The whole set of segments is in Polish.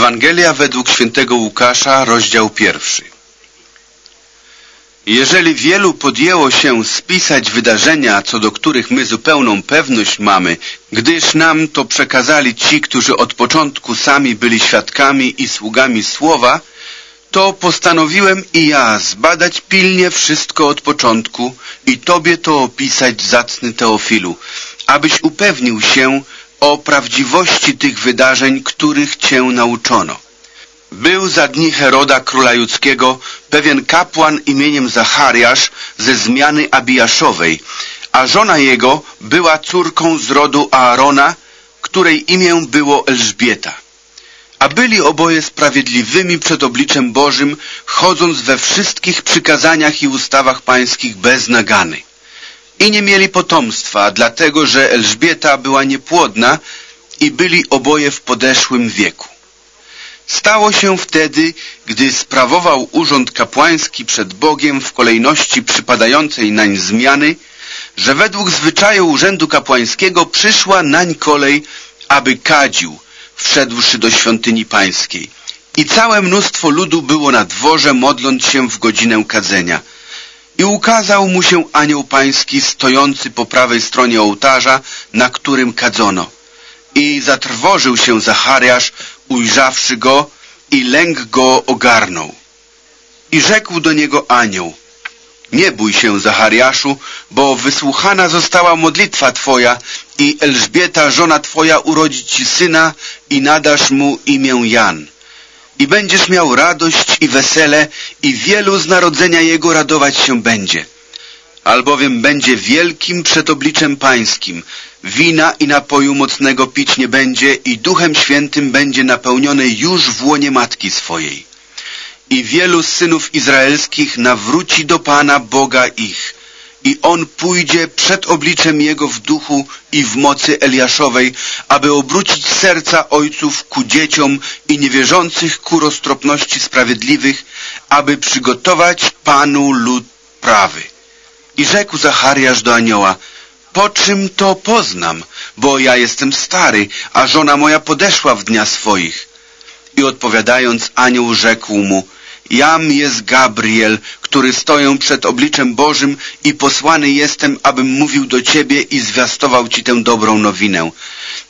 Ewangelia według świętego Łukasza, rozdział pierwszy. Jeżeli wielu podjęło się spisać wydarzenia, co do których my zupełną pewność mamy, gdyż nam to przekazali ci, którzy od początku sami byli świadkami i sługami słowa, to postanowiłem i ja zbadać pilnie wszystko od początku i Tobie to opisać, zacny Teofilu, abyś upewnił się o prawdziwości tych wydarzeń, których Cię nauczono. Był za dni Heroda króla judzkiego pewien kapłan imieniem Zachariasz ze zmiany Abijaszowej, a żona jego była córką z rodu Aarona, której imię było Elżbieta. A byli oboje sprawiedliwymi przed obliczem Bożym, chodząc we wszystkich przykazaniach i ustawach pańskich bez nagany. I nie mieli potomstwa, dlatego że Elżbieta była niepłodna i byli oboje w podeszłym wieku. Stało się wtedy, gdy sprawował urząd kapłański przed Bogiem w kolejności przypadającej nań zmiany, że według zwyczaju urzędu kapłańskiego przyszła nań kolej, aby kadził, wszedłszy do świątyni pańskiej. I całe mnóstwo ludu było na dworze, modląc się w godzinę kadzenia. I ukazał mu się anioł pański stojący po prawej stronie ołtarza, na którym kadzono. I zatrwożył się Zachariasz, ujrzawszy go, i lęk go ogarnął. I rzekł do niego anioł, nie bój się, Zachariaszu, bo wysłuchana została modlitwa Twoja i Elżbieta, żona Twoja, urodzi Ci syna i nadasz mu imię Jan. I będziesz miał radość i wesele i wielu z narodzenia jego radować się będzie. Albowiem będzie wielkim przed obliczem pańskim. Wina i napoju mocnego pić nie będzie i Duchem Świętym będzie napełniony już w łonie matki swojej i wielu synów izraelskich nawróci do Pana Boga ich. I on pójdzie przed obliczem Jego w duchu i w mocy Eliaszowej, aby obrócić serca ojców ku dzieciom i niewierzących ku roztropności sprawiedliwych, aby przygotować Panu lud prawy. I rzekł Zachariasz do anioła, po czym to poznam, bo ja jestem stary, a żona moja podeszła w dnia swoich. I odpowiadając anioł rzekł mu, Jam jest Gabriel, który stoję przed obliczem Bożym i posłany jestem, abym mówił do Ciebie i zwiastował Ci tę dobrą nowinę.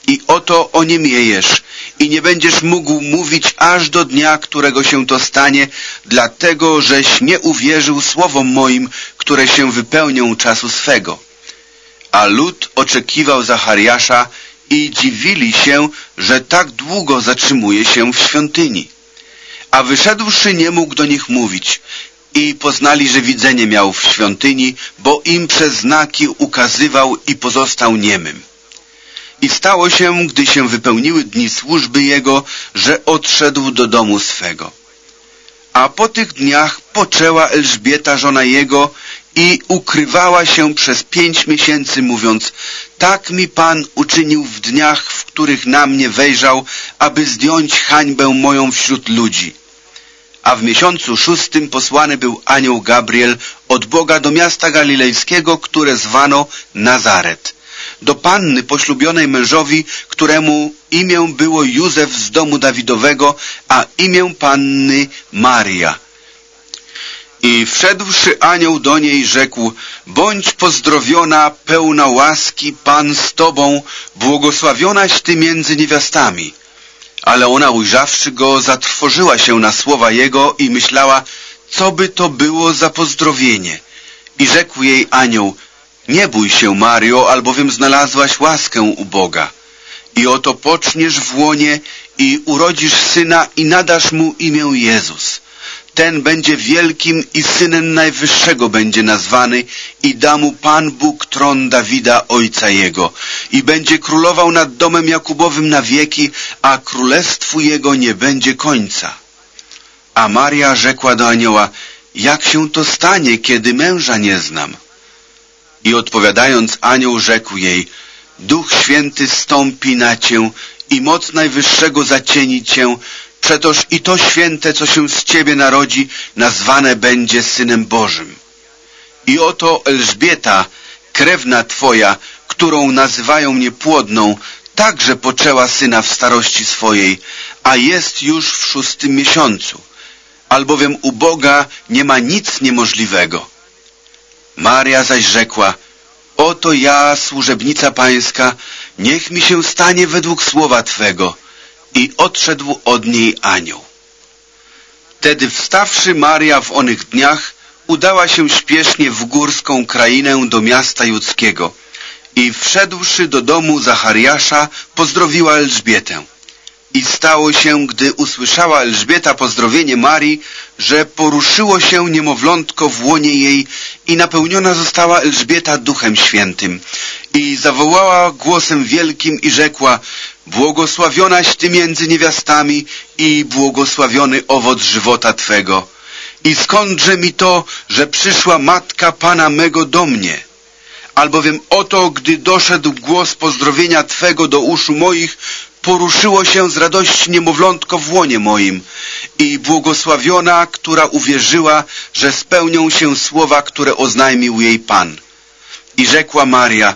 I oto oniemiejesz i nie będziesz mógł mówić aż do dnia, którego się to stanie, dlatego żeś nie uwierzył słowom moim, które się wypełnią czasu swego. A lud oczekiwał Zachariasza i dziwili się, że tak długo zatrzymuje się w świątyni. A wyszedłszy nie mógł do nich mówić i poznali, że widzenie miał w świątyni, bo im przez znaki ukazywał i pozostał niemym. I stało się, gdy się wypełniły dni służby jego, że odszedł do domu swego. A po tych dniach poczęła Elżbieta, żona jego, i ukrywała się przez pięć miesięcy, mówiąc, tak mi Pan uczynił w dniach, w których na mnie wejrzał, aby zdjąć hańbę moją wśród ludzi a w miesiącu szóstym posłany był anioł Gabriel od Boga do miasta galilejskiego, które zwano Nazaret, do panny poślubionej mężowi, któremu imię było Józef z domu Dawidowego, a imię panny Maria. I wszedłszy anioł do niej rzekł, bądź pozdrowiona, pełna łaski, Pan z Tobą, błogosławionaś Ty między niewiastami. Ale ona ujrzawszy go, zatrwożyła się na słowa jego i myślała, co by to było za pozdrowienie. I rzekł jej anioł, nie bój się, Mario, albowiem znalazłaś łaskę u Boga. I oto poczniesz w łonie i urodzisz syna i nadasz mu imię Jezus ten będzie wielkim i synem Najwyższego będzie nazwany i da mu Pan Bóg tron Dawida, ojca jego i będzie królował nad domem Jakubowym na wieki, a królestwu jego nie będzie końca. A Maria rzekła do anioła, jak się to stanie, kiedy męża nie znam? I odpowiadając anioł rzekł jej, Duch Święty stąpi na cię i moc Najwyższego zacieni cię, Przetoż i to święte, co się z Ciebie narodzi, nazwane będzie Synem Bożym. I oto Elżbieta, krewna Twoja, którą nazywają mnie płodną, także poczęła syna w starości swojej, a jest już w szóstym miesiącu, albowiem u Boga nie ma nic niemożliwego. Maria zaś rzekła, oto ja, służebnica pańska, niech mi się stanie według słowa Twego. I odszedł od niej anioł. Wtedy wstawszy Maria w onych dniach, udała się śpiesznie w górską krainę do miasta judzkiego i wszedłszy do domu Zachariasza, pozdrowiła Elżbietę. I stało się, gdy usłyszała Elżbieta pozdrowienie Marii, że poruszyło się niemowlątko w łonie jej i napełniona została Elżbieta Duchem Świętym. I zawołała głosem wielkim i rzekła, błogosławionaś Ty między niewiastami i błogosławiony owoc żywota Twego. I skądże mi to, że przyszła matka Pana mego do mnie? Albowiem oto, gdy doszedł głos pozdrowienia Twego do uszu moich, poruszyło się z radości niemowlątko w łonie moim i błogosławiona, która uwierzyła, że spełnią się słowa, które oznajmił jej Pan. I rzekła Maria,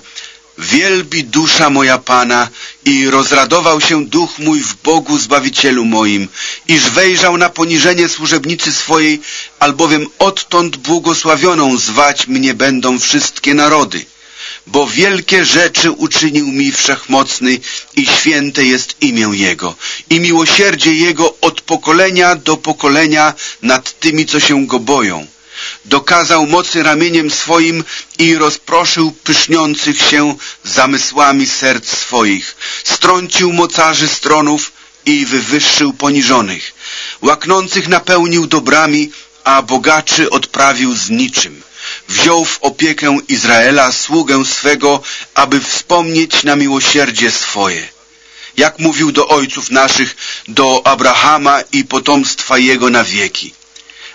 wielbi dusza moja Pana i rozradował się duch mój w Bogu Zbawicielu moim, iż wejrzał na poniżenie służebnicy swojej, albowiem odtąd błogosławioną zwać mnie będą wszystkie narody bo wielkie rzeczy uczynił mi wszechmocny i święte jest imię Jego i miłosierdzie Jego od pokolenia do pokolenia nad tymi, co się Go boją. Dokazał mocy ramieniem swoim i rozproszył pyszniących się zamysłami serc swoich. Strącił mocarzy stronów i wywyższył poniżonych. Łaknących napełnił dobrami, a bogaczy odprawił z niczym wziął w opiekę Izraela sługę swego, aby wspomnieć na miłosierdzie swoje. Jak mówił do ojców naszych, do Abrahama i potomstwa jego na wieki.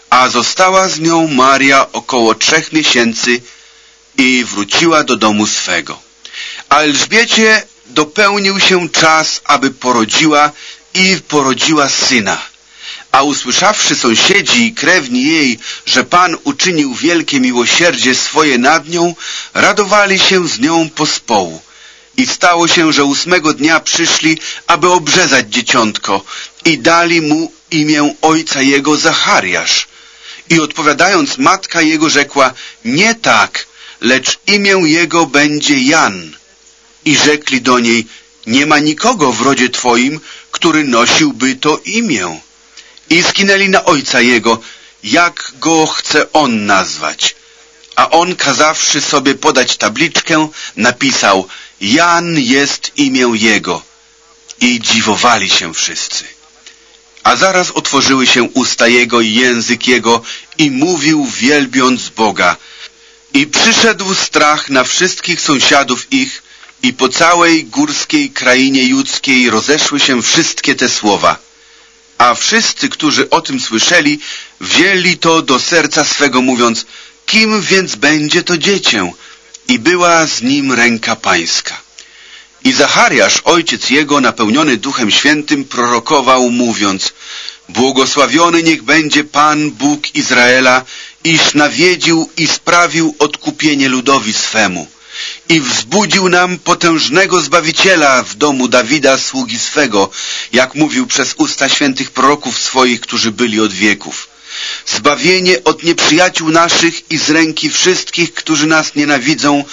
A została z nią Maria około trzech miesięcy i wróciła do domu swego. A Elżbiecie dopełnił się czas, aby porodziła i porodziła syna. A usłyszawszy sąsiedzi i krewni jej, że Pan uczynił wielkie miłosierdzie swoje nad nią, radowali się z nią pospołu. I stało się, że ósmego dnia przyszli, aby obrzezać dzieciątko i dali mu imię ojca jego Zachariasz. I odpowiadając matka jego rzekła, nie tak, lecz imię jego będzie Jan. I rzekli do niej, nie ma nikogo w rodzie twoim, który nosiłby to imię i skinęli na ojca jego, jak go chce on nazwać. A on, kazawszy sobie podać tabliczkę, napisał Jan jest imię jego. I dziwowali się wszyscy. A zaraz otworzyły się usta jego i język jego i mówił wielbiąc Boga. I przyszedł strach na wszystkich sąsiadów ich i po całej górskiej krainie judzkiej rozeszły się wszystkie te słowa. A wszyscy, którzy o tym słyszeli, wzięli to do serca swego, mówiąc, kim więc będzie to dziecię? I była z nim ręka pańska. I Zachariasz, ojciec jego, napełniony Duchem Świętym, prorokował, mówiąc, Błogosławiony niech będzie Pan Bóg Izraela, iż nawiedził i sprawił odkupienie ludowi swemu i wzbudził nam potężnego Zbawiciela w domu Dawida, sługi swego, jak mówił przez usta świętych proroków swoich, którzy byli od wieków. Zbawienie od nieprzyjaciół naszych i z ręki wszystkich, którzy nas nienawidzą,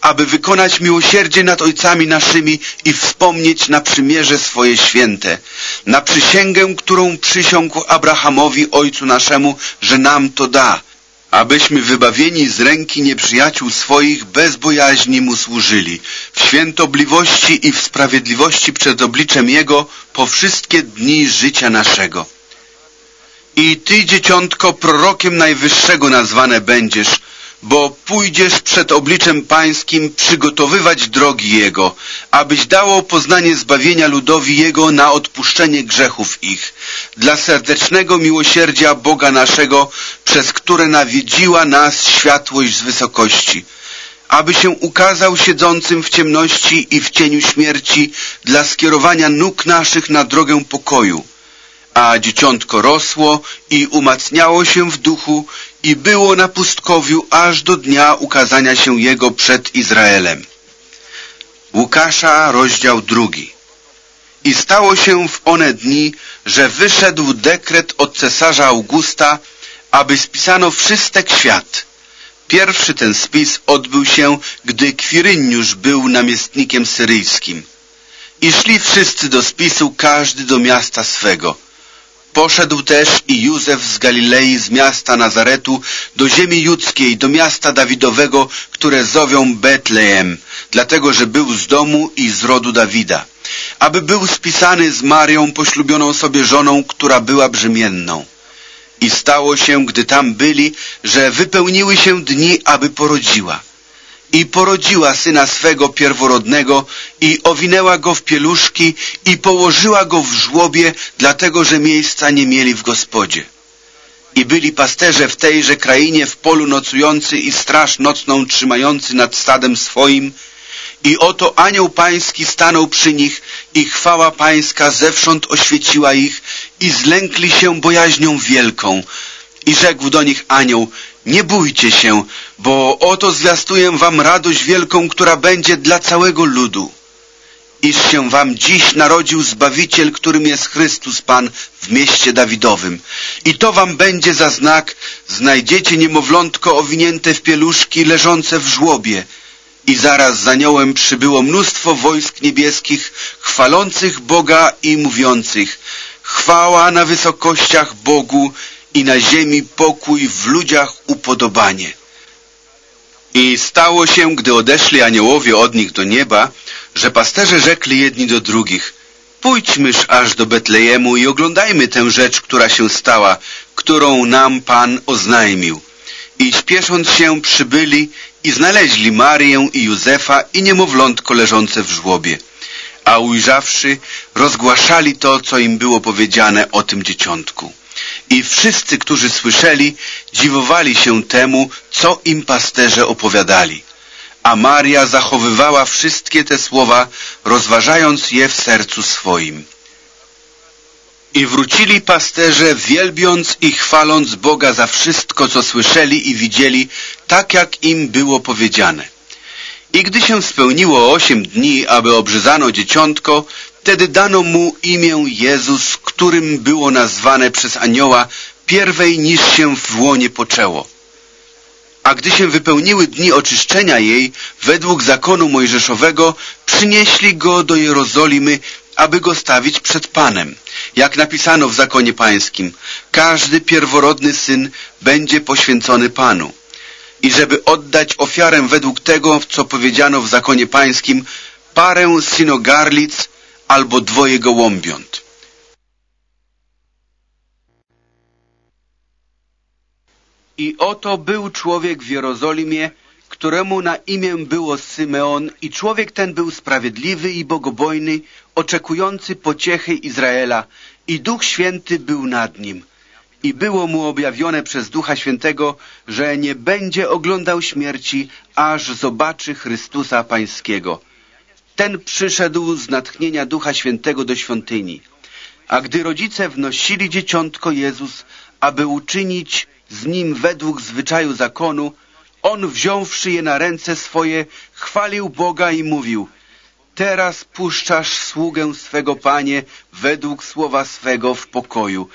aby wykonać miłosierdzie nad ojcami naszymi i wspomnieć na przymierze swoje święte, na przysięgę, którą przysiągł Abrahamowi, ojcu naszemu, że nam to da, abyśmy wybawieni z ręki nieprzyjaciół swoich bez bojaźni Mu służyli, w świętobliwości i w sprawiedliwości przed obliczem Jego po wszystkie dni życia naszego. I Ty, dzieciątko, prorokiem Najwyższego nazwane będziesz, bo pójdziesz przed obliczem pańskim przygotowywać drogi Jego, abyś dało poznanie zbawienia ludowi Jego na odpuszczenie grzechów ich, dla serdecznego miłosierdzia Boga naszego, przez które nawiedziła nas światłość z wysokości, aby się ukazał siedzącym w ciemności i w cieniu śmierci dla skierowania nóg naszych na drogę pokoju. A dzieciątko rosło i umacniało się w duchu i było na pustkowiu aż do dnia ukazania się Jego przed Izraelem. Łukasza, rozdział drugi. I stało się w one dni, że wyszedł dekret od cesarza Augusta, aby spisano wszystek świat. Pierwszy ten spis odbył się, gdy Kwiryniusz był namiestnikiem syryjskim. I szli wszyscy do spisu, każdy do miasta swego. Poszedł też i Józef z Galilei, z miasta Nazaretu, do ziemi judzkiej, do miasta Dawidowego, które zowią Betlejem, dlatego że był z domu i z rodu Dawida, aby był spisany z Marią, poślubioną sobie żoną, która była brzemienną. I stało się, gdy tam byli, że wypełniły się dni, aby porodziła. I porodziła syna swego pierworodnego i owinęła go w pieluszki i położyła go w żłobie, dlatego że miejsca nie mieli w gospodzie. I byli pasterze w tejże krainie w polu nocujący i straż nocną trzymający nad stadem swoim. I oto anioł pański stanął przy nich i chwała pańska zewsząd oświeciła ich i zlękli się bojaźnią wielką. I rzekł do nich anioł, nie bójcie się, bo oto zwiastuję wam radość wielką, która będzie dla całego ludu. Iż się wam dziś narodził Zbawiciel, którym jest Chrystus Pan w mieście Dawidowym. I to wam będzie za znak, znajdziecie niemowlątko owinięte w pieluszki, leżące w żłobie. I zaraz za niołem przybyło mnóstwo wojsk niebieskich, chwalących Boga i mówiących Chwała na wysokościach Bogu i na ziemi pokój, w ludziach upodobanie. I stało się, gdy odeszli aniołowie od nich do nieba, że pasterze rzekli jedni do drugich Pójdźmyż aż do Betlejemu i oglądajmy tę rzecz, która się stała, którą nam Pan oznajmił. I śpiesząc się przybyli i znaleźli Marię i Józefa i niemowlątko leżące w żłobie. A ujrzawszy, rozgłaszali to, co im było powiedziane o tym dzieciątku. I wszyscy, którzy słyszeli, dziwowali się temu, co im pasterze opowiadali. A Maria zachowywała wszystkie te słowa, rozważając je w sercu swoim. I wrócili pasterze, wielbiąc i chwaląc Boga za wszystko, co słyszeli i widzieli, tak jak im było powiedziane. I gdy się spełniło osiem dni, aby obrzezano dzieciątko, wtedy dano mu imię Jezus, którym było nazwane przez anioła pierwej niż się w łonie poczęło. A gdy się wypełniły dni oczyszczenia jej, według zakonu mojżeszowego, przynieśli go do Jerozolimy, aby go stawić przed Panem. Jak napisano w zakonie pańskim, każdy pierworodny syn będzie poświęcony Panu. I żeby oddać ofiarę według tego, co powiedziano w zakonie pańskim, parę synogarlic albo dwoje gołąbiąt. I oto był człowiek w Jerozolimie, któremu na imię było Symeon i człowiek ten był sprawiedliwy i bogobojny, oczekujący pociechy Izraela i Duch Święty był nad nim. I było mu objawione przez Ducha Świętego, że nie będzie oglądał śmierci, aż zobaczy Chrystusa Pańskiego. Ten przyszedł z natchnienia Ducha Świętego do świątyni. A gdy rodzice wnosili dzieciątko Jezus, aby uczynić z nim według zwyczaju zakonu, on wziąwszy je na ręce swoje, chwalił Boga i mówił Teraz puszczasz sługę swego Panie według słowa swego w pokoju,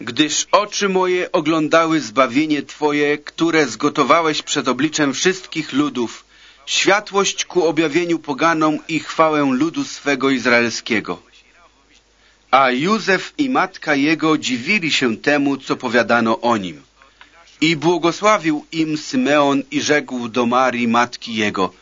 gdyż oczy moje oglądały zbawienie Twoje, które zgotowałeś przed obliczem wszystkich ludów, światłość ku objawieniu poganom i chwałę ludu swego izraelskiego. A Józef i matka jego dziwili się temu, co powiadano o nim. I błogosławił im Symeon i rzekł do Marii, matki jego,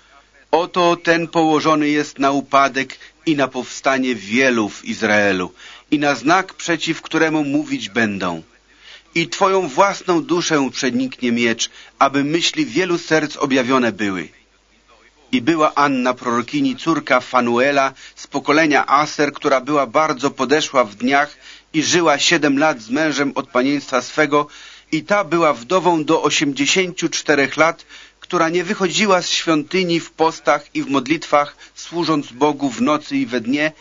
oto ten położony jest na upadek i na powstanie wielu w Izraelu i na znak, przeciw któremu mówić będą. I Twoją własną duszę przeniknie miecz, aby myśli wielu serc objawione były. I była Anna prorokini, córka Fanuela z pokolenia Aser, która była bardzo podeszła w dniach i żyła siedem lat z mężem od panieństwa swego i ta była wdową do osiemdziesięciu czterech lat, która nie wychodziła z świątyni w postach i w modlitwach, służąc Bogu w nocy i we dnie,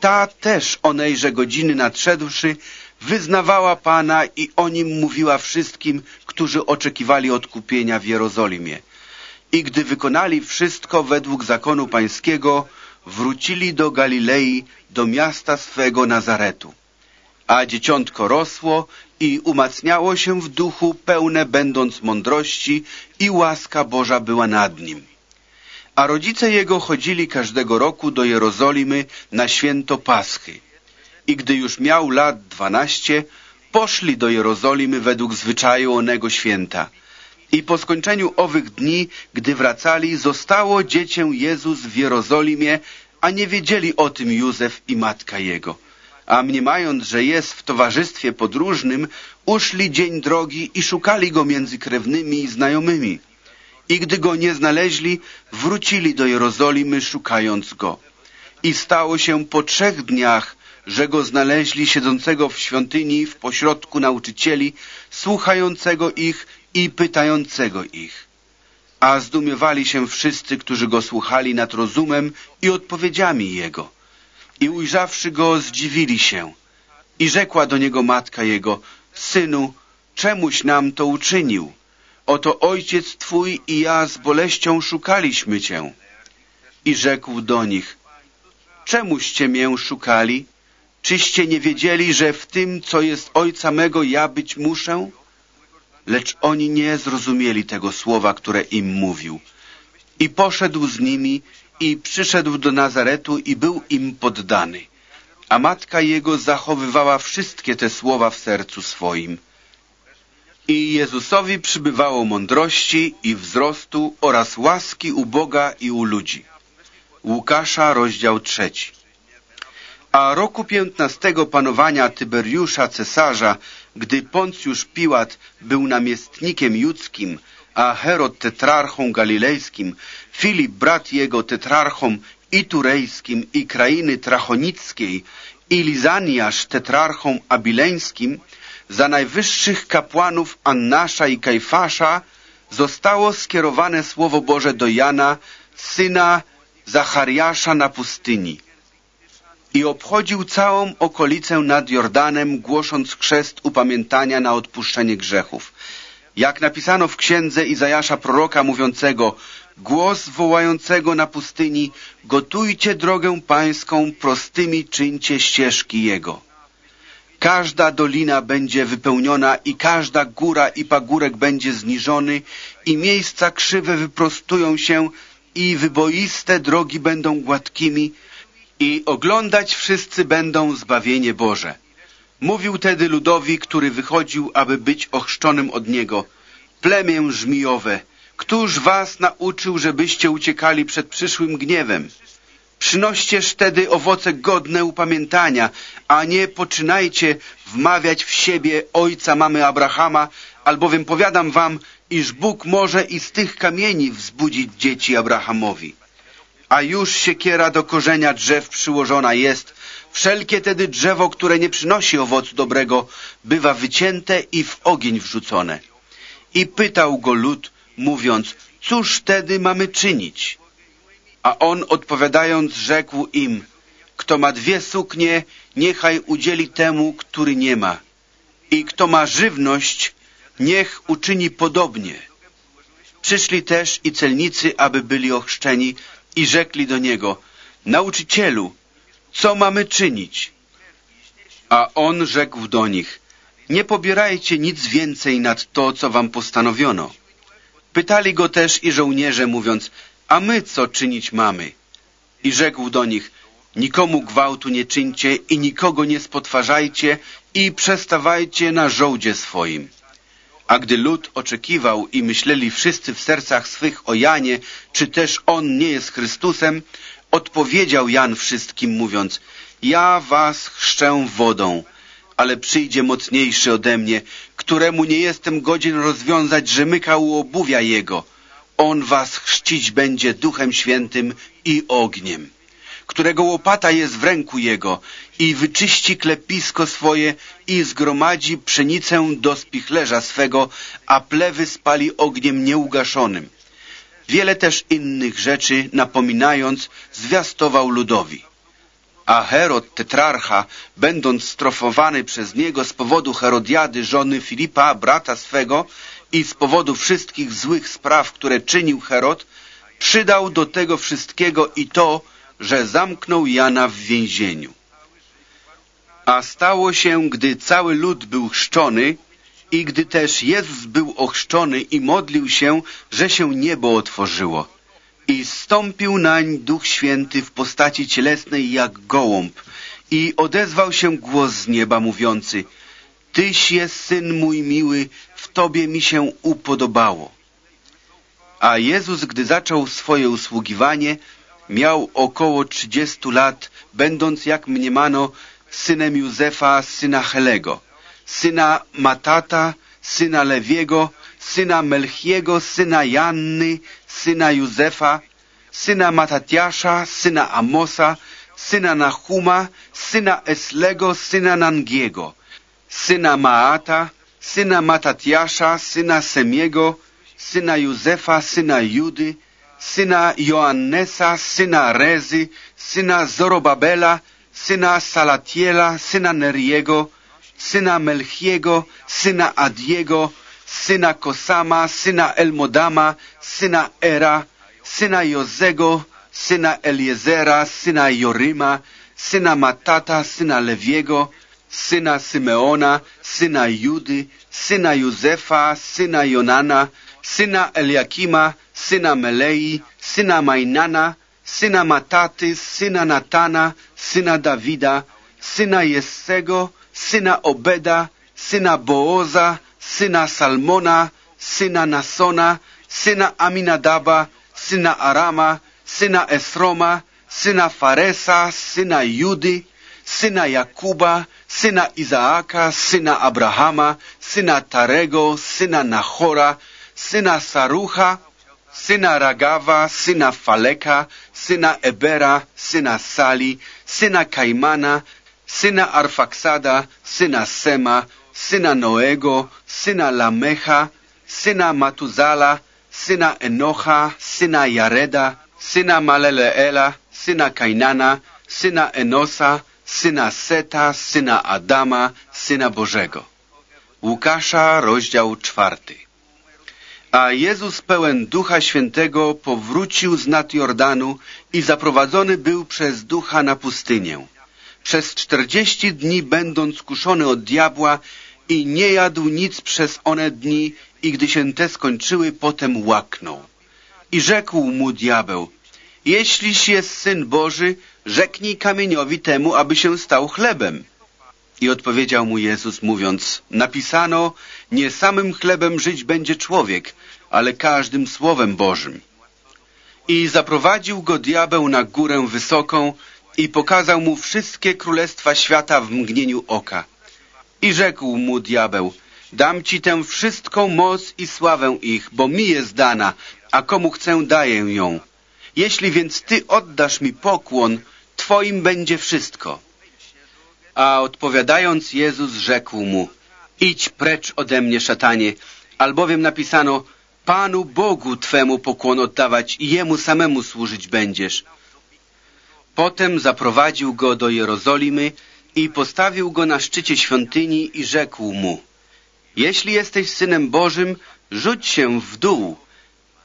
ta też onejże godziny nadszedłszy, wyznawała Pana i o nim mówiła wszystkim, którzy oczekiwali odkupienia w Jerozolimie. I gdy wykonali wszystko według zakonu pańskiego, wrócili do Galilei, do miasta swego Nazaretu. A dzieciątko rosło i umacniało się w duchu, pełne będąc mądrości i łaska Boża była nad nim. A rodzice jego chodzili każdego roku do Jerozolimy na święto Paschy. I gdy już miał lat dwanaście, poszli do Jerozolimy według zwyczaju onego święta. I po skończeniu owych dni, gdy wracali, zostało dziecię Jezus w Jerozolimie, a nie wiedzieli o tym Józef i matka jego. A mniemając, że jest w towarzystwie podróżnym, uszli dzień drogi i szukali go między krewnymi i znajomymi. I gdy go nie znaleźli, wrócili do Jerozolimy, szukając go. I stało się po trzech dniach, że go znaleźli siedzącego w świątyni w pośrodku nauczycieli, słuchającego ich i pytającego ich. A zdumiewali się wszyscy, którzy go słuchali nad rozumem i odpowiedziami jego. I ujrzawszy go, zdziwili się. I rzekła do niego matka jego, Synu, czemuś nam to uczynił? Oto ojciec twój i ja z boleścią szukaliśmy cię. I rzekł do nich, czemuście mię szukali? Czyście nie wiedzieli, że w tym, co jest ojca mego, ja być muszę? Lecz oni nie zrozumieli tego słowa, które im mówił. I poszedł z nimi i przyszedł do Nazaretu i był im poddany. A matka jego zachowywała wszystkie te słowa w sercu swoim. I Jezusowi przybywało mądrości i wzrostu oraz łaski u Boga i u ludzi. Łukasza, rozdział trzeci. A roku piętnastego panowania Tyberiusza cesarza, gdy Poncjusz Piłat był namiestnikiem judzkim, a Herod tetrarchą galilejskim, Filip brat jego tetrarchą i turejskim i krainy trachonickiej i Lizaniasz tetrarchą abileńskim, za najwyższych kapłanów Annasza i Kajfasza zostało skierowane Słowo Boże do Jana, syna Zachariasza na pustyni. I obchodził całą okolicę nad Jordanem, głosząc chrzest upamiętania na odpuszczenie grzechów. Jak napisano w księdze Izajasza proroka mówiącego głos wołającego na pustyni gotujcie drogę pańską, prostymi czyńcie ścieżki jego. Każda dolina będzie wypełniona i każda góra i pagórek będzie zniżony i miejsca krzywe wyprostują się i wyboiste drogi będą gładkimi i oglądać wszyscy będą zbawienie Boże. Mówił tedy ludowi, który wychodził, aby być ochrzczonym od niego. Plemię żmijowe, któż was nauczył, żebyście uciekali przed przyszłym gniewem? Przynoścież wtedy owoce godne upamiętania, a nie poczynajcie wmawiać w siebie ojca mamy Abrahama, albowiem powiadam wam, iż Bóg może i z tych kamieni wzbudzić dzieci Abrahamowi. A już siekiera do korzenia drzew przyłożona jest, wszelkie tedy drzewo, które nie przynosi owocu dobrego, bywa wycięte i w ogień wrzucone. I pytał go lud, mówiąc, cóż wtedy mamy czynić? A on odpowiadając rzekł im, kto ma dwie suknie, niechaj udzieli temu, który nie ma. I kto ma żywność, niech uczyni podobnie. Przyszli też i celnicy, aby byli ochrzczeni i rzekli do niego, nauczycielu, co mamy czynić? A on rzekł do nich, nie pobierajcie nic więcej nad to, co wam postanowiono. Pytali go też i żołnierze, mówiąc, a my co czynić mamy? I rzekł do nich, nikomu gwałtu nie czyńcie i nikogo nie spotwarzajcie i przestawajcie na żołdzie swoim. A gdy lud oczekiwał i myśleli wszyscy w sercach swych o Janie, czy też on nie jest Chrystusem, odpowiedział Jan wszystkim mówiąc, ja was chrzczę wodą, ale przyjdzie mocniejszy ode mnie, któremu nie jestem godzien rozwiązać rzemyka u obuwia jego. On was chrzcić będzie duchem świętym i ogniem, którego łopata jest w ręku jego i wyczyści klepisko swoje i zgromadzi pszenicę do spichlerza swego, a plewy spali ogniem nieugaszonym. Wiele też innych rzeczy napominając zwiastował ludowi. A Herod, tetrarcha, będąc strofowany przez niego z powodu Herodiady, żony Filipa, brata swego, i z powodu wszystkich złych spraw, które czynił Herod, przydał do tego wszystkiego i to, że zamknął Jana w więzieniu. A stało się, gdy cały lud był chrzczony i gdy też Jezus był ochrzczony i modlił się, że się niebo otworzyło. I stąpił nań Duch Święty w postaci cielesnej jak gołąb i odezwał się głos z nieba mówiący Tyś jest Syn mój miły, w Tobie mi się upodobało. A Jezus, gdy zaczął swoje usługiwanie, miał około trzydziestu lat, będąc, jak mniemano, synem Józefa, syna Helego, syna Matata, syna Lewiego, syna Melchiego, syna Janny, syna Józefa, syna Matatiasza, syna Amosa, syna Nahuma, syna Eslego, syna Nangiego, syna Maata, syna Matatiasza, syna Semiego, syna Józefa, syna Judy, syna Joannesa, syna Rezy, syna Zorobabela, syna Salatiela, syna Neriego, syna Melchiego, syna Adiego, syna Kosama, syna Elmodama, syna Era, syna Jozego, syna Eliezera, syna Joryma, syna Matata, syna Lewiego, syna Symeona, syna Judy, syna Józefa, syna Jonana, syna Eliakima, syna Melei, sina mainana sina Mataty, sina Natana, syna Dawida, syna Jessego, syna Obeda, sina Booza, sina Salmona, sina Nasona, sina Aminadaba, sina Arama, sina Esroma, sina Faresa, syna Judy, syna Yakuba, syna Izaaka, sina Abrahama, syna Tarego, syna Nahora, syna Sarucha, syna Ragawa, syna Faleka, syna Ebera, syna Sali, syna Kaimana, syna Arfaksada, syna Sema, syna Noego, syna Lamecha, syna Matuzala, syna Enocha, syna Jareda, syna Maleleela, syna Kainana, syna Enosa, syna Seta, syna Adama, syna Bożego. Łukasza, rozdział czwarty. A Jezus pełen Ducha Świętego powrócił z nad Jordanu i zaprowadzony był przez Ducha na pustynię. Przez czterdzieści dni będąc kuszony od diabła i nie jadł nic przez one dni i gdy się te skończyły, potem łaknął. I rzekł mu diabeł, jeśliś jest Syn Boży, rzeknij kamieniowi temu, aby się stał chlebem. I odpowiedział mu Jezus, mówiąc, napisano, nie samym chlebem żyć będzie człowiek, ale każdym słowem Bożym. I zaprowadził go diabeł na górę wysoką i pokazał mu wszystkie królestwa świata w mgnieniu oka. I rzekł mu diabeł, dam ci tę wszystką moc i sławę ich, bo mi jest dana, a komu chcę daję ją. Jeśli więc ty oddasz mi pokłon, twoim będzie wszystko. A odpowiadając Jezus rzekł mu, idź precz ode mnie, szatanie, albowiem napisano, Panu Bogu Twemu pokłon oddawać i Jemu samemu służyć będziesz. Potem zaprowadził go do Jerozolimy i postawił go na szczycie świątyni i rzekł mu, jeśli jesteś Synem Bożym, rzuć się w dół,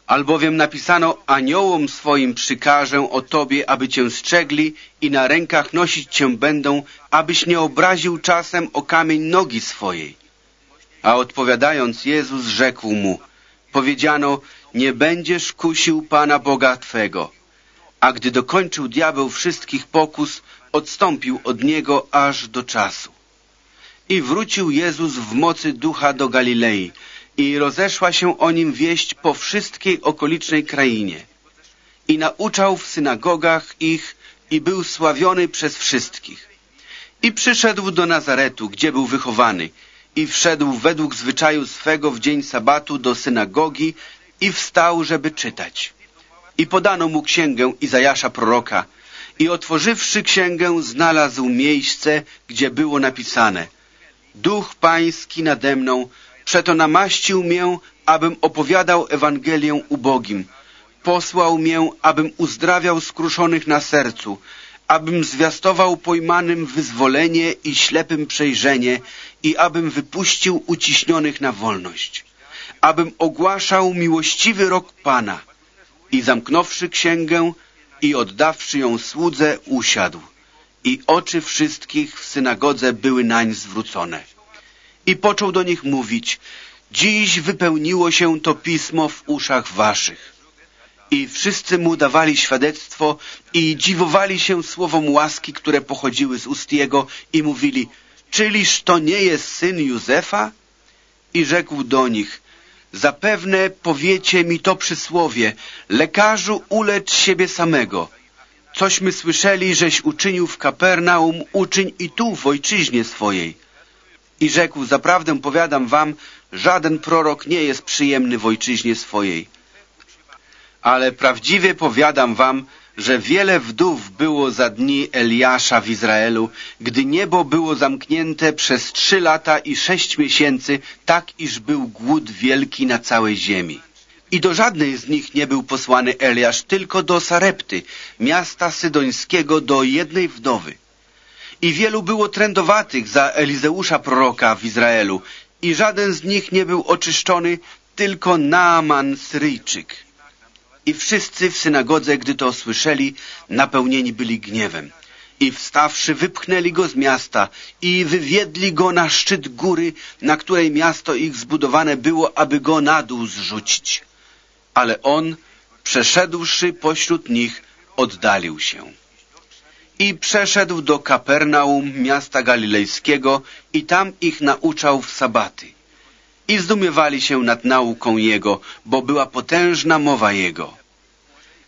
albowiem napisano, aniołom swoim przykażę o Tobie, aby Cię strzegli i na rękach nosić Cię będą, abyś nie obraził czasem o kamień nogi swojej. A odpowiadając Jezus rzekł mu, powiedziano, nie będziesz kusił Pana Boga Twego. A gdy dokończył diabeł wszystkich pokus, odstąpił od niego aż do czasu. I wrócił Jezus w mocy ducha do Galilei i rozeszła się o nim wieść po wszystkiej okolicznej krainie. I nauczał w synagogach ich i był sławiony przez wszystkich. I przyszedł do Nazaretu, gdzie był wychowany, i wszedł według zwyczaju swego w dzień sabatu do synagogi i wstał, żeby czytać. I podano mu księgę Izajasza proroka i otworzywszy księgę znalazł miejsce, gdzie było napisane Duch Pański nade mną, przeto namaścił mię, abym opowiadał Ewangelię ubogim. Posłał mię, abym uzdrawiał skruszonych na sercu, abym zwiastował pojmanym wyzwolenie i ślepym przejrzenie i abym wypuścił uciśnionych na wolność, abym ogłaszał miłościwy rok Pana i zamknąwszy księgę, i oddawszy ją słudze, usiadł. I oczy wszystkich w synagodze były nań zwrócone. I począł do nich mówić, dziś wypełniło się to pismo w uszach waszych. I wszyscy mu dawali świadectwo i dziwowali się słowom łaski, które pochodziły z ust jego i mówili, czyliż to nie jest syn Józefa? I rzekł do nich, zapewne powiecie mi to przysłowie, lekarzu ulecz siebie samego. Cośmy słyszeli, żeś uczynił w Kapernaum, uczyń i tu w ojczyźnie swojej. I rzekł, zaprawdę powiadam wam, żaden prorok nie jest przyjemny w ojczyźnie swojej. Ale prawdziwie powiadam wam, że wiele wdów było za dni Eliasza w Izraelu, gdy niebo było zamknięte przez trzy lata i sześć miesięcy, tak iż był głód wielki na całej ziemi. I do żadnej z nich nie był posłany Eliasz, tylko do Sarepty, miasta sydońskiego, do jednej wdowy. I wielu było trędowatych za Elizeusza proroka w Izraelu, i żaden z nich nie był oczyszczony, tylko Naaman Syryjczyk. I wszyscy w synagodze, gdy to słyszeli, napełnieni byli gniewem. I wstawszy, wypchnęli go z miasta i wywiedli go na szczyt góry, na której miasto ich zbudowane było, aby go na dół zrzucić. Ale on, przeszedłszy pośród nich, oddalił się. I przeszedł do Kapernaum, miasta galilejskiego, i tam ich nauczał w sabaty. I zdumiewali się nad nauką jego, bo była potężna mowa jego.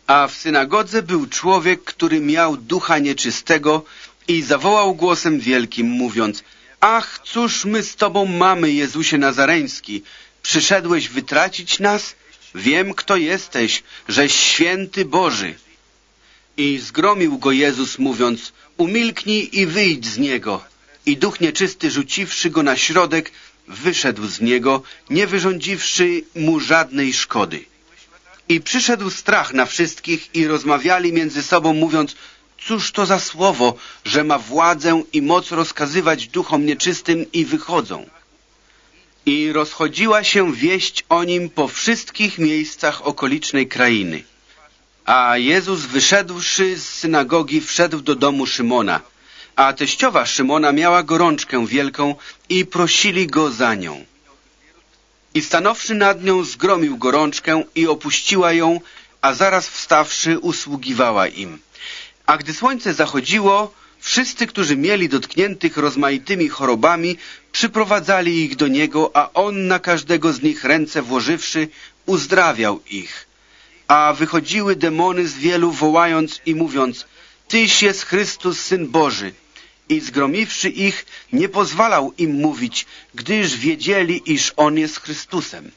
A w synagodze był człowiek, który miał ducha nieczystego i zawołał głosem wielkim, mówiąc Ach, cóż my z Tobą mamy, Jezusie Nazareński? Przyszedłeś wytracić nas? Wiem, kto jesteś, żeś święty Boży. I zgromił go Jezus, mówiąc Umilknij i wyjdź z niego. I duch nieczysty, rzuciwszy go na środek, wyszedł z niego, nie wyrządziwszy mu żadnej szkody. I przyszedł strach na wszystkich i rozmawiali między sobą, mówiąc, cóż to za słowo, że ma władzę i moc rozkazywać duchom nieczystym i wychodzą. I rozchodziła się wieść o nim po wszystkich miejscach okolicznej krainy. A Jezus wyszedłszy z synagogi, wszedł do domu Szymona, a teściowa Szymona miała gorączkę wielką i prosili go za nią. I stanowszy nad nią, zgromił gorączkę i opuściła ją, a zaraz wstawszy, usługiwała im. A gdy słońce zachodziło, wszyscy, którzy mieli dotkniętych rozmaitymi chorobami, przyprowadzali ich do niego, a on na każdego z nich ręce włożywszy, uzdrawiał ich. A wychodziły demony z wielu, wołając i mówiąc, Tyś jest Chrystus, Syn Boży i zgromiwszy ich, nie pozwalał im mówić, gdyż wiedzieli, iż On jest Chrystusem.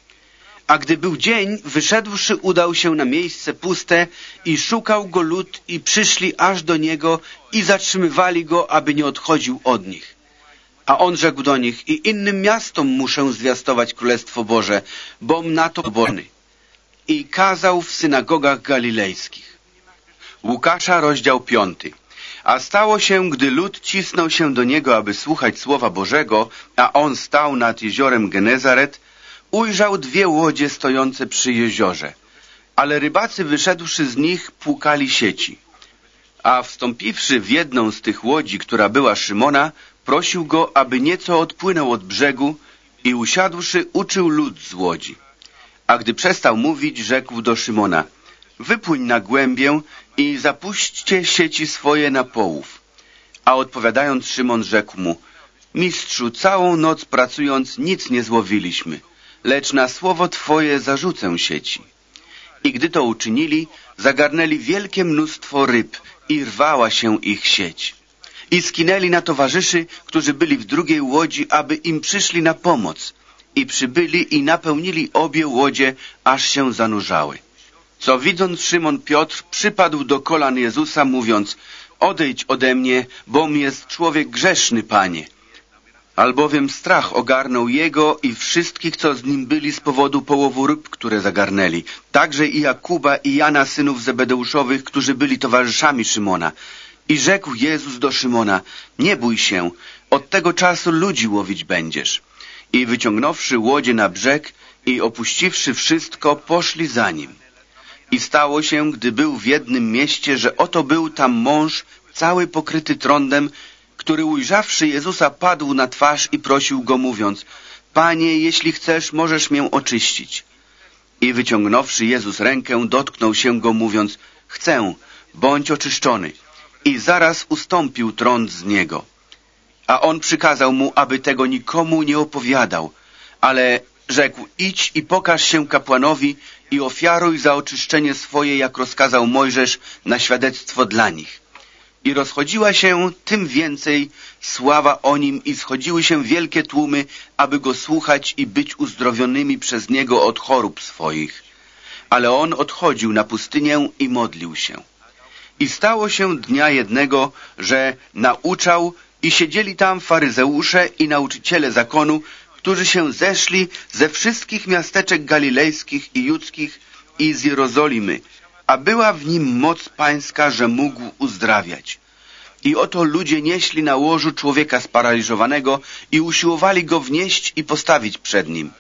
A gdy był dzień, wyszedłszy, udał się na miejsce puste i szukał go lud i przyszli aż do niego i zatrzymywali go, aby nie odchodził od nich. A on rzekł do nich, i innym miastom muszę zwiastować Królestwo Boże, bom na to borny. I kazał w synagogach galilejskich. Łukasza, rozdział piąty. A stało się, gdy lud cisnął się do niego, aby słuchać słowa Bożego, a on stał nad jeziorem Genezaret, ujrzał dwie łodzie stojące przy jeziorze. Ale rybacy wyszedłszy z nich, płukali sieci. A wstąpiwszy w jedną z tych łodzi, która była Szymona, prosił go, aby nieco odpłynął od brzegu i usiadłszy, uczył lud z łodzi. A gdy przestał mówić, rzekł do Szymona, wypłyń na głębię i zapuśćcie sieci swoje na połów. A odpowiadając Szymon rzekł mu, Mistrzu, całą noc pracując nic nie złowiliśmy, lecz na słowo Twoje zarzucę sieci. I gdy to uczynili, zagarnęli wielkie mnóstwo ryb i rwała się ich sieć. I skinęli na towarzyszy, którzy byli w drugiej łodzi, aby im przyszli na pomoc. I przybyli i napełnili obie łodzie, aż się zanurzały. Co widząc Szymon Piotr przypadł do kolan Jezusa, mówiąc Odejdź ode mnie, bom jest człowiek grzeszny, Panie. Albowiem strach ogarnął jego i wszystkich, co z nim byli z powodu połowu ryb, które zagarnęli. Także i Jakuba i Jana, synów Zebedeuszowych, którzy byli towarzyszami Szymona. I rzekł Jezus do Szymona, nie bój się, od tego czasu ludzi łowić będziesz. I wyciągnąwszy łodzie na brzeg i opuściwszy wszystko, poszli za nim. I stało się, gdy był w jednym mieście, że oto był tam mąż, cały pokryty trądem, który ujrzawszy Jezusa padł na twarz i prosił go mówiąc, Panie, jeśli chcesz, możesz mię oczyścić. I wyciągnąwszy Jezus rękę, dotknął się go mówiąc, chcę, bądź oczyszczony. I zaraz ustąpił trąd z niego. A on przykazał mu, aby tego nikomu nie opowiadał, ale rzekł, idź i pokaż się kapłanowi i ofiaruj za oczyszczenie swoje, jak rozkazał Mojżesz, na świadectwo dla nich. I rozchodziła się tym więcej sława o nim i schodziły się wielkie tłumy, aby go słuchać i być uzdrowionymi przez niego od chorób swoich. Ale on odchodził na pustynię i modlił się. I stało się dnia jednego, że nauczał i siedzieli tam faryzeusze i nauczyciele zakonu, którzy się zeszli ze wszystkich miasteczek galilejskich i judzkich i z Jerozolimy, a była w nim moc pańska, że mógł uzdrawiać. I oto ludzie nieśli na łożu człowieka sparaliżowanego i usiłowali go wnieść i postawić przed nim.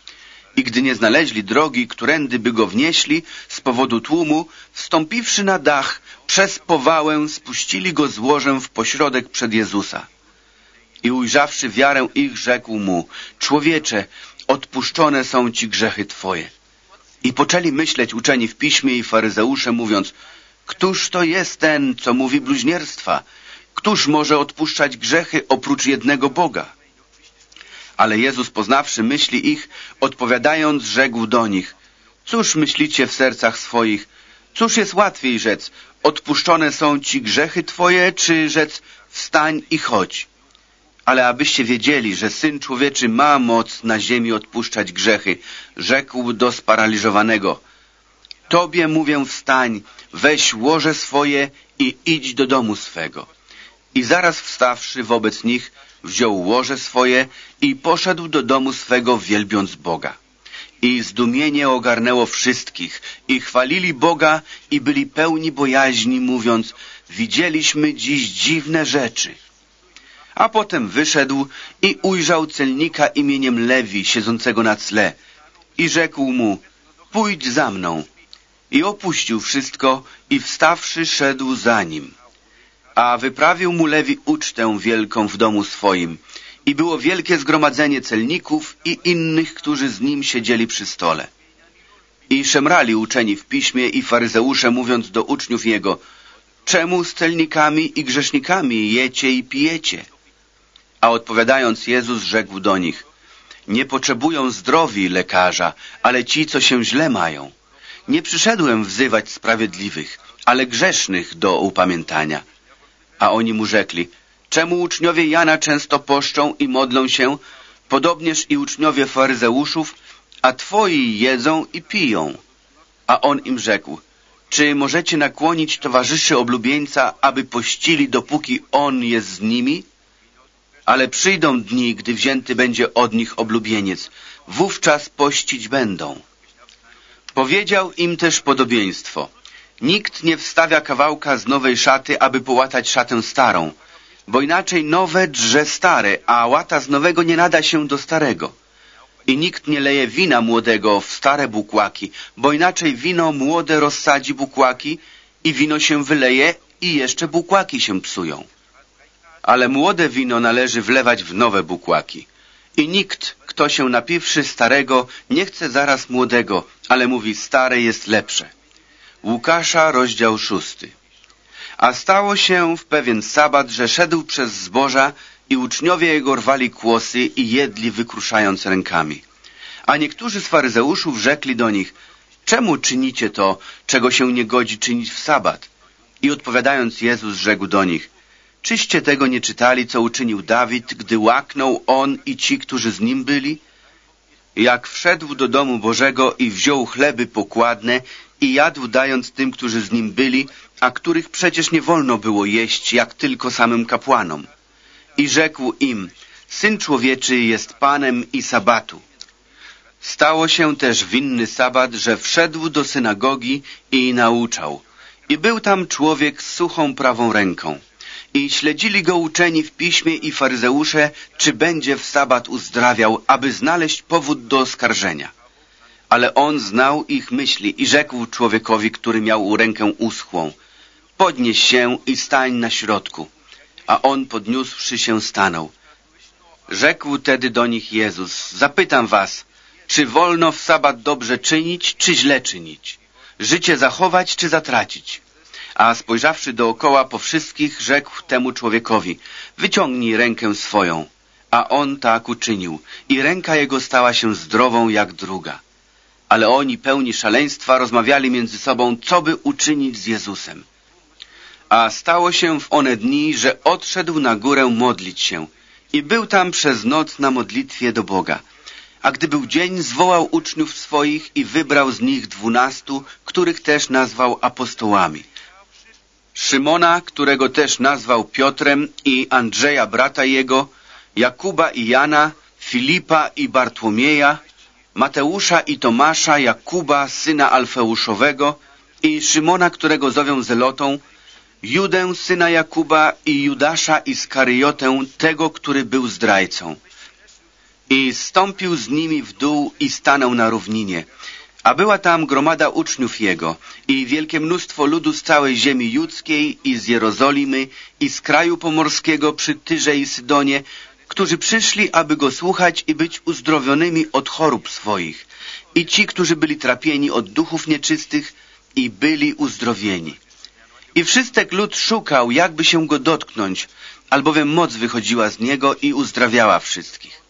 I gdy nie znaleźli drogi, którędy by go wnieśli, z powodu tłumu, wstąpiwszy na dach, przez powałę spuścili go z łożem w pośrodek przed Jezusa. I ujrzawszy wiarę ich, rzekł mu, człowiecze, odpuszczone są ci grzechy twoje. I poczęli myśleć uczeni w piśmie i faryzeusze, mówiąc, któż to jest ten, co mówi bluźnierstwa? Któż może odpuszczać grzechy oprócz jednego Boga? Ale Jezus, poznawszy myśli ich, odpowiadając, rzekł do nich, cóż myślicie w sercach swoich? Cóż jest łatwiej rzec, odpuszczone są ci grzechy twoje, czy rzec, wstań i chodź? Ale abyście wiedzieli, że Syn Człowieczy ma moc na ziemi odpuszczać grzechy, rzekł do sparaliżowanego, Tobie mówię wstań, weź łoże swoje i idź do domu swego. I zaraz wstawszy wobec nich, wziął łoże swoje i poszedł do domu swego, wielbiąc Boga. I zdumienie ogarnęło wszystkich i chwalili Boga i byli pełni bojaźni, mówiąc, widzieliśmy dziś dziwne rzeczy. A potem wyszedł i ujrzał celnika imieniem Lewi, siedzącego na cle i rzekł mu, pójdź za mną. I opuścił wszystko i wstawszy szedł za nim. A wyprawił mu Lewi ucztę wielką w domu swoim i było wielkie zgromadzenie celników i innych, którzy z nim siedzieli przy stole. I szemrali uczeni w piśmie i faryzeusze, mówiąc do uczniów jego, czemu z celnikami i grzesznikami jecie i pijecie? A odpowiadając Jezus rzekł do nich, nie potrzebują zdrowi lekarza, ale ci, co się źle mają. Nie przyszedłem wzywać sprawiedliwych, ale grzesznych do upamiętania. A oni mu rzekli, czemu uczniowie Jana często poszczą i modlą się, podobnież i uczniowie faryzeuszów, a twoi jedzą i piją? A on im rzekł, czy możecie nakłonić towarzyszy oblubieńca, aby pościli, dopóki on jest z nimi? Ale przyjdą dni, gdy wzięty będzie od nich oblubieniec. Wówczas pościć będą. Powiedział im też podobieństwo. Nikt nie wstawia kawałka z nowej szaty, aby połatać szatę starą, bo inaczej nowe drze stare, a łata z nowego nie nada się do starego. I nikt nie leje wina młodego w stare bukłaki, bo inaczej wino młode rozsadzi bukłaki i wino się wyleje i jeszcze bukłaki się psują ale młode wino należy wlewać w nowe bukłaki. I nikt, kto się napiwszy starego, nie chce zaraz młodego, ale mówi stare jest lepsze. Łukasza, rozdział szósty. A stało się w pewien sabat, że szedł przez zboża i uczniowie jego rwali kłosy i jedli, wykruszając rękami. A niektórzy z faryzeuszów rzekli do nich, czemu czynicie to, czego się nie godzi czynić w sabat? I odpowiadając Jezus rzekł do nich, Czyście tego nie czytali, co uczynił Dawid, gdy łaknął on i ci, którzy z nim byli? Jak wszedł do domu Bożego i wziął chleby pokładne i jadł dając tym, którzy z nim byli, a których przecież nie wolno było jeść, jak tylko samym kapłanom. I rzekł im, Syn Człowieczy jest Panem i Sabatu. Stało się też w inny sabat, że wszedł do synagogi i nauczał. I był tam człowiek z suchą prawą ręką. I śledzili go uczeni w piśmie i faryzeusze, czy będzie w sabat uzdrawiał, aby znaleźć powód do oskarżenia. Ale on znał ich myśli i rzekł człowiekowi, który miał rękę uschłą, podnieś się i stań na środku. A on podniósłszy się stanął. Rzekł tedy do nich Jezus, zapytam was, czy wolno w sabat dobrze czynić, czy źle czynić? Życie zachować, czy zatracić? A spojrzawszy dookoła po wszystkich, rzekł temu człowiekowi, wyciągnij rękę swoją. A on tak uczynił i ręka jego stała się zdrową jak druga. Ale oni, pełni szaleństwa, rozmawiali między sobą, co by uczynić z Jezusem. A stało się w one dni, że odszedł na górę modlić się i był tam przez noc na modlitwie do Boga. A gdy był dzień, zwołał uczniów swoich i wybrał z nich dwunastu, których też nazwał apostołami. Szymona, którego też nazwał Piotrem i Andrzeja brata jego, Jakuba i Jana, Filipa i Bartłomieja, Mateusza i Tomasza, Jakuba, syna Alfeuszowego i Szymona, którego zowią Zelotą, Judę, syna Jakuba i Judasza Iskariotę, tego, który był zdrajcą. I stąpił z nimi w dół i stanął na równinie. A była tam gromada uczniów jego i wielkie mnóstwo ludu z całej ziemi judzkiej i z Jerozolimy i z kraju pomorskiego przy Tyrze i Sydonie, którzy przyszli, aby go słuchać i być uzdrowionymi od chorób swoich. I ci, którzy byli trapieni od duchów nieczystych i byli uzdrowieni. I wszystek lud szukał, jakby się go dotknąć, albowiem moc wychodziła z niego i uzdrawiała wszystkich.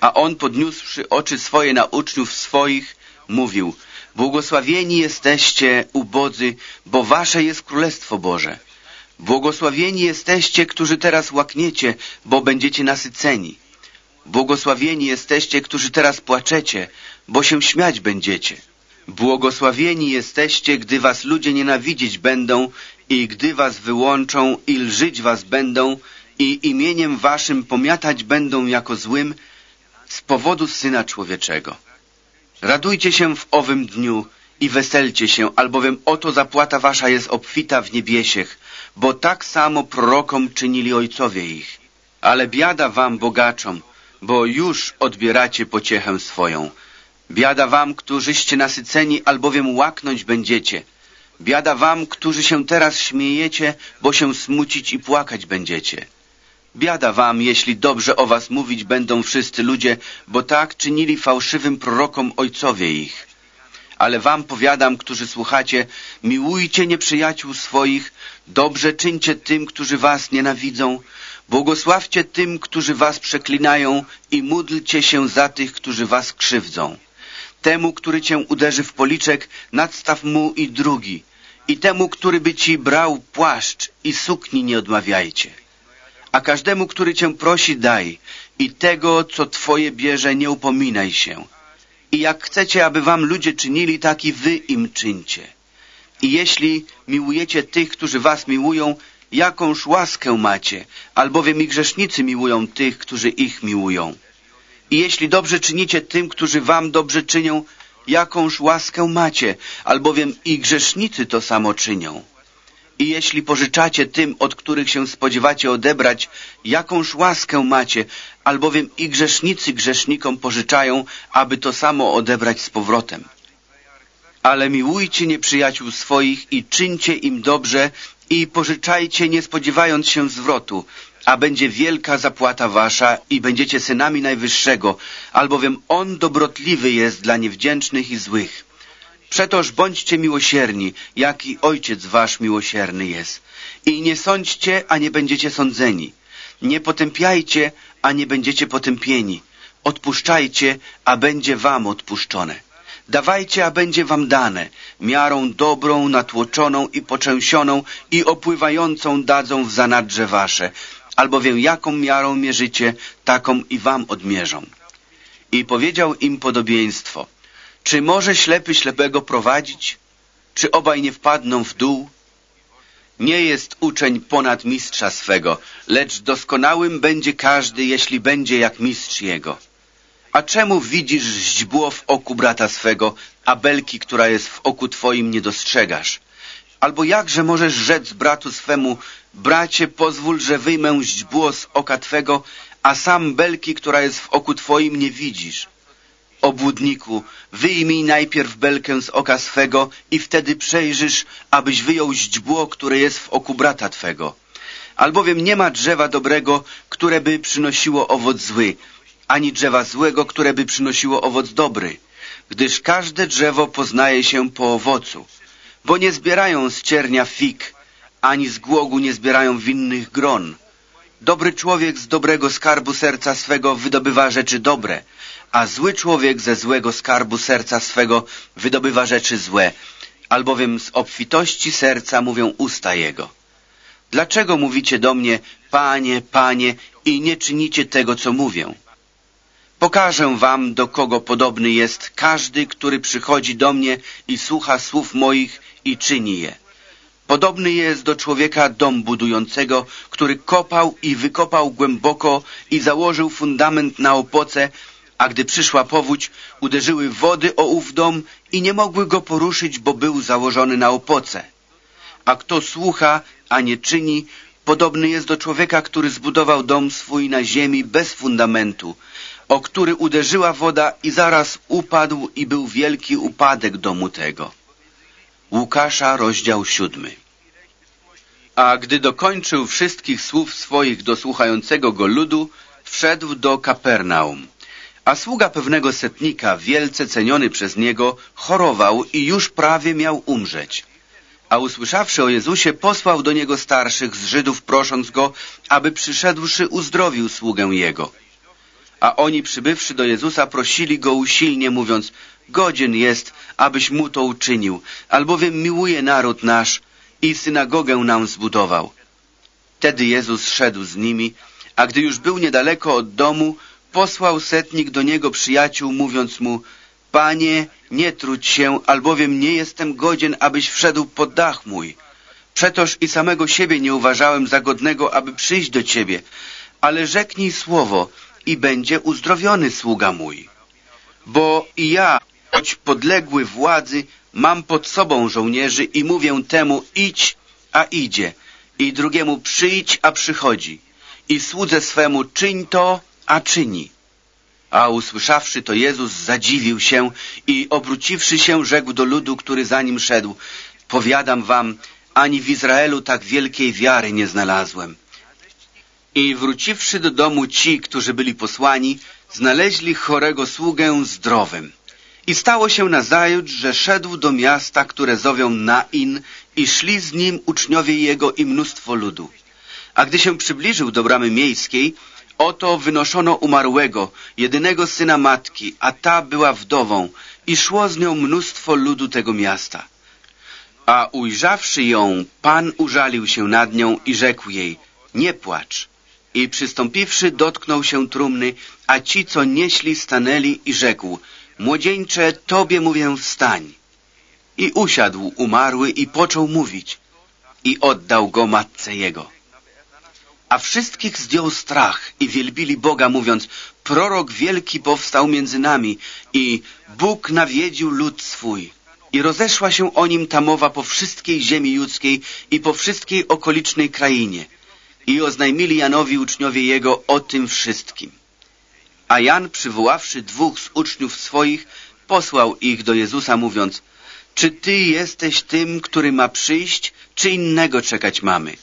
A on, podniósłszy oczy swoje na uczniów swoich, mówił, błogosławieni jesteście, ubodzy, bo wasze jest Królestwo Boże. Błogosławieni jesteście, którzy teraz łakniecie, bo będziecie nasyceni. Błogosławieni jesteście, którzy teraz płaczecie, bo się śmiać będziecie. Błogosławieni jesteście, gdy was ludzie nienawidzieć będą i gdy was wyłączą i lżyć was będą i imieniem waszym pomiatać będą jako złym z powodu Syna Człowieczego. Radujcie się w owym dniu i weselcie się, albowiem oto zapłata wasza jest obfita w niebiesiech, bo tak samo prorokom czynili ojcowie ich. Ale biada wam, bogaczom, bo już odbieracie pociechę swoją. Biada wam, którzyście nasyceni, albowiem łaknąć będziecie. Biada wam, którzy się teraz śmiejecie, bo się smucić i płakać będziecie. Biada wam, jeśli dobrze o was mówić będą wszyscy ludzie, bo tak czynili fałszywym prorokom ojcowie ich. Ale wam powiadam, którzy słuchacie, miłujcie nieprzyjaciół swoich, dobrze czyńcie tym, którzy was nienawidzą, błogosławcie tym, którzy was przeklinają i módlcie się za tych, którzy was krzywdzą. Temu, który cię uderzy w policzek, nadstaw mu i drugi. I temu, który by ci brał płaszcz i sukni nie odmawiajcie. A każdemu, który cię prosi, daj. I tego, co twoje bierze, nie upominaj się. I jak chcecie, aby wam ludzie czynili, tak i wy im czyńcie. I jeśli miłujecie tych, którzy was miłują, jakąż łaskę macie, albowiem i grzesznicy miłują tych, którzy ich miłują. I jeśli dobrze czynicie tym, którzy wam dobrze czynią, jakąż łaskę macie, albowiem i grzesznicy to samo czynią. I jeśli pożyczacie tym, od których się spodziewacie odebrać, jakąż łaskę macie, albowiem i grzesznicy grzesznikom pożyczają, aby to samo odebrać z powrotem. Ale miłujcie nieprzyjaciół swoich i czyńcie im dobrze i pożyczajcie, nie spodziewając się zwrotu, a będzie wielka zapłata wasza i będziecie synami Najwyższego, albowiem On dobrotliwy jest dla niewdzięcznych i złych. Przetoż bądźcie miłosierni, jak i Ojciec wasz miłosierny jest. I nie sądźcie, a nie będziecie sądzeni. Nie potępiajcie, a nie będziecie potępieni. Odpuszczajcie, a będzie wam odpuszczone. Dawajcie, a będzie wam dane. Miarą dobrą, natłoczoną i poczęsioną i opływającą dadzą w zanadrze wasze albowiem jaką miarą mierzycie, taką i wam odmierzą. I powiedział im podobieństwo. Czy może ślepy ślepego prowadzić? Czy obaj nie wpadną w dół? Nie jest uczeń ponad mistrza swego, lecz doskonałym będzie każdy, jeśli będzie jak mistrz jego. A czemu widzisz źdźbło w oku brata swego, a belki, która jest w oku twoim, nie dostrzegasz? Albo jakże możesz rzec bratu swemu, bracie, pozwól, że wyjmę źdźbło z oka twego, a sam belki, która jest w oku twoim, nie widzisz. Obłudniku, wyjmij najpierw belkę z oka swego i wtedy przejrzysz, abyś wyjął źdźbło, które jest w oku brata twego. Albowiem nie ma drzewa dobrego, które by przynosiło owoc zły, ani drzewa złego, które by przynosiło owoc dobry, gdyż każde drzewo poznaje się po owocu. Bo nie zbierają z ciernia fig, ani z głogu nie zbierają winnych gron. Dobry człowiek z dobrego skarbu serca swego wydobywa rzeczy dobre, a zły człowiek ze złego skarbu serca swego wydobywa rzeczy złe, albowiem z obfitości serca mówią usta jego. Dlaczego mówicie do mnie, Panie, Panie, i nie czynicie tego, co mówię? Pokażę wam, do kogo podobny jest każdy, który przychodzi do mnie i słucha słów moich i czyni je. Podobny jest do człowieka dom budującego, który kopał i wykopał głęboko i założył fundament na opoce, a gdy przyszła powódź, uderzyły wody o ów dom i nie mogły go poruszyć, bo był założony na opoce. A kto słucha, a nie czyni, podobny jest do człowieka, który zbudował dom swój na ziemi bez fundamentu, o który uderzyła woda i zaraz upadł i był wielki upadek domu tego. Łukasza, rozdział siódmy. A gdy dokończył wszystkich słów swoich do słuchającego go ludu, wszedł do Kapernaum. A sługa pewnego setnika, wielce ceniony przez niego, chorował i już prawie miał umrzeć. A usłyszawszy o Jezusie, posłał do niego starszych z Żydów, prosząc go, aby przyszedłszy uzdrowił sługę jego. A oni przybywszy do Jezusa, prosili go usilnie, mówiąc, godzien jest, abyś mu to uczynił, albowiem miłuje naród nasz i synagogę nam zbudował. Wtedy Jezus szedł z nimi, a gdy już był niedaleko od domu, posłał setnik do niego przyjaciół, mówiąc mu, Panie, nie trudź się, albowiem nie jestem godzien, abyś wszedł pod dach mój. Przetoż i samego siebie nie uważałem za godnego, aby przyjść do Ciebie, ale rzeknij słowo i będzie uzdrowiony sługa mój. Bo i ja, choć podległy władzy, mam pod sobą żołnierzy i mówię temu idź, a idzie, i drugiemu przyjdź, a przychodzi, i słudze swemu czyń to, a czyni. A usłyszawszy to Jezus zadziwił się i obróciwszy się rzekł do ludu, który za nim szedł, powiadam wam, ani w Izraelu tak wielkiej wiary nie znalazłem. I wróciwszy do domu ci, którzy byli posłani, znaleźli chorego sługę zdrowym. I stało się nazajutrz, że szedł do miasta, które zowią Nain i szli z nim uczniowie jego i mnóstwo ludu. A gdy się przybliżył do bramy miejskiej, oto wynoszono umarłego, jedynego syna matki, a ta była wdową i szło z nią mnóstwo ludu tego miasta. A ujrzawszy ją, Pan użalił się nad nią i rzekł jej, nie płacz. I przystąpiwszy, dotknął się trumny, a ci, co nieśli, stanęli i rzekł, Młodzieńcze, tobie mówię wstań. I usiadł umarły i począł mówić. I oddał go matce jego. A wszystkich zdjął strach i wielbili Boga, mówiąc, prorok wielki powstał między nami i Bóg nawiedził lud swój. I rozeszła się o nim ta mowa po wszystkiej ziemi judzkiej i po wszystkiej okolicznej krainie. I oznajmili Janowi uczniowie jego o tym wszystkim. A Jan, przywoławszy dwóch z uczniów swoich, posłał ich do Jezusa, mówiąc, czy Ty jesteś tym, który ma przyjść, czy innego czekać mamy?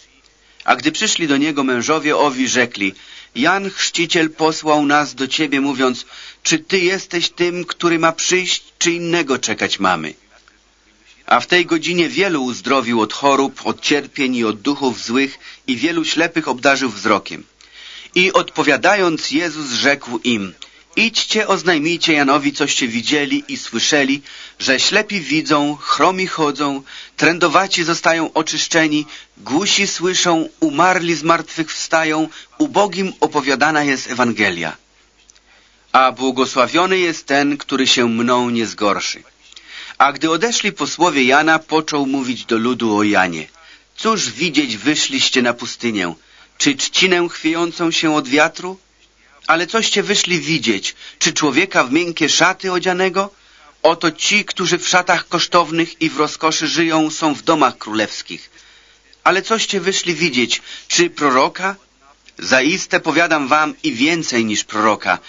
A gdy przyszli do niego mężowie owi, rzekli, Jan Chrzciciel posłał nas do Ciebie, mówiąc, czy Ty jesteś tym, który ma przyjść, czy innego czekać mamy? A w tej godzinie wielu uzdrowił od chorób, od cierpień i od duchów złych i wielu ślepych obdarzył wzrokiem. I odpowiadając Jezus rzekł im, idźcie oznajmijcie Janowi, coście widzieli i słyszeli, że ślepi widzą, chromi chodzą, trędowaci zostają oczyszczeni, głusi słyszą, umarli z martwych wstają, ubogim opowiadana jest Ewangelia. A błogosławiony jest ten, który się mną nie zgorszy. A gdy odeszli posłowie Jana, począł mówić do ludu o Janie. Cóż widzieć wyszliście na pustynię? Czy trzcinę chwiejącą się od wiatru? Ale coście wyszli widzieć? Czy człowieka w miękkie szaty odzianego? Oto ci, którzy w szatach kosztownych i w rozkoszy żyją, są w domach królewskich. Ale coście wyszli widzieć? Czy proroka? Zaiste powiadam wam i więcej niż proroka.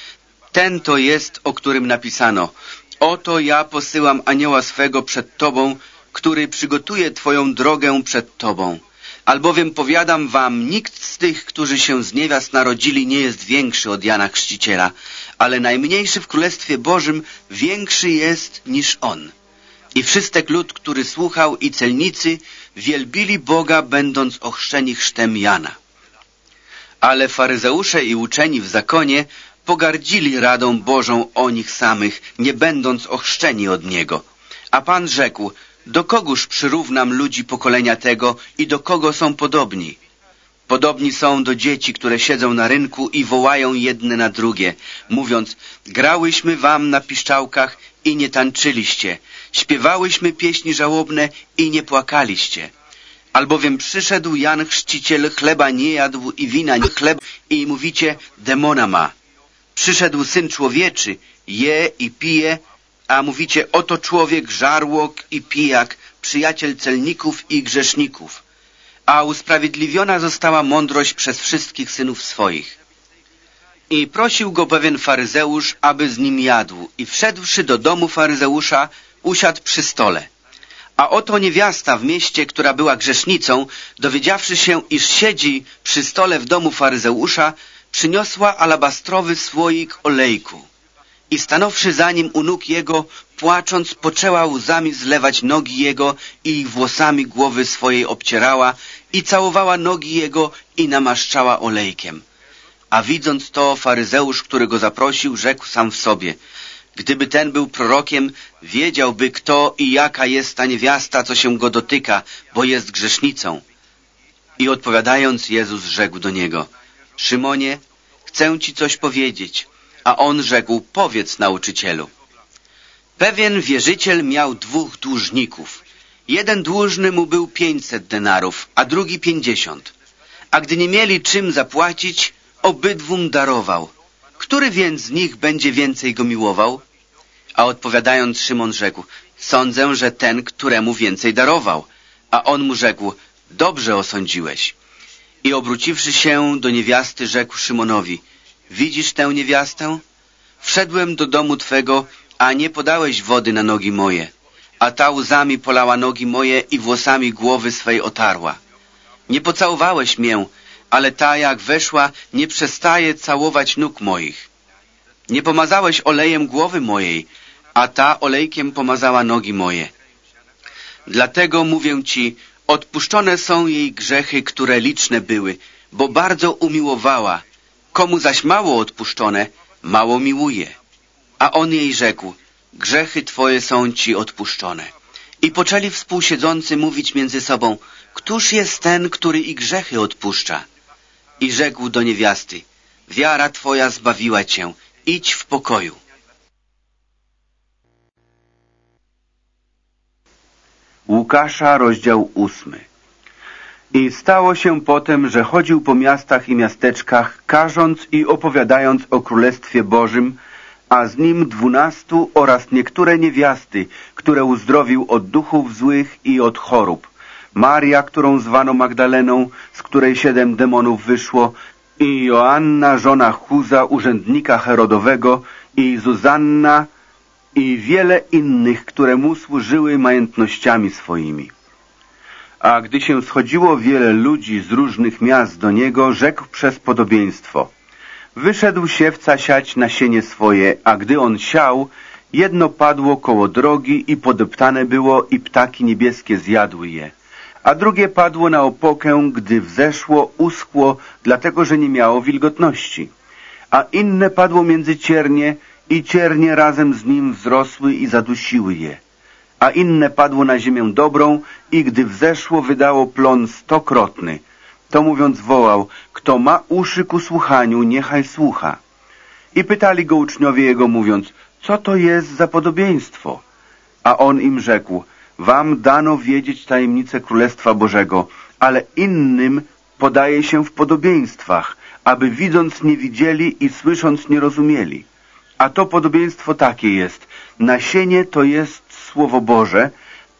Ten to jest, o którym napisano. Oto ja posyłam anioła swego przed Tobą, który przygotuje Twoją drogę przed Tobą. Albowiem powiadam wam, nikt z tych, którzy się z niewiast narodzili, nie jest większy od Jana Chrzciciela, ale najmniejszy w Królestwie Bożym większy jest niż on. I wszystek lud, który słuchał i celnicy wielbili Boga, będąc ochrzczeni chrztem Jana. Ale faryzeusze i uczeni w zakonie pogardzili radą Bożą o nich samych, nie będąc ochrzczeni od Niego. A Pan rzekł, do kogóż przyrównam ludzi pokolenia tego i do kogo są podobni? Podobni są do dzieci, które siedzą na rynku i wołają jedne na drugie, mówiąc, grałyśmy wam na piszczałkach i nie tańczyliście, śpiewałyśmy pieśni żałobne i nie płakaliście. Albowiem przyszedł Jan Chrzciciel, chleba nie jadł i wina nie chleb i mówicie, demona ma. Przyszedł Syn Człowieczy, je i pije, a mówicie, oto człowiek, żarłok i pijak, przyjaciel celników i grzeszników. A usprawiedliwiona została mądrość przez wszystkich synów swoich. I prosił go pewien faryzeusz, aby z nim jadł. I wszedłszy do domu faryzeusza, usiadł przy stole. A oto niewiasta w mieście, która była grzesznicą, dowiedziawszy się, iż siedzi przy stole w domu faryzeusza, przyniosła alabastrowy słoik olejku i stanowszy za nim u nóg jego, płacząc, poczęła łzami zlewać nogi jego i włosami głowy swojej obcierała i całowała nogi jego i namaszczała olejkiem. A widząc to, faryzeusz, który go zaprosił, rzekł sam w sobie, gdyby ten był prorokiem, wiedziałby kto i jaka jest ta niewiasta, co się go dotyka, bo jest grzesznicą. I odpowiadając, Jezus rzekł do niego, Szymonie, chcę ci coś powiedzieć. A on rzekł, powiedz nauczycielu. Pewien wierzyciel miał dwóch dłużników. Jeden dłużny mu był pięćset denarów, a drugi pięćdziesiąt. A gdy nie mieli czym zapłacić, obydwum darował. Który więc z nich będzie więcej go miłował? A odpowiadając Szymon rzekł, sądzę, że ten, któremu więcej darował. A on mu rzekł, dobrze osądziłeś. I obróciwszy się do niewiasty, rzekł Szymonowi, Widzisz tę niewiastę? Wszedłem do domu Twego, a nie podałeś wody na nogi moje, a ta łzami polała nogi moje i włosami głowy swej otarła. Nie pocałowałeś mię, ale ta jak weszła, nie przestaje całować nóg moich. Nie pomazałeś olejem głowy mojej, a ta olejkiem pomazała nogi moje. Dlatego mówię Ci, odpuszczone są jej grzechy, które liczne były, bo bardzo umiłowała, Komu zaś mało odpuszczone, mało miłuje. A on jej rzekł, grzechy twoje są ci odpuszczone. I poczęli współsiedzący mówić między sobą, któż jest ten, który i grzechy odpuszcza? I rzekł do niewiasty, wiara twoja zbawiła cię, idź w pokoju. Łukasza, rozdział ósmy. I stało się potem, że chodził po miastach i miasteczkach, karząc i opowiadając o Królestwie Bożym, a z nim dwunastu oraz niektóre niewiasty, które uzdrowił od duchów złych i od chorób. Maria, którą zwano Magdaleną, z której siedem demonów wyszło, i Joanna, żona Chuza, urzędnika Herodowego, i Zuzanna, i wiele innych, które mu służyły majątnościami swoimi. A gdy się schodziło wiele ludzi z różnych miast do niego, rzekł przez podobieństwo. Wyszedł siewca siać nasienie swoje, a gdy on siał, jedno padło koło drogi i podeptane było i ptaki niebieskie zjadły je. A drugie padło na opokę, gdy wzeszło, uschło, dlatego że nie miało wilgotności. A inne padło między ciernie i ciernie razem z nim wzrosły i zadusiły je a inne padło na ziemię dobrą i gdy wzeszło, wydało plon stokrotny. To mówiąc wołał, kto ma uszy ku słuchaniu, niechaj słucha. I pytali go uczniowie jego, mówiąc, co to jest za podobieństwo? A on im rzekł, wam dano wiedzieć tajemnicę Królestwa Bożego, ale innym podaje się w podobieństwach, aby widząc nie widzieli i słysząc nie rozumieli. A to podobieństwo takie jest. Nasienie to jest Słowo Boże,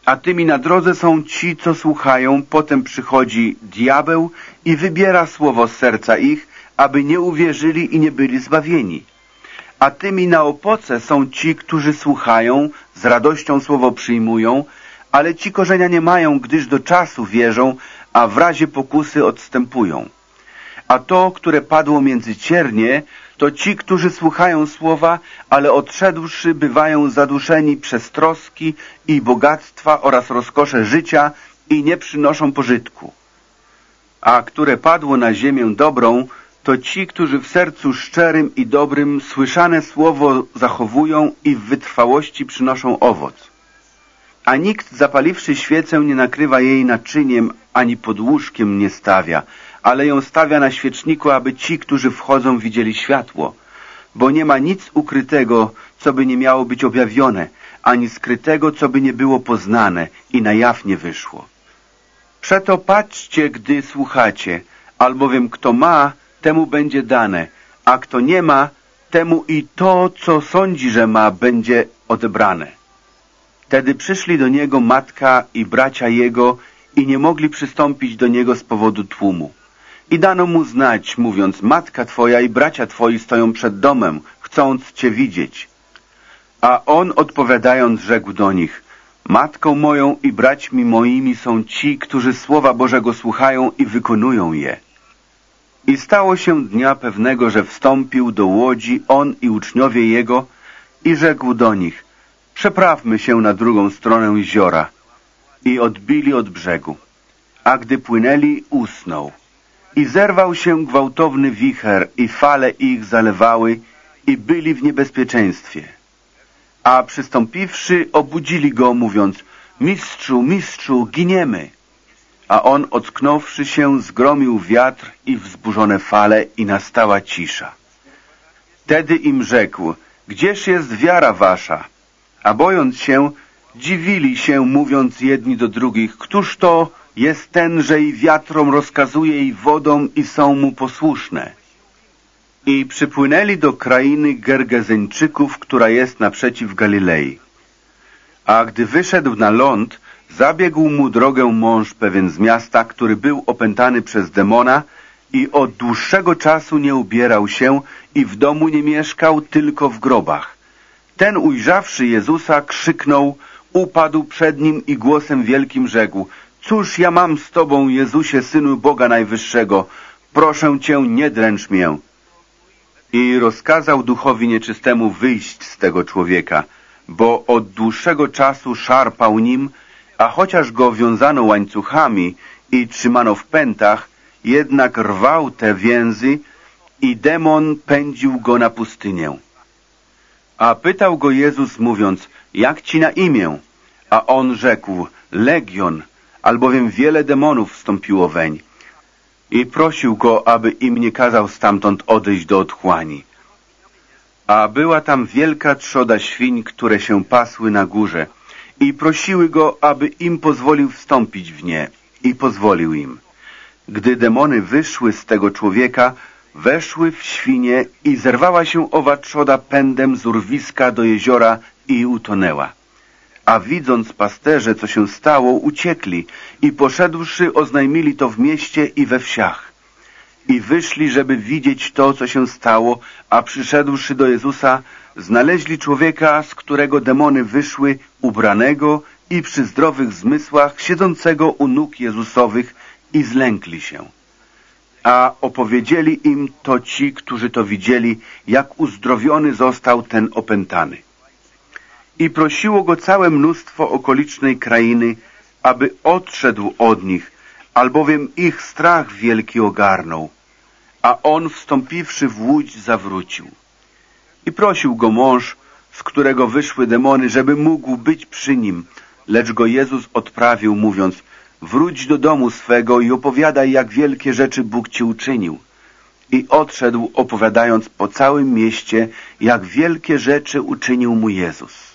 a tymi na drodze są ci, co słuchają, potem przychodzi diabeł i wybiera słowo z serca ich, aby nie uwierzyli i nie byli zbawieni. a tymi na opoce są ci, którzy słuchają, z radością słowo przyjmują, ale ci korzenia nie mają, gdyż do czasu wierzą, a w razie pokusy odstępują. A to, które padło między ciernie, to ci, którzy słuchają słowa, ale odszedłszy bywają zaduszeni przez troski i bogactwa oraz rozkosze życia i nie przynoszą pożytku. A które padło na ziemię dobrą, to ci, którzy w sercu szczerym i dobrym słyszane słowo zachowują i w wytrwałości przynoszą owoc. A nikt zapaliwszy świecę nie nakrywa jej naczyniem, ani pod łóżkiem nie stawia, ale ją stawia na świeczniku, aby ci, którzy wchodzą, widzieli światło. Bo nie ma nic ukrytego, co by nie miało być objawione, ani skrytego, co by nie było poznane i na jaw nie wyszło. Przeto patrzcie, gdy słuchacie, albowiem kto ma, temu będzie dane, a kto nie ma, temu i to, co sądzi, że ma, będzie odebrane. Wtedy przyszli do niego matka i bracia jego i nie mogli przystąpić do niego z powodu tłumu. I dano mu znać, mówiąc, matka twoja i bracia twoi stoją przed domem, chcąc cię widzieć. A on odpowiadając rzekł do nich, matką moją i braćmi moimi są ci, którzy słowa Bożego słuchają i wykonują je. I stało się dnia pewnego, że wstąpił do łodzi on i uczniowie jego i rzekł do nich, przeprawmy się na drugą stronę jeziora. I odbili od brzegu. A gdy płynęli, usnął. I zerwał się gwałtowny wicher i fale ich zalewały i byli w niebezpieczeństwie. A przystąpiwszy, obudzili go, mówiąc, mistrzu, mistrzu, giniemy. A on, ocknąwszy się, zgromił wiatr i wzburzone fale i nastała cisza. Wtedy im rzekł, gdzież jest wiara wasza? A bojąc się, dziwili się, mówiąc jedni do drugich, któż to jest ten, że i wiatrom rozkazuje i wodą i są mu posłuszne. I przypłynęli do krainy Gergezeńczyków, która jest naprzeciw Galilei. A gdy wyszedł na ląd, zabiegł mu drogę mąż pewien z miasta, który był opętany przez demona i od dłuższego czasu nie ubierał się i w domu nie mieszkał, tylko w grobach. Ten ujrzawszy Jezusa krzyknął, upadł przed nim i głosem wielkim rzekł, Cóż ja mam z Tobą, Jezusie, Synu Boga Najwyższego? Proszę Cię, nie dręcz mię. I rozkazał duchowi nieczystemu wyjść z tego człowieka, bo od dłuższego czasu szarpał nim, a chociaż go wiązano łańcuchami i trzymano w pętach, jednak rwał te więzy i demon pędził go na pustynię. A pytał go Jezus mówiąc, jak ci na imię? A on rzekł, Legion, albowiem wiele demonów wstąpiło weń. I prosił go, aby im nie kazał stamtąd odejść do otchłani. A była tam wielka trzoda świń, które się pasły na górze i prosiły go, aby im pozwolił wstąpić w nie i pozwolił im. Gdy demony wyszły z tego człowieka, weszły w świnie i zerwała się owa trzoda pędem z urwiska do jeziora i utonęła. A widząc pasterze, co się stało, uciekli i poszedłszy oznajmili to w mieście i we wsiach. I wyszli, żeby widzieć to, co się stało, a przyszedłszy do Jezusa, znaleźli człowieka, z którego demony wyszły, ubranego i przy zdrowych zmysłach, siedzącego u nóg Jezusowych i zlękli się. A opowiedzieli im to ci, którzy to widzieli, jak uzdrowiony został ten opętany i prosiło go całe mnóstwo okolicznej krainy, aby odszedł od nich, albowiem ich strach wielki ogarnął. A on, wstąpiwszy w łódź, zawrócił. I prosił go mąż, z którego wyszły demony, żeby mógł być przy nim, lecz go Jezus odprawił, mówiąc, wróć do domu swego i opowiadaj, jak wielkie rzeczy Bóg ci uczynił. I odszedł, opowiadając po całym mieście, jak wielkie rzeczy uczynił mu Jezus.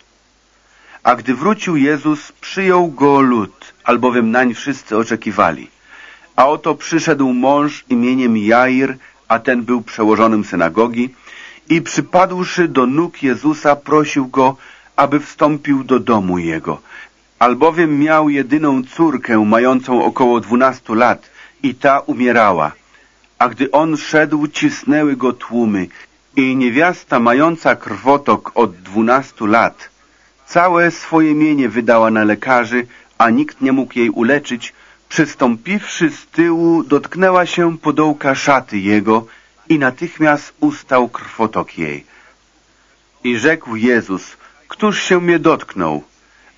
A gdy wrócił Jezus, przyjął go lud, albowiem nań wszyscy oczekiwali. A oto przyszedł mąż imieniem Jair, a ten był przełożonym synagogi, i przypadłszy do nóg Jezusa, prosił go, aby wstąpił do domu jego, albowiem miał jedyną córkę, mającą około dwunastu lat, i ta umierała. A gdy on szedł, cisnęły go tłumy I niewiasta mająca krwotok od dwunastu lat całe swoje mienie wydała na lekarzy, a nikt nie mógł jej uleczyć, przystąpiwszy z tyłu, dotknęła się podołka szaty jego i natychmiast ustał krwotok jej. I rzekł Jezus, któż się mnie dotknął?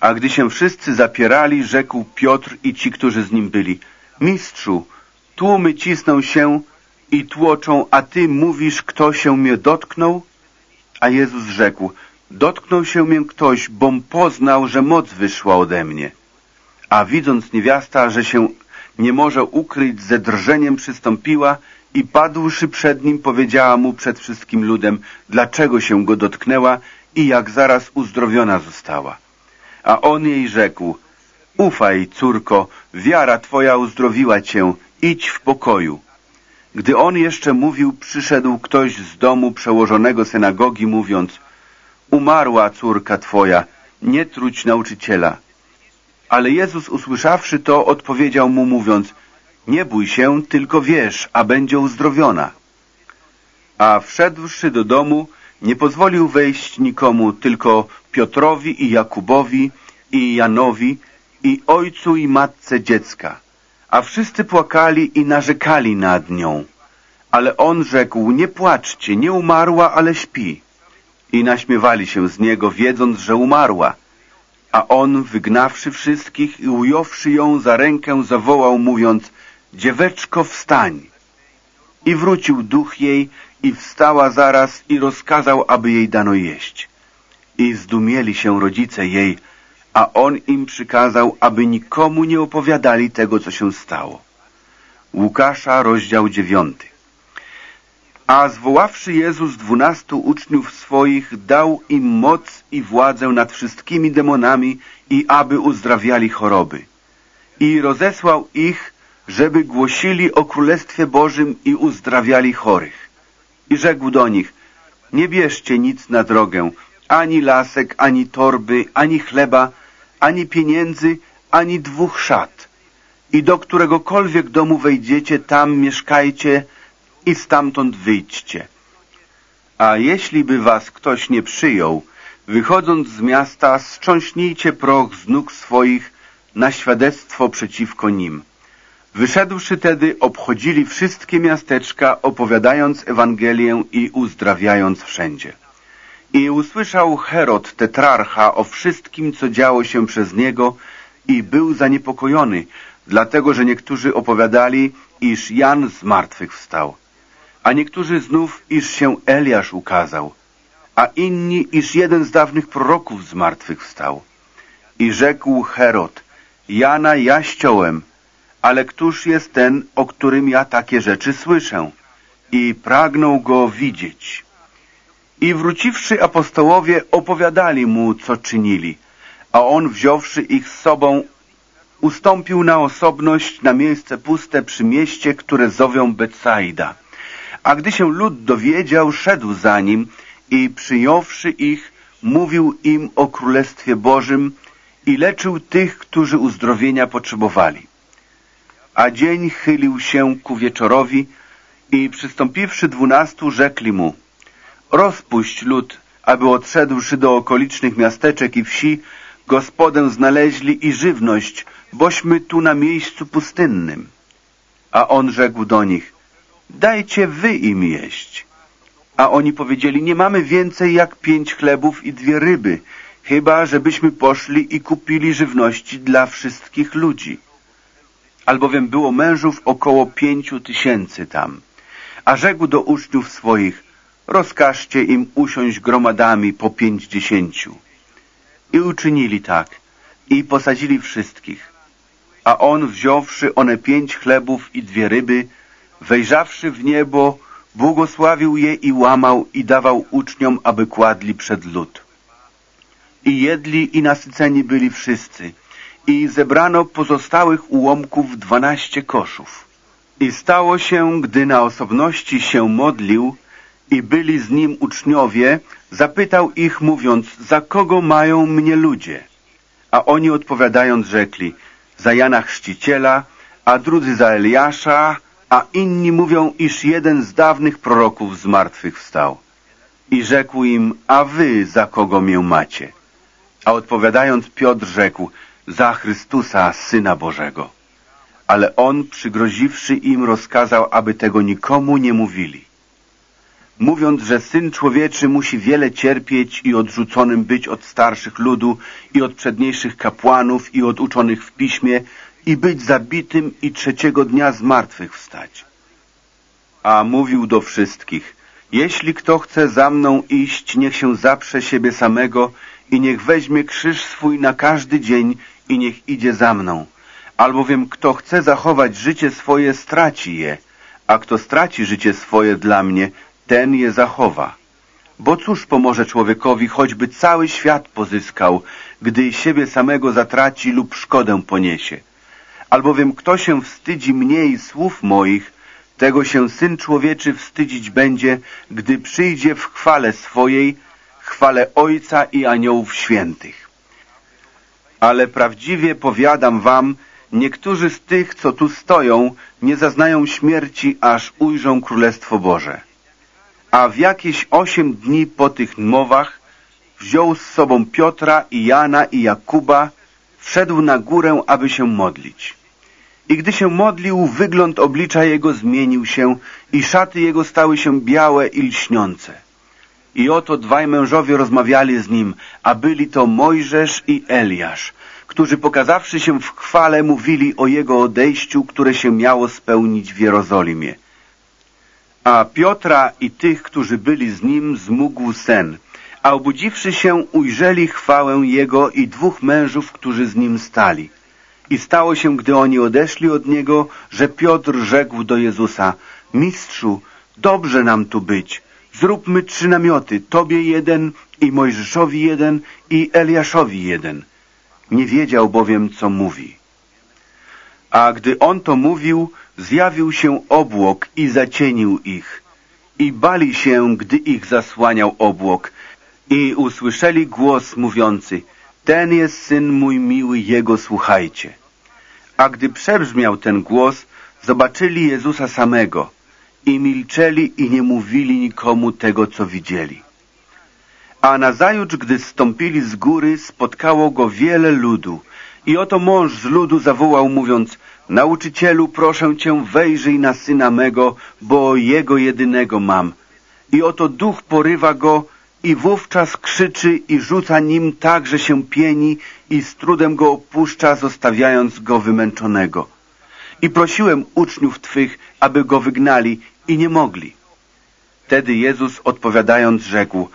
A gdy się wszyscy zapierali, rzekł Piotr i ci, którzy z nim byli, Mistrzu, tłumy cisną się i tłoczą, a ty mówisz, kto się mnie dotknął? A Jezus rzekł, dotknął się mnie ktoś, bom poznał, że moc wyszła ode mnie. A widząc niewiasta, że się nie może ukryć, ze drżeniem przystąpiła i padłszy przed nim powiedziała mu przed wszystkim ludem, dlaczego się go dotknęła i jak zaraz uzdrowiona została. A on jej rzekł, ufaj, córko, wiara twoja uzdrowiła cię, idź w pokoju. Gdy on jeszcze mówił, przyszedł ktoś z domu przełożonego synagogi, mówiąc, umarła córka twoja, nie truć nauczyciela. Ale Jezus usłyszawszy to, odpowiedział mu, mówiąc, nie bój się, tylko wierz, a będzie uzdrowiona. A wszedłszy do domu, nie pozwolił wejść nikomu, tylko Piotrowi i Jakubowi i Janowi i ojcu i matce dziecka. A wszyscy płakali i narzekali nad nią. Ale on rzekł, nie płaczcie, nie umarła, ale śpi. I naśmiewali się z niego, wiedząc, że umarła. A on, wygnawszy wszystkich i ująwszy ją za rękę, zawołał, mówiąc, dzieweczko, wstań. I wrócił duch jej i wstała zaraz i rozkazał, aby jej dano jeść. I zdumieli się rodzice jej, a on im przykazał, aby nikomu nie opowiadali tego, co się stało. Łukasza, rozdział dziewiąty. A zwoławszy Jezus dwunastu uczniów swoich, dał im moc i władzę nad wszystkimi demonami i aby uzdrawiali choroby. I rozesłał ich, żeby głosili o Królestwie Bożym i uzdrawiali chorych. I rzekł do nich, nie bierzcie nic na drogę, ani lasek, ani torby, ani chleba, ani pieniędzy, ani dwóch szat. I do któregokolwiek domu wejdziecie, tam mieszkajcie i stamtąd wyjdźcie. A jeśli by was ktoś nie przyjął, wychodząc z miasta, strząśnijcie proch z nóg swoich na świadectwo przeciwko nim. Wyszedłszy tedy, obchodzili wszystkie miasteczka, opowiadając Ewangelię i uzdrawiając wszędzie. I usłyszał Herod, tetrarcha, o wszystkim, co działo się przez niego i był zaniepokojony, dlatego, że niektórzy opowiadali, iż Jan z martwych wstał, a niektórzy znów, iż się Eliasz ukazał, a inni, iż jeden z dawnych proroków z martwych wstał. I rzekł Herod, Jana ja ściąłem, ale któż jest ten, o którym ja takie rzeczy słyszę? I pragnął go widzieć. I wróciwszy apostołowie opowiadali mu, co czynili, a on wziąwszy ich z sobą, ustąpił na osobność na miejsce puste przy mieście, które zowią Betsaida. A gdy się lud dowiedział, szedł za nim i przyjąwszy ich, mówił im o Królestwie Bożym i leczył tych, którzy uzdrowienia potrzebowali. A dzień chylił się ku wieczorowi i przystąpiwszy dwunastu, rzekli mu – Rozpuść lud, aby odszedłszy do okolicznych miasteczek i wsi, gospodę znaleźli i żywność, bośmy tu na miejscu pustynnym. A on rzekł do nich, dajcie wy im jeść. A oni powiedzieli, nie mamy więcej jak pięć chlebów i dwie ryby, chyba żebyśmy poszli i kupili żywności dla wszystkich ludzi. Albowiem było mężów około pięciu tysięcy tam. A rzekł do uczniów swoich, rozkażcie im usiąść gromadami po pięćdziesięciu. I uczynili tak i posadzili wszystkich. A on, wziąwszy one pięć chlebów i dwie ryby, wejrzawszy w niebo, błogosławił je i łamał i dawał uczniom, aby kładli przed lud. I jedli i nasyceni byli wszyscy. I zebrano pozostałych ułomków dwanaście koszów. I stało się, gdy na osobności się modlił, i byli z nim uczniowie, zapytał ich, mówiąc, za kogo mają mnie ludzie? A oni odpowiadając rzekli, za Jana Chrzciciela, a drudzy za Eliasza, a inni mówią, iż jeden z dawnych proroków z martwych wstał. I rzekł im, a wy za kogo mię macie? A odpowiadając Piotr rzekł, za Chrystusa, Syna Bożego. Ale on, przygroziwszy im, rozkazał, aby tego nikomu nie mówili. Mówiąc, że Syn Człowieczy musi wiele cierpieć i odrzuconym być od starszych ludu i od przedniejszych kapłanów i od uczonych w piśmie i być zabitym i trzeciego dnia z martwych wstać. A mówił do wszystkich, jeśli kto chce za mną iść, niech się zaprze siebie samego i niech weźmie krzyż swój na każdy dzień i niech idzie za mną. Albowiem kto chce zachować życie swoje, straci je, a kto straci życie swoje dla mnie, ten je zachowa. Bo cóż pomoże człowiekowi, choćby cały świat pozyskał, gdy siebie samego zatraci lub szkodę poniesie? Albowiem kto się wstydzi mniej słów moich, tego się Syn Człowieczy wstydzić będzie, gdy przyjdzie w chwale swojej, chwale Ojca i aniołów świętych. Ale prawdziwie powiadam wam, niektórzy z tych, co tu stoją, nie zaznają śmierci, aż ujrzą Królestwo Boże. A w jakieś osiem dni po tych mowach wziął z sobą Piotra i Jana i Jakuba, wszedł na górę, aby się modlić. I gdy się modlił, wygląd oblicza jego zmienił się i szaty jego stały się białe i lśniące. I oto dwaj mężowie rozmawiali z nim, a byli to Mojżesz i Eliasz, którzy pokazawszy się w chwale mówili o jego odejściu, które się miało spełnić w Jerozolimie. A Piotra i tych, którzy byli z nim, zmógł sen, a obudziwszy się ujrzeli chwałę jego i dwóch mężów, którzy z nim stali. I stało się, gdy oni odeszli od niego, że Piotr rzekł do Jezusa, Mistrzu, dobrze nam tu być. Zróbmy trzy namioty, Tobie jeden i Mojżeszowi jeden i Eliaszowi jeden. Nie wiedział bowiem, co mówi. A gdy on to mówił, zjawił się obłok i zacienił ich. I bali się, gdy ich zasłaniał obłok. I usłyszeli głos mówiący, ten jest Syn mój miły, Jego słuchajcie. A gdy przebrzmiał ten głos, zobaczyli Jezusa samego i milczeli i nie mówili nikomu tego, co widzieli. A nazajutrz, gdy stąpili z góry, spotkało go wiele ludu. I oto mąż z ludu zawołał, mówiąc, Nauczycielu, proszę cię, wejrzyj na syna mego, bo jego jedynego mam. I oto duch porywa go i wówczas krzyczy i rzuca nim tak, że się pieni i z trudem go opuszcza, zostawiając go wymęczonego. I prosiłem uczniów Twych, aby go wygnali i nie mogli. Wtedy Jezus odpowiadając rzekł,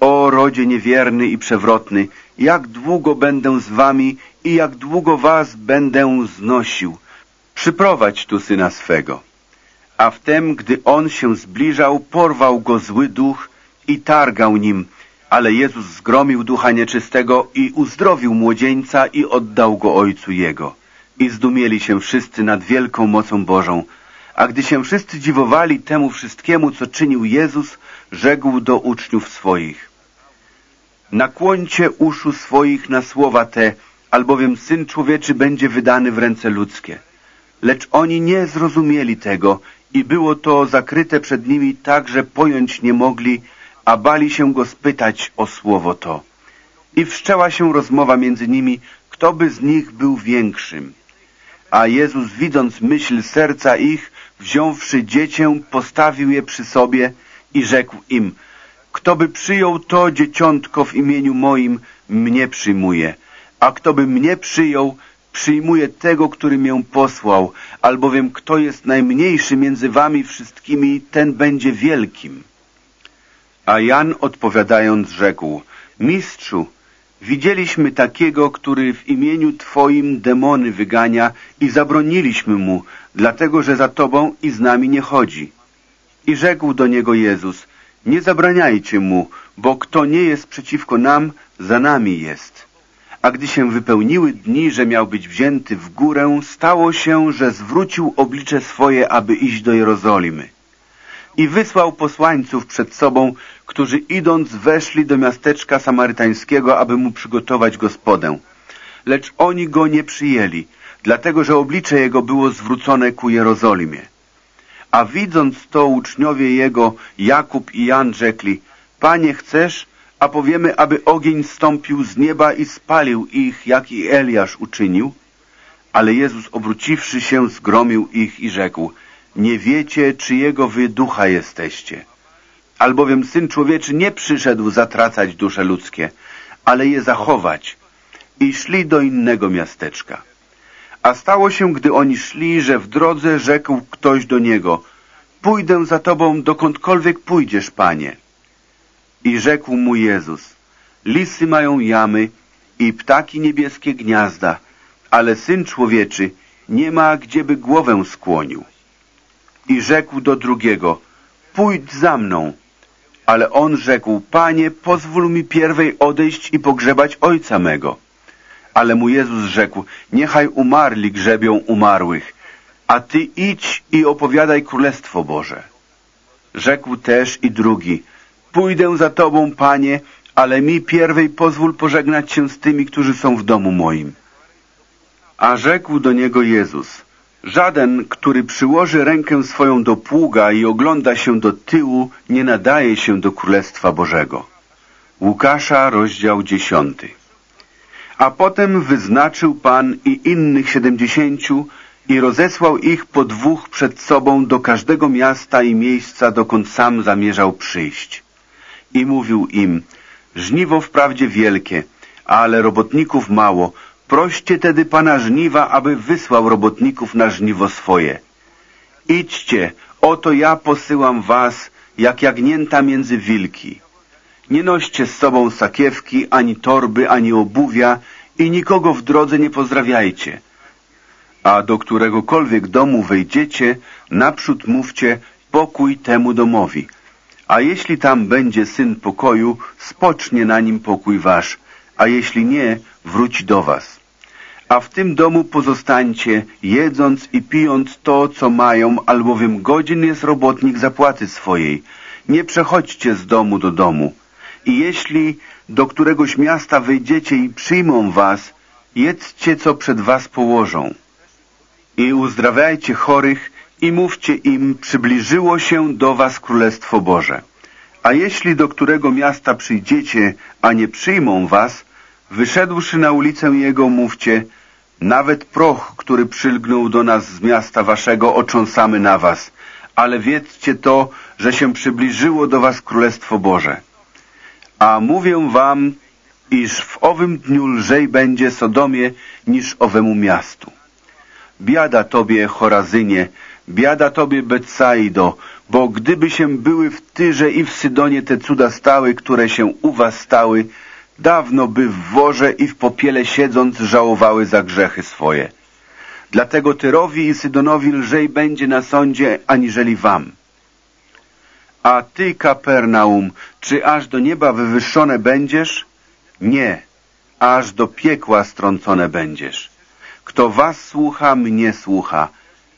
o rodzie niewierny i przewrotny, jak długo będę z wami i jak długo was będę znosił. Przyprowadź tu syna swego. A wtem, gdy on się zbliżał, porwał go zły duch i targał nim, ale Jezus zgromił ducha nieczystego i uzdrowił młodzieńca i oddał go ojcu jego. I zdumieli się wszyscy nad wielką mocą Bożą. A gdy się wszyscy dziwowali temu wszystkiemu, co czynił Jezus, rzekł do uczniów swoich. Nakłońcie uszu swoich na słowa te, albowiem Syn Człowieczy będzie wydany w ręce ludzkie. Lecz oni nie zrozumieli tego i było to zakryte przed nimi tak, że pojąć nie mogli, a bali się go spytać o słowo to. I wszczęła się rozmowa między nimi, kto by z nich był większym. A Jezus, widząc myśl serca ich, wziąwszy dziecię, postawił je przy sobie i rzekł im, kto by przyjął to dzieciątko w imieniu moim, mnie przyjmuje, a kto by mnie przyjął, przyjmuje tego, który mię posłał, albowiem kto jest najmniejszy między wami wszystkimi, ten będzie wielkim. A Jan odpowiadając rzekł, Mistrzu, widzieliśmy takiego, który w imieniu Twoim demony wygania i zabroniliśmy mu, dlatego że za Tobą i z nami nie chodzi. I rzekł do niego Jezus, nie zabraniajcie mu, bo kto nie jest przeciwko nam, za nami jest. A gdy się wypełniły dni, że miał być wzięty w górę, stało się, że zwrócił oblicze swoje, aby iść do Jerozolimy i wysłał posłańców przed sobą, którzy idąc weszli do miasteczka samarytańskiego, aby mu przygotować gospodę. Lecz oni go nie przyjęli, dlatego że oblicze jego było zwrócone ku Jerozolimie. A widząc to uczniowie jego, Jakub i Jan rzekli, Panie, chcesz, a powiemy, aby ogień stąpił z nieba i spalił ich, jak i Eliasz uczynił? Ale Jezus obróciwszy się, zgromił ich i rzekł, nie wiecie, czyjego wy ducha jesteście. Albowiem Syn Człowieczy nie przyszedł zatracać dusze ludzkie, ale je zachować. I szli do innego miasteczka. A stało się, gdy oni szli, że w drodze rzekł ktoś do niego, pójdę za tobą dokądkolwiek pójdziesz, Panie. I rzekł mu Jezus, lisy mają jamy i ptaki niebieskie gniazda, ale Syn Człowieczy nie ma, gdzieby głowę skłonił. I rzekł do drugiego, pójdź za mną. Ale on rzekł, Panie, pozwól mi pierwej odejść i pogrzebać ojca mego. Ale mu Jezus rzekł, niechaj umarli grzebią umarłych, a ty idź i opowiadaj Królestwo Boże. Rzekł też i drugi, pójdę za tobą, Panie, ale mi pierwej pozwól pożegnać się z tymi, którzy są w domu moim. A rzekł do niego Jezus, żaden, który przyłoży rękę swoją do pługa i ogląda się do tyłu, nie nadaje się do Królestwa Bożego. Łukasza, rozdział dziesiąty. A potem wyznaczył Pan i innych siedemdziesięciu i rozesłał ich po dwóch przed sobą do każdego miasta i miejsca, dokąd sam zamierzał przyjść. I mówił im, żniwo wprawdzie wielkie, ale robotników mało, Proście tedy Pana żniwa, aby wysłał robotników na żniwo swoje. Idźcie, oto ja posyłam was, jak jagnięta między wilki. Nie noście z sobą sakiewki, ani torby, ani obuwia i nikogo w drodze nie pozdrawiajcie. A do któregokolwiek domu wejdziecie, naprzód mówcie pokój temu domowi. A jeśli tam będzie syn pokoju, spocznie na nim pokój wasz, a jeśli nie, wróci do was. A w tym domu pozostańcie, jedząc i pijąc to, co mają, albowiem godzin jest robotnik zapłaty swojej. Nie przechodźcie z domu do domu. I jeśli do któregoś miasta wejdziecie i przyjmą was, jedzcie, co przed was położą. I uzdrawiajcie chorych i mówcie im, przybliżyło się do was Królestwo Boże. A jeśli do którego miasta przyjdziecie, a nie przyjmą was, Wyszedłszy na ulicę jego, mówcie, nawet proch, który przylgnął do nas z miasta waszego, ocząsamy na was, ale wiedzcie to, że się przybliżyło do was Królestwo Boże. A mówię wam, iż w owym dniu lżej będzie Sodomie niż owemu miastu. Biada tobie, Chorazynie, biada tobie, Betsaido, bo gdyby się były w Tyrze i w Sydonie te cuda stały, które się u was stały, dawno by w worze i w popiele siedząc żałowały za grzechy swoje. Dlatego Tyrowi i Sydonowi lżej będzie na sądzie, aniżeli wam. A ty, Kapernaum, czy aż do nieba wywyższone będziesz? Nie, aż do piekła strącone będziesz. Kto was słucha, mnie słucha,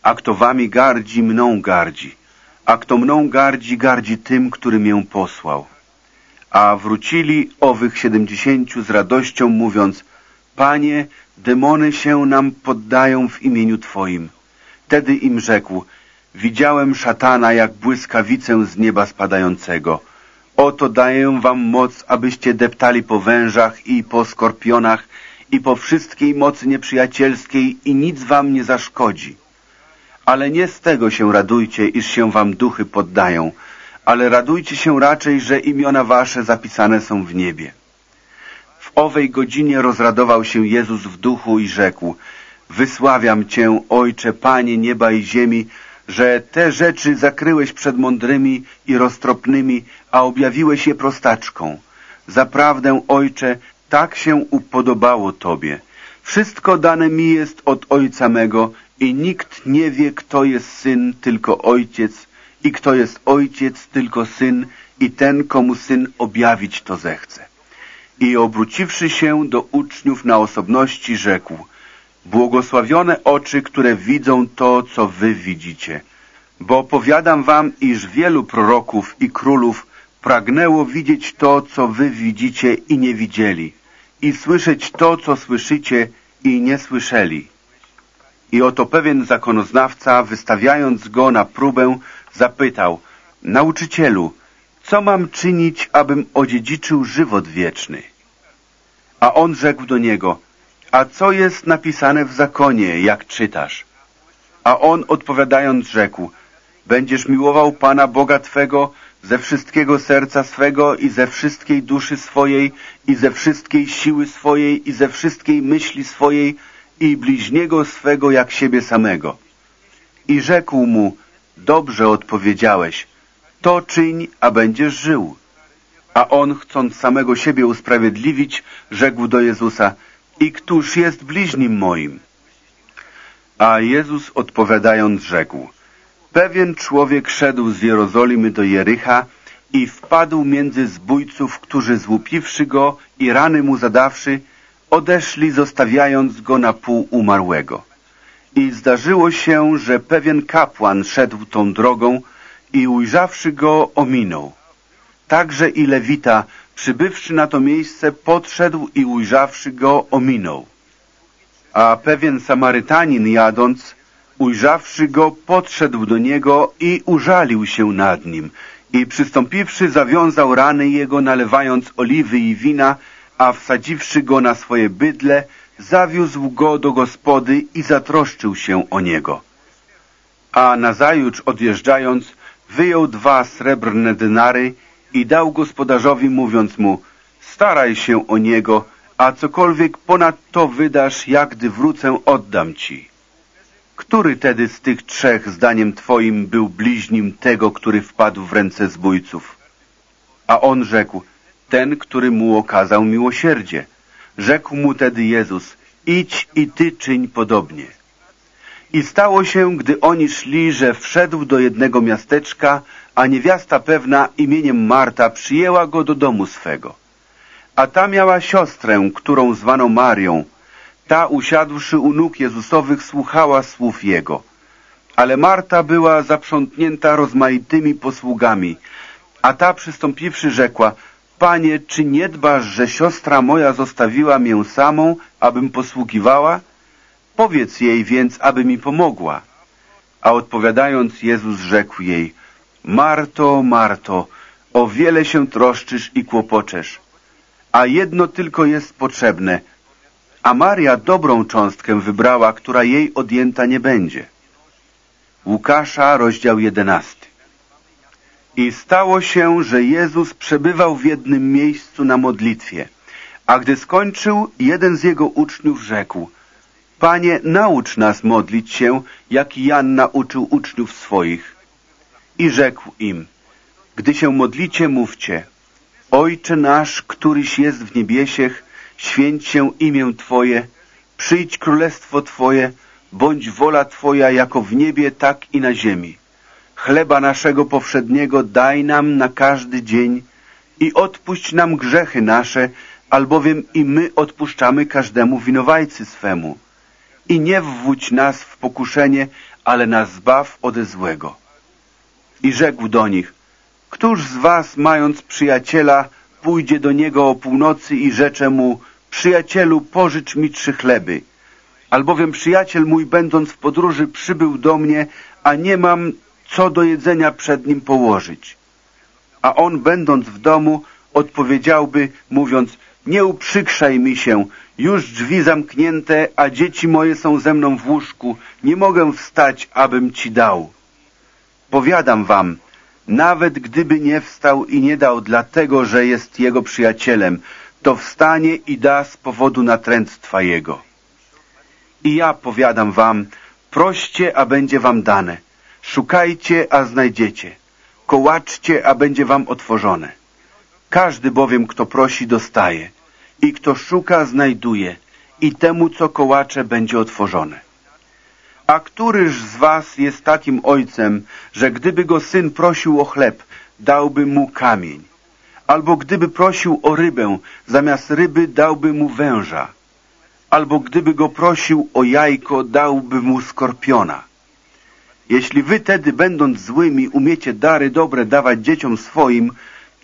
a kto wami gardzi, mną gardzi, a kto mną gardzi, gardzi tym, który mię posłał. A wrócili owych siedemdziesięciu z radością, mówiąc, Panie, demony się nam poddają w imieniu Twoim. Wtedy im rzekł, widziałem szatana jak błyskawicę z nieba spadającego. Oto daję wam moc, abyście deptali po wężach i po skorpionach i po wszystkiej mocy nieprzyjacielskiej i nic wam nie zaszkodzi. Ale nie z tego się radujcie, iż się wam duchy poddają, ale radujcie się raczej, że imiona wasze zapisane są w niebie. W owej godzinie rozradował się Jezus w duchu i rzekł, Wysławiam Cię, Ojcze, Panie nieba i ziemi, że te rzeczy zakryłeś przed mądrymi i roztropnymi, a objawiłeś je prostaczką. Zaprawdę, Ojcze, tak się upodobało Tobie. Wszystko dane mi jest od Ojca mego i nikt nie wie, kto jest Syn, tylko Ojciec i kto jest ojciec, tylko syn i ten, komu syn objawić to zechce. I obróciwszy się do uczniów na osobności, rzekł, błogosławione oczy, które widzą to, co wy widzicie. Bo powiadam wam, iż wielu proroków i królów pragnęło widzieć to, co wy widzicie i nie widzieli, i słyszeć to, co słyszycie i nie słyszeli. I oto pewien zakonoznawca, wystawiając go na próbę, zapytał, nauczycielu, co mam czynić, abym odziedziczył żywot wieczny? A on rzekł do niego, a co jest napisane w zakonie, jak czytasz? A on odpowiadając rzekł, będziesz miłował Pana Boga Twego ze wszystkiego serca swego i ze wszystkiej duszy swojej i ze wszystkiej siły swojej i ze wszystkiej myśli swojej i bliźniego swego jak siebie samego. I rzekł mu, dobrze odpowiedziałeś, to czyń, a będziesz żył. A on, chcąc samego siebie usprawiedliwić, rzekł do Jezusa, i któż jest bliźnim moim? A Jezus odpowiadając rzekł, pewien człowiek szedł z Jerozolimy do Jericha i wpadł między zbójców, którzy złupiwszy go i rany mu zadawszy, odeszli zostawiając go na pół umarłego. I zdarzyło się, że pewien kapłan szedł tą drogą i ujrzawszy go ominął. Także i Lewita, przybywszy na to miejsce, podszedł i ujrzawszy go ominął. A pewien Samarytanin jadąc, ujrzawszy go, podszedł do niego i użalił się nad nim. I przystąpiwszy, zawiązał rany jego, nalewając oliwy i wina, a wsadziwszy go na swoje bydle, zawiózł go do gospody i zatroszczył się o niego. A nazajutrz odjeżdżając, wyjął dwa srebrne denary i dał gospodarzowi, mówiąc mu, staraj się o niego, a cokolwiek ponad to wydasz, jak gdy wrócę, oddam ci. Który tedy z tych trzech, zdaniem twoim, był bliźnim tego, który wpadł w ręce zbójców? A on rzekł, ten, który mu okazał miłosierdzie. Rzekł mu tedy Jezus, idź i ty czyń podobnie. I stało się, gdy oni szli, że wszedł do jednego miasteczka, a niewiasta pewna imieniem Marta przyjęła go do domu swego. A ta miała siostrę, którą zwano Marią. Ta, usiadłszy u nóg Jezusowych, słuchała słów Jego. Ale Marta była zaprzątnięta rozmaitymi posługami, a ta przystąpiwszy rzekła, Panie, czy nie dbasz, że siostra moja zostawiła mię samą, abym posługiwała? Powiedz jej więc, aby mi pomogła. A odpowiadając, Jezus rzekł jej, Marto, Marto, o wiele się troszczysz i kłopoczesz, a jedno tylko jest potrzebne, a Maria dobrą cząstkę wybrała, która jej odjęta nie będzie. Łukasza, rozdział jedenasty. I stało się, że Jezus przebywał w jednym miejscu na modlitwie, a gdy skończył, jeden z jego uczniów rzekł, Panie, naucz nas modlić się, jak Jan nauczył uczniów swoich. I rzekł im, gdy się modlicie, mówcie, Ojcze nasz, któryś jest w niebiesiech, święć się imię Twoje, przyjdź królestwo Twoje, bądź wola Twoja jako w niebie, tak i na ziemi. Chleba naszego powszedniego daj nam na każdy dzień i odpuść nam grzechy nasze, albowiem i my odpuszczamy każdemu winowajcy swemu. I nie wwódź nas w pokuszenie, ale nas zbaw ode złego. I rzekł do nich, Któż z was, mając przyjaciela, pójdzie do niego o północy i rzecze mu, przyjacielu, pożycz mi trzy chleby. Albowiem przyjaciel mój, będąc w podróży, przybył do mnie, a nie mam co do jedzenia przed nim położyć. A on, będąc w domu, odpowiedziałby, mówiąc, nie uprzykrzaj mi się, już drzwi zamknięte, a dzieci moje są ze mną w łóżku, nie mogę wstać, abym ci dał. Powiadam wam, nawet gdyby nie wstał i nie dał dlatego, że jest jego przyjacielem, to wstanie i da z powodu natręctwa jego. I ja powiadam wam, proście, a będzie wam dane. Szukajcie, a znajdziecie. Kołaczcie, a będzie wam otworzone. Każdy bowiem, kto prosi, dostaje. I kto szuka, znajduje. I temu, co kołacze, będzie otworzone. A któryż z was jest takim ojcem, że gdyby go syn prosił o chleb, dałby mu kamień? Albo gdyby prosił o rybę, zamiast ryby dałby mu węża? Albo gdyby go prosił o jajko, dałby mu skorpiona? Jeśli wy tedy, będąc złymi, umiecie dary dobre dawać dzieciom swoim,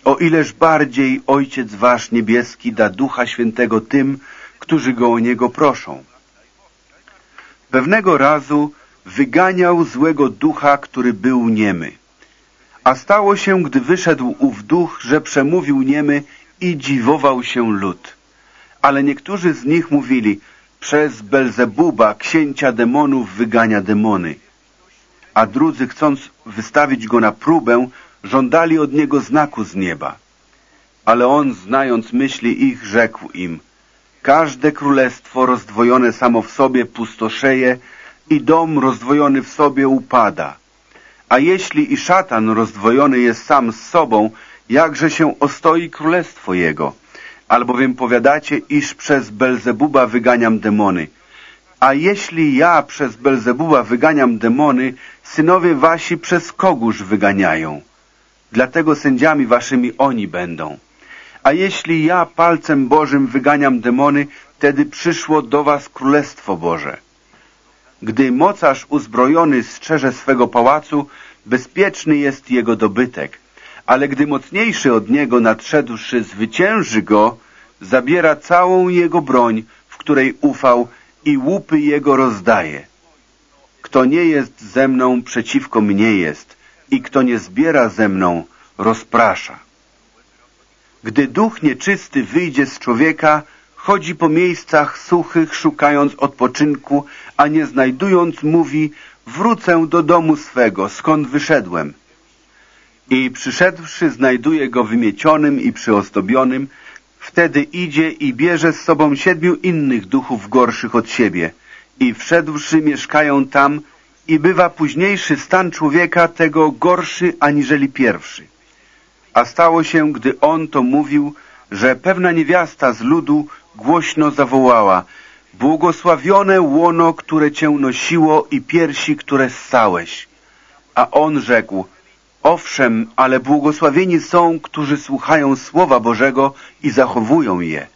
o ileż bardziej Ojciec Wasz Niebieski da Ducha Świętego tym, którzy Go o Niego proszą. Pewnego razu wyganiał złego ducha, który był niemy. A stało się, gdy wyszedł ów duch, że przemówił niemy i dziwował się lud. Ale niektórzy z nich mówili, przez Belzebuba, księcia demonów, wygania demony. A drudzy, chcąc wystawić go na próbę, żądali od niego znaku z nieba. Ale on, znając myśli ich, rzekł im, każde królestwo rozdwojone samo w sobie pustoszeje i dom rozdwojony w sobie upada. A jeśli i szatan rozdwojony jest sam z sobą, jakże się ostoi królestwo jego? Albowiem powiadacie, iż przez Belzebuba wyganiam demony. A jeśli ja przez Belzebuba wyganiam demony, synowie wasi przez kogóż wyganiają? Dlatego sędziami waszymi oni będą. A jeśli ja palcem Bożym wyganiam demony, wtedy przyszło do was Królestwo Boże. Gdy mocarz uzbrojony strzeże swego pałacu, bezpieczny jest jego dobytek. Ale gdy mocniejszy od niego nadszedłszy zwycięży go, zabiera całą jego broń, w której ufał i łupy jego rozdaje. Kto nie jest ze mną, przeciwko mnie jest i kto nie zbiera ze mną, rozprasza. Gdy duch nieczysty wyjdzie z człowieka, chodzi po miejscach suchych, szukając odpoczynku, a nie znajdując, mówi, wrócę do domu swego, skąd wyszedłem. I przyszedłszy, znajduje go wymiecionym i przyozdobionym, wtedy idzie i bierze z sobą siedmiu innych duchów gorszych od siebie i wszedłszy mieszkają tam i bywa późniejszy stan człowieka tego gorszy aniżeli pierwszy. A stało się, gdy on to mówił, że pewna niewiasta z ludu głośno zawołała Błogosławione łono, które cię nosiło i piersi, które ssałeś. A on rzekł Owszem, ale błogosławieni są, którzy słuchają Słowa Bożego i zachowują je.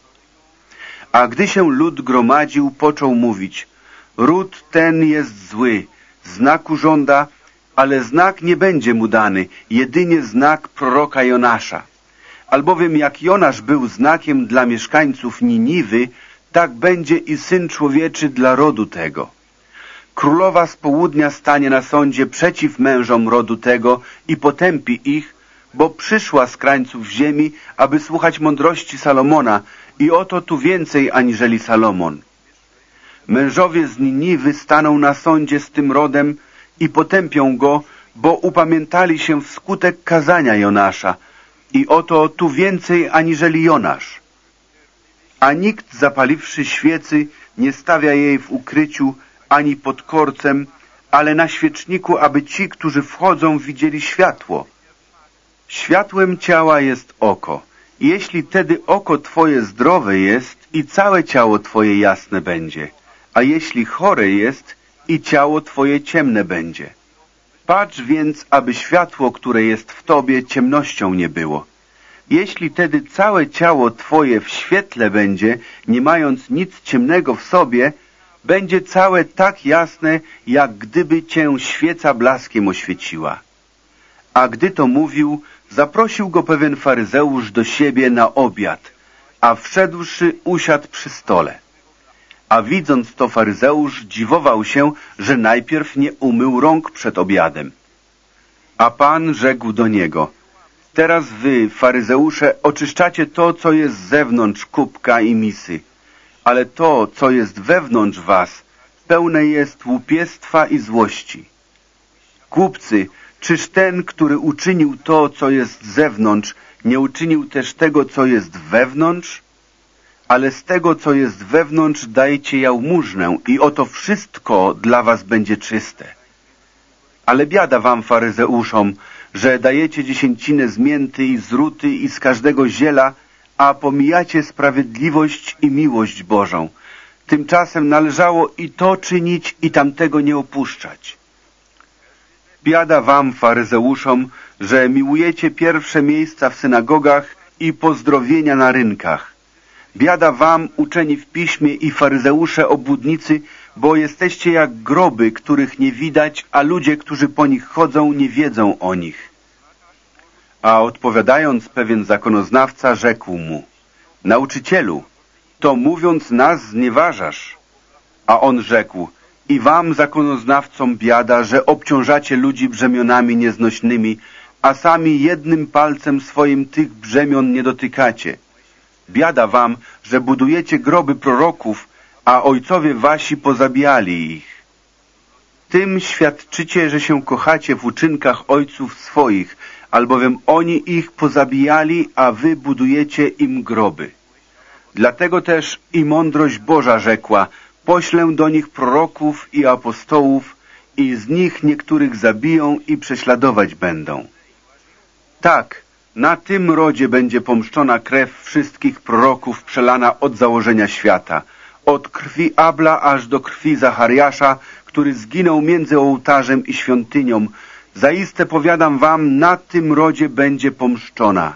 A gdy się lud gromadził, począł mówić Ród ten jest zły, znaku żąda, ale znak nie będzie mu dany, jedynie znak proroka Jonasza. Albowiem jak Jonasz był znakiem dla mieszkańców Niniwy, tak będzie i Syn Człowieczy dla rodu tego. Królowa z południa stanie na sądzie przeciw mężom rodu tego i potępi ich, bo przyszła z krańców ziemi, aby słuchać mądrości Salomona i oto tu więcej aniżeli Salomon. Mężowie z Niniwy staną na sądzie z tym rodem i potępią go, bo upamiętali się wskutek kazania Jonasza i oto tu więcej aniżeli Jonasz. A nikt zapaliwszy świecy nie stawia jej w ukryciu ani pod korcem, ale na świeczniku, aby ci, którzy wchodzą, widzieli światło. Światłem ciała jest oko. Jeśli tedy oko Twoje zdrowe jest i całe ciało Twoje jasne będzie, a jeśli chore jest i ciało Twoje ciemne będzie. Patrz więc, aby światło, które jest w Tobie, ciemnością nie było. Jeśli tedy całe ciało Twoje w świetle będzie, nie mając nic ciemnego w sobie, będzie całe tak jasne, jak gdyby cię świeca blaskiem oświeciła. A gdy to mówił, zaprosił go pewien faryzeusz do siebie na obiad, a wszedłszy usiadł przy stole. A widząc to faryzeusz dziwował się, że najpierw nie umył rąk przed obiadem. A Pan rzekł do niego, teraz wy, faryzeusze, oczyszczacie to, co jest z zewnątrz kubka i misy, ale to, co jest wewnątrz was, pełne jest łupiestwa i złości. Głupcy, czyż ten, który uczynił to, co jest z zewnątrz, nie uczynił też tego, co jest wewnątrz? Ale z tego, co jest wewnątrz, dajcie jałmużnę i oto wszystko dla was będzie czyste. Ale biada wam, faryzeuszom, że dajecie dziesięcinę z mięty i z ruty i z każdego ziela, a pomijacie sprawiedliwość i miłość Bożą. Tymczasem należało i to czynić, i tamtego nie opuszczać. Biada wam, faryzeuszom, że miłujecie pierwsze miejsca w synagogach i pozdrowienia na rynkach. Biada wam, uczeni w piśmie i faryzeusze obłudnicy, bo jesteście jak groby, których nie widać, a ludzie, którzy po nich chodzą, nie wiedzą o nich. A odpowiadając pewien zakonoznawca rzekł mu, Nauczycielu, to mówiąc nas znieważasz. A on rzekł, i wam zakonoznawcom biada, że obciążacie ludzi brzemionami nieznośnymi, a sami jednym palcem swoim tych brzemion nie dotykacie. Biada wam, że budujecie groby proroków, a ojcowie wasi pozabijali ich. Tym świadczycie, że się kochacie w uczynkach ojców swoich, albowiem oni ich pozabijali, a wy budujecie im groby. Dlatego też i mądrość Boża rzekła, poślę do nich proroków i apostołów i z nich niektórych zabiją i prześladować będą. Tak, na tym rodzie będzie pomszczona krew wszystkich proroków przelana od założenia świata, od krwi Abla aż do krwi Zachariasza, który zginął między ołtarzem i świątynią. Zaiste powiadam wam, na tym rodzie będzie pomszczona.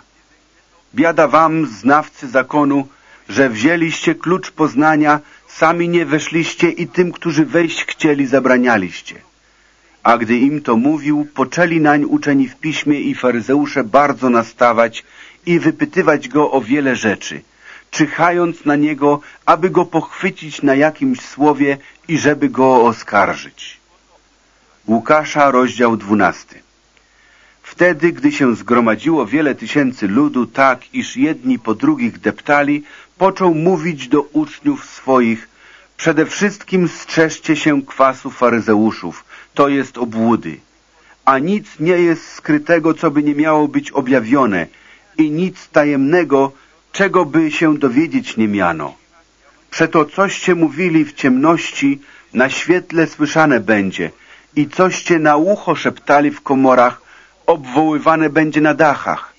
Biada wam, znawcy zakonu, że wzięliście klucz poznania, sami nie weszliście i tym, którzy wejść chcieli, zabranialiście. A gdy im to mówił, poczęli nań uczeni w piśmie i faryzeusze bardzo nastawać i wypytywać go o wiele rzeczy, czyhając na niego, aby go pochwycić na jakimś słowie i żeby go oskarżyć. Łukasza, rozdział dwunasty. Wtedy, gdy się zgromadziło wiele tysięcy ludu, tak iż jedni po drugich deptali, począł mówić do uczniów swoich, przede wszystkim strzeżcie się kwasu faryzeuszów, to jest obłudy. A nic nie jest skrytego, co by nie miało być objawione i nic tajemnego, czego by się dowiedzieć nie miano. Przeto coście mówili w ciemności, na świetle słyszane będzie i coście na ucho szeptali w komorach, obwoływane będzie na dachach.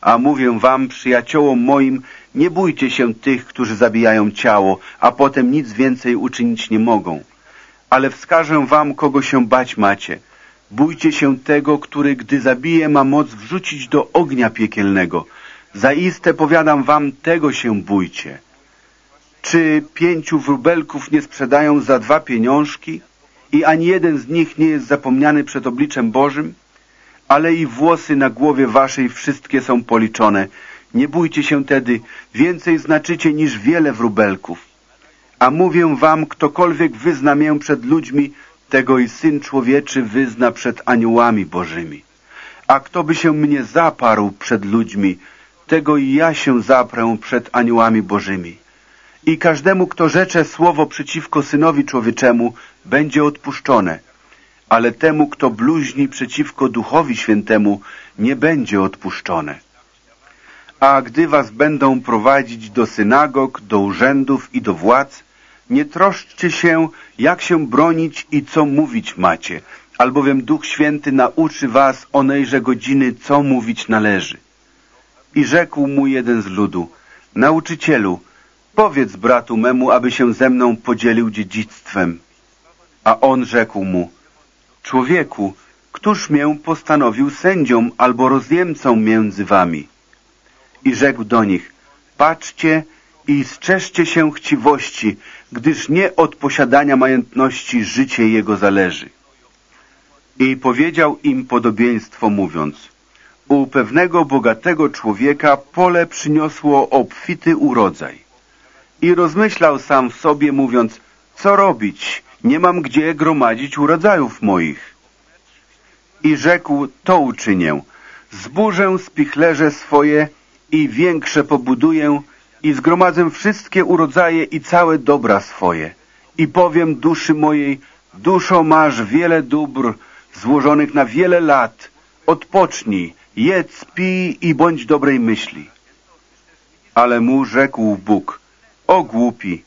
A mówię wam, przyjaciołom moim, nie bójcie się tych, którzy zabijają ciało, a potem nic więcej uczynić nie mogą ale wskażę wam, kogo się bać macie. Bójcie się tego, który, gdy zabije, ma moc wrzucić do ognia piekielnego. Zaiste powiadam wam, tego się bójcie. Czy pięciu wróbelków nie sprzedają za dwa pieniążki i ani jeden z nich nie jest zapomniany przed obliczem Bożym? Ale i włosy na głowie waszej wszystkie są policzone. Nie bójcie się tedy, więcej znaczycie niż wiele wróbelków. A mówię wam, ktokolwiek wyzna mię przed ludźmi, tego i Syn Człowieczy wyzna przed aniołami bożymi. A kto by się mnie zaparł przed ludźmi, tego i ja się zaprę przed aniołami bożymi. I każdemu, kto rzecze słowo przeciwko Synowi Człowieczemu, będzie odpuszczone, ale temu, kto bluźni przeciwko Duchowi Świętemu, nie będzie odpuszczone. A gdy was będą prowadzić do synagog, do urzędów i do władz, nie troszczcie się, jak się bronić i co mówić macie, albowiem Duch Święty nauczy was onejże godziny, co mówić należy. I rzekł mu jeden z ludu, nauczycielu, powiedz bratu memu, aby się ze mną podzielił dziedzictwem. A on rzekł mu, człowieku, któż mię postanowił sędzią albo rozjemcą między wami? I rzekł do nich, patrzcie i strzeżcie się chciwości, gdyż nie od posiadania majątności życie jego zależy. I powiedział im podobieństwo mówiąc, u pewnego bogatego człowieka pole przyniosło obfity urodzaj. I rozmyślał sam w sobie mówiąc, co robić, nie mam gdzie gromadzić urodzajów moich. I rzekł, to uczynię, zburzę spichlerze swoje i większe pobuduję i zgromadzę wszystkie urodzaje i całe dobra swoje. I powiem duszy mojej, duszo masz wiele dóbr złożonych na wiele lat. Odpocznij, jedz, pij i bądź dobrej myśli. Ale mu rzekł Bóg, o głupi,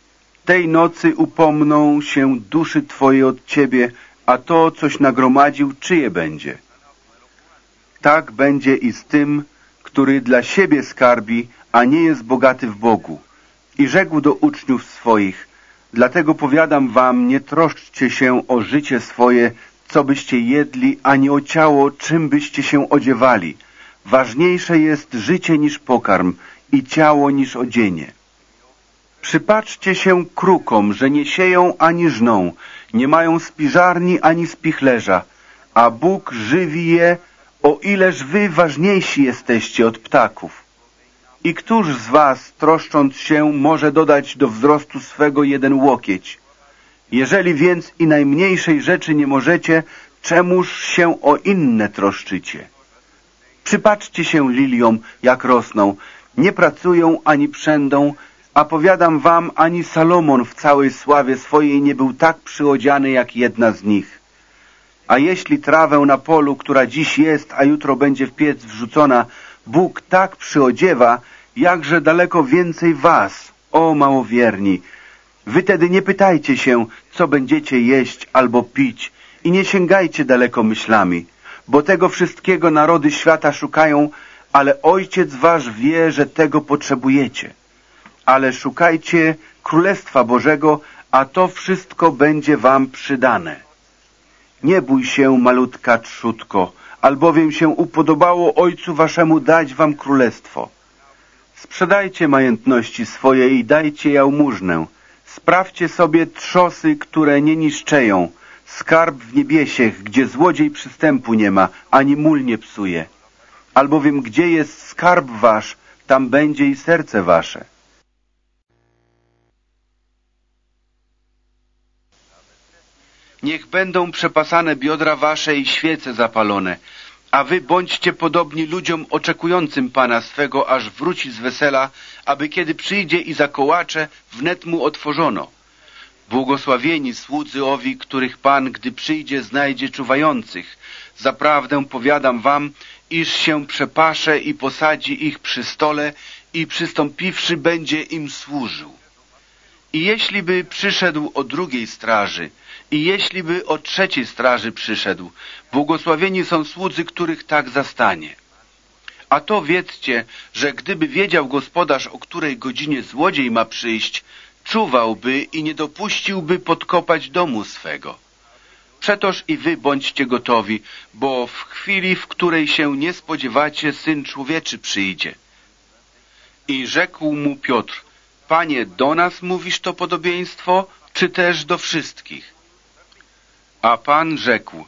tej nocy upomną się duszy Twoje od Ciebie, a to, coś nagromadził, czyje będzie? Tak będzie i z tym, który dla siebie skarbi, a nie jest bogaty w Bogu. I rzekł do uczniów swoich, dlatego powiadam wam, nie troszczcie się o życie swoje, co byście jedli, ani o ciało, czym byście się odziewali. Ważniejsze jest życie niż pokarm i ciało niż odzienie. Przypatrzcie się krukom, że nie sieją ani żną, nie mają spiżarni ani spichlerza, a Bóg żywi je, o ileż wy ważniejsi jesteście od ptaków. I któż z was, troszcząc się, może dodać do wzrostu swego jeden łokieć? Jeżeli więc i najmniejszej rzeczy nie możecie, czemuż się o inne troszczycie? Przypatrzcie się liliom, jak rosną. Nie pracują ani przędą, a powiadam wam, ani Salomon w całej sławie swojej nie był tak przyodziany jak jedna z nich. A jeśli trawę na polu, która dziś jest, a jutro będzie w piec wrzucona, Bóg tak przyodziewa, jakże daleko więcej was, o małowierni. Wy tedy nie pytajcie się, co będziecie jeść albo pić i nie sięgajcie daleko myślami, bo tego wszystkiego narody świata szukają, ale Ojciec wasz wie, że tego potrzebujecie. Ale szukajcie Królestwa Bożego, a to wszystko będzie wam przydane. Nie bój się, malutka trzutko, albowiem się upodobało Ojcu waszemu dać wam królestwo. Sprzedajcie majątności swoje i dajcie jałmużnę. Sprawdźcie sobie trzosy, które nie niszczeją, skarb w niebiesiech, gdzie złodziej przystępu nie ma, ani mól nie psuje. Albowiem gdzie jest skarb wasz, tam będzie i serce wasze. Niech będą przepasane biodra wasze i świece zapalone, a wy bądźcie podobni ludziom oczekującym Pana swego, aż wróci z wesela, aby kiedy przyjdzie i zakołacze, wnet mu otworzono. Błogosławieni słudzy owi, których Pan, gdy przyjdzie, znajdzie czuwających. Zaprawdę powiadam wam, iż się przepasze i posadzi ich przy stole i przystąpiwszy będzie im służył. I jeśli by przyszedł o drugiej straży, i jeśli by o trzeciej straży przyszedł, błogosławieni są słudzy, których tak zastanie. A to wiedzcie, że gdyby wiedział gospodarz, o której godzinie złodziej ma przyjść, czuwałby i nie dopuściłby podkopać domu swego. Przetoż i wy bądźcie gotowi, bo w chwili, w której się nie spodziewacie, Syn Człowieczy przyjdzie. I rzekł mu Piotr, Panie, do nas mówisz to podobieństwo, czy też do wszystkich? A Pan rzekł,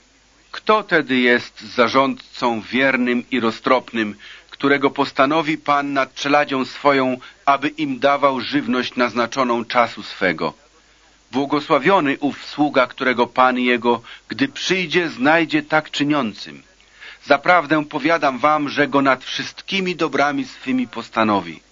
kto tedy jest zarządcą wiernym i roztropnym, którego postanowi Pan nad czeladzią swoją, aby im dawał żywność naznaczoną czasu swego? Błogosławiony ów sługa, którego Pan jego, gdy przyjdzie, znajdzie tak czyniącym. Zaprawdę powiadam wam, że go nad wszystkimi dobrami swymi postanowi.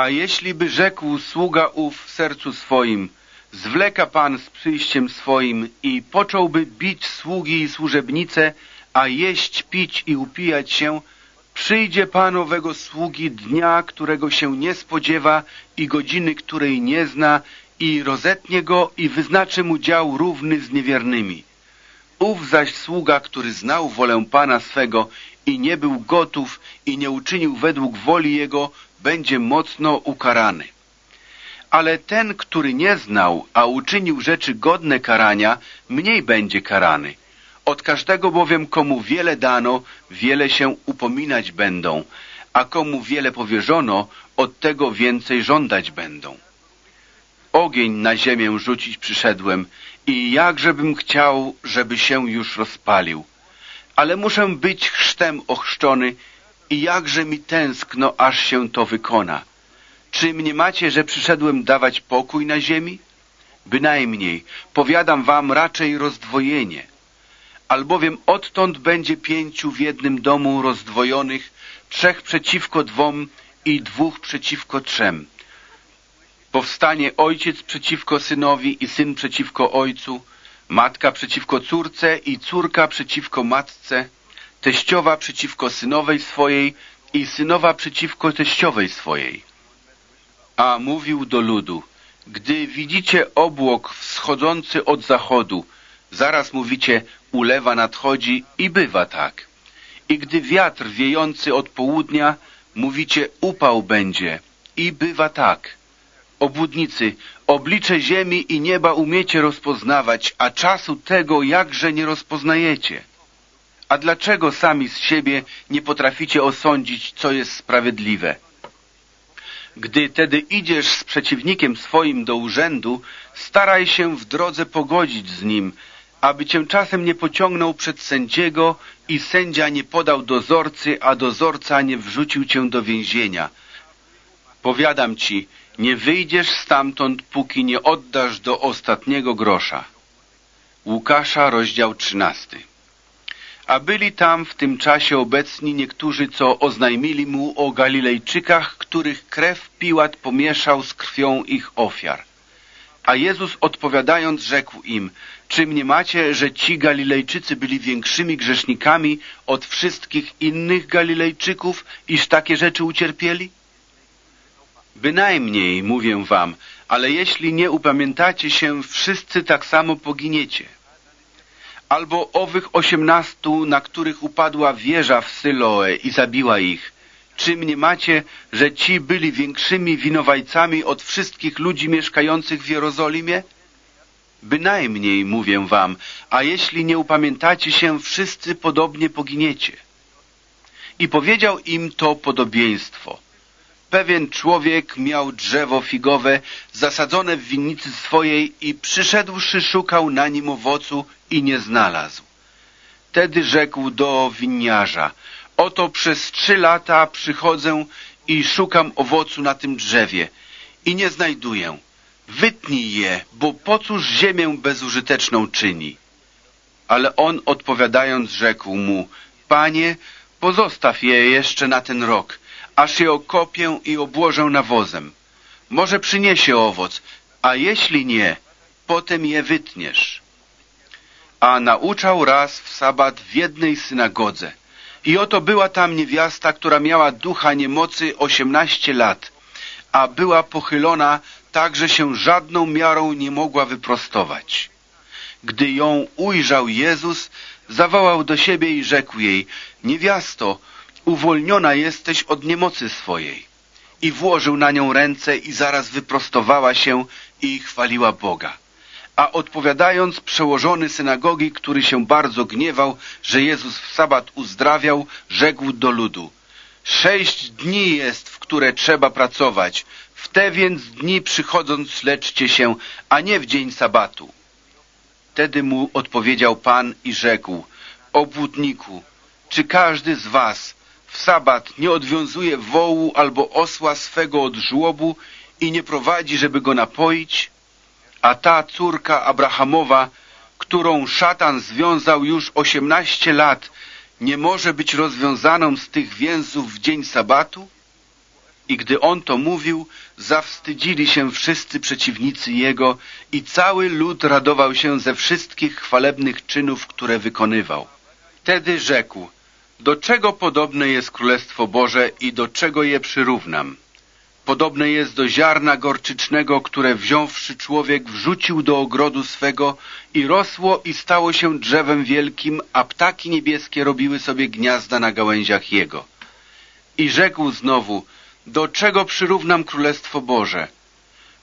A jeśli by rzekł sługa ów w sercu swoim, zwleka Pan z przyjściem swoim i począłby bić sługi i służebnice, a jeść, pić i upijać się, przyjdzie Pan owego sługi dnia, którego się nie spodziewa i godziny, której nie zna i rozetnie go i wyznaczy mu dział równy z niewiernymi. Ów zaś sługa, który znał wolę Pana swego i nie był gotów i nie uczynił według woli Jego, będzie mocno ukarany. Ale ten, który nie znał, a uczynił rzeczy godne karania, mniej będzie karany. Od każdego bowiem, komu wiele dano, wiele się upominać będą, a komu wiele powierzono, od tego więcej żądać będą. Ogień na ziemię rzucić przyszedłem i jakżebym chciał, żeby się już rozpalił. Ale muszę być chrztem ochrzczony i jakże mi tęskno, aż się to wykona. Czy mnie macie, że przyszedłem dawać pokój na ziemi? Bynajmniej, powiadam wam raczej rozdwojenie. Albowiem odtąd będzie pięciu w jednym domu rozdwojonych, trzech przeciwko dwom i dwóch przeciwko trzem. Powstanie ojciec przeciwko synowi i syn przeciwko ojcu, matka przeciwko córce i córka przeciwko matce, teściowa przeciwko synowej swojej i synowa przeciwko teściowej swojej. A mówił do ludu, gdy widzicie obłok wschodzący od zachodu, zaraz mówicie, ulewa nadchodzi i bywa tak. I gdy wiatr wiejący od południa, mówicie, upał będzie i bywa tak. Obłudnicy, oblicze ziemi i nieba umiecie rozpoznawać, a czasu tego jakże nie rozpoznajecie. A dlaczego sami z siebie nie potraficie osądzić, co jest sprawiedliwe? Gdy tedy idziesz z przeciwnikiem swoim do urzędu, staraj się w drodze pogodzić z nim, aby cię czasem nie pociągnął przed sędziego i sędzia nie podał dozorcy, a dozorca nie wrzucił cię do więzienia. Powiadam ci, nie wyjdziesz stamtąd, póki nie oddasz do ostatniego grosza. Łukasza, rozdział trzynasty. A byli tam w tym czasie obecni niektórzy, co oznajmili mu o Galilejczykach, których krew Piłat pomieszał z krwią ich ofiar. A Jezus odpowiadając rzekł im, czy mnie macie, że ci Galilejczycy byli większymi grzesznikami od wszystkich innych Galilejczyków, iż takie rzeczy ucierpieli? Bynajmniej, mówię wam, ale jeśli nie upamiętacie się, wszyscy tak samo poginiecie. Albo owych osiemnastu, na których upadła wieża w Syloe i zabiła ich. Czy mnie macie, że ci byli większymi winowajcami od wszystkich ludzi mieszkających w Jerozolimie? Bynajmniej, mówię wam, a jeśli nie upamiętacie się, wszyscy podobnie poginiecie. I powiedział im to podobieństwo. Pewien człowiek miał drzewo figowe zasadzone w winnicy swojej i przyszedłszy szukał na nim owocu i nie znalazł. Tedy rzekł do winiarza, oto przez trzy lata przychodzę i szukam owocu na tym drzewie i nie znajduję. Wytnij je, bo po cóż ziemię bezużyteczną czyni? Ale on odpowiadając rzekł mu, Panie, pozostaw je jeszcze na ten rok, aż je okopię i obłożę nawozem. Może przyniesie owoc, a jeśli nie, potem je wytniesz. A nauczał raz w sabat w jednej synagodze. I oto była tam niewiasta, która miała ducha niemocy osiemnaście lat, a była pochylona tak, że się żadną miarą nie mogła wyprostować. Gdy ją ujrzał Jezus, zawołał do siebie i rzekł jej, niewiasto, uwolniona jesteś od niemocy swojej. I włożył na nią ręce i zaraz wyprostowała się i chwaliła Boga. A odpowiadając przełożony synagogi, który się bardzo gniewał, że Jezus w sabat uzdrawiał, rzekł do ludu, sześć dni jest, w które trzeba pracować, w te więc dni przychodząc leczcie się, a nie w dzień sabatu. Wtedy mu odpowiedział Pan i rzekł, obłudniku, czy każdy z was w sabat nie odwiązuje wołu albo osła swego od żłobu i nie prowadzi, żeby go napoić? A ta córka Abrahamowa, którą szatan związał już osiemnaście lat, nie może być rozwiązaną z tych więzów w dzień sabatu? I gdy on to mówił, zawstydzili się wszyscy przeciwnicy jego i cały lud radował się ze wszystkich chwalebnych czynów, które wykonywał. Wtedy rzekł, do czego podobne jest Królestwo Boże i do czego je przyrównam? Podobne jest do ziarna gorczycznego, które wziąwszy człowiek wrzucił do ogrodu swego i rosło i stało się drzewem wielkim, a ptaki niebieskie robiły sobie gniazda na gałęziach jego. I rzekł znowu, do czego przyrównam Królestwo Boże?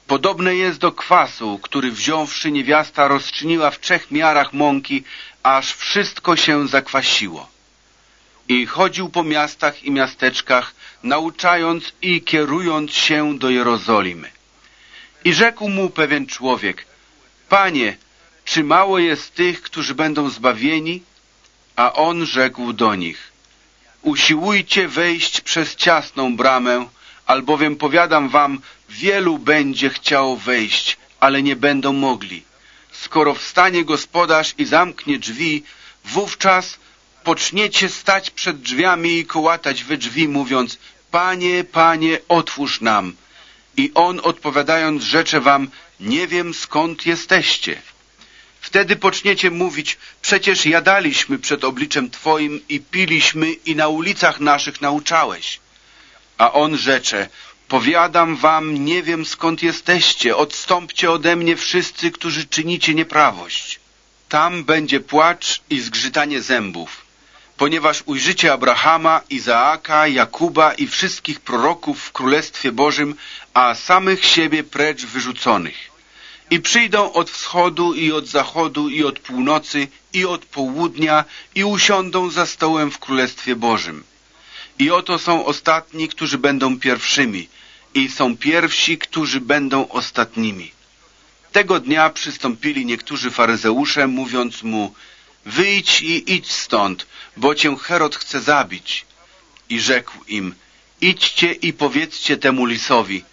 Podobne jest do kwasu, który wziąwszy niewiasta rozczyniła w trzech miarach mąki, aż wszystko się zakwasiło. I chodził po miastach i miasteczkach, nauczając i kierując się do Jerozolimy. I rzekł mu pewien człowiek, Panie, czy mało jest tych, którzy będą zbawieni? A on rzekł do nich, usiłujcie wejść przez ciasną bramę, albowiem powiadam wam, wielu będzie chciało wejść, ale nie będą mogli. Skoro wstanie gospodarz i zamknie drzwi, wówczas poczniecie stać przed drzwiami i kołatać we drzwi, mówiąc, Panie, Panie, otwórz nam. I on odpowiadając rzecze wam, nie wiem skąd jesteście. Wtedy poczniecie mówić, przecież jadaliśmy przed obliczem Twoim i piliśmy i na ulicach naszych nauczałeś. A on rzecze, powiadam wam, nie wiem skąd jesteście, odstąpcie ode mnie wszyscy, którzy czynicie nieprawość. Tam będzie płacz i zgrzytanie zębów, ponieważ ujrzycie Abrahama, Izaaka, Jakuba i wszystkich proroków w Królestwie Bożym, a samych siebie precz wyrzuconych. I przyjdą od wschodu i od zachodu i od północy i od południa i usiądą za stołem w Królestwie Bożym. I oto są ostatni, którzy będą pierwszymi i są pierwsi, którzy będą ostatnimi. Tego dnia przystąpili niektórzy faryzeusze, mówiąc mu, wyjdź i idź stąd, bo cię Herod chce zabić. I rzekł im, idźcie i powiedzcie temu lisowi,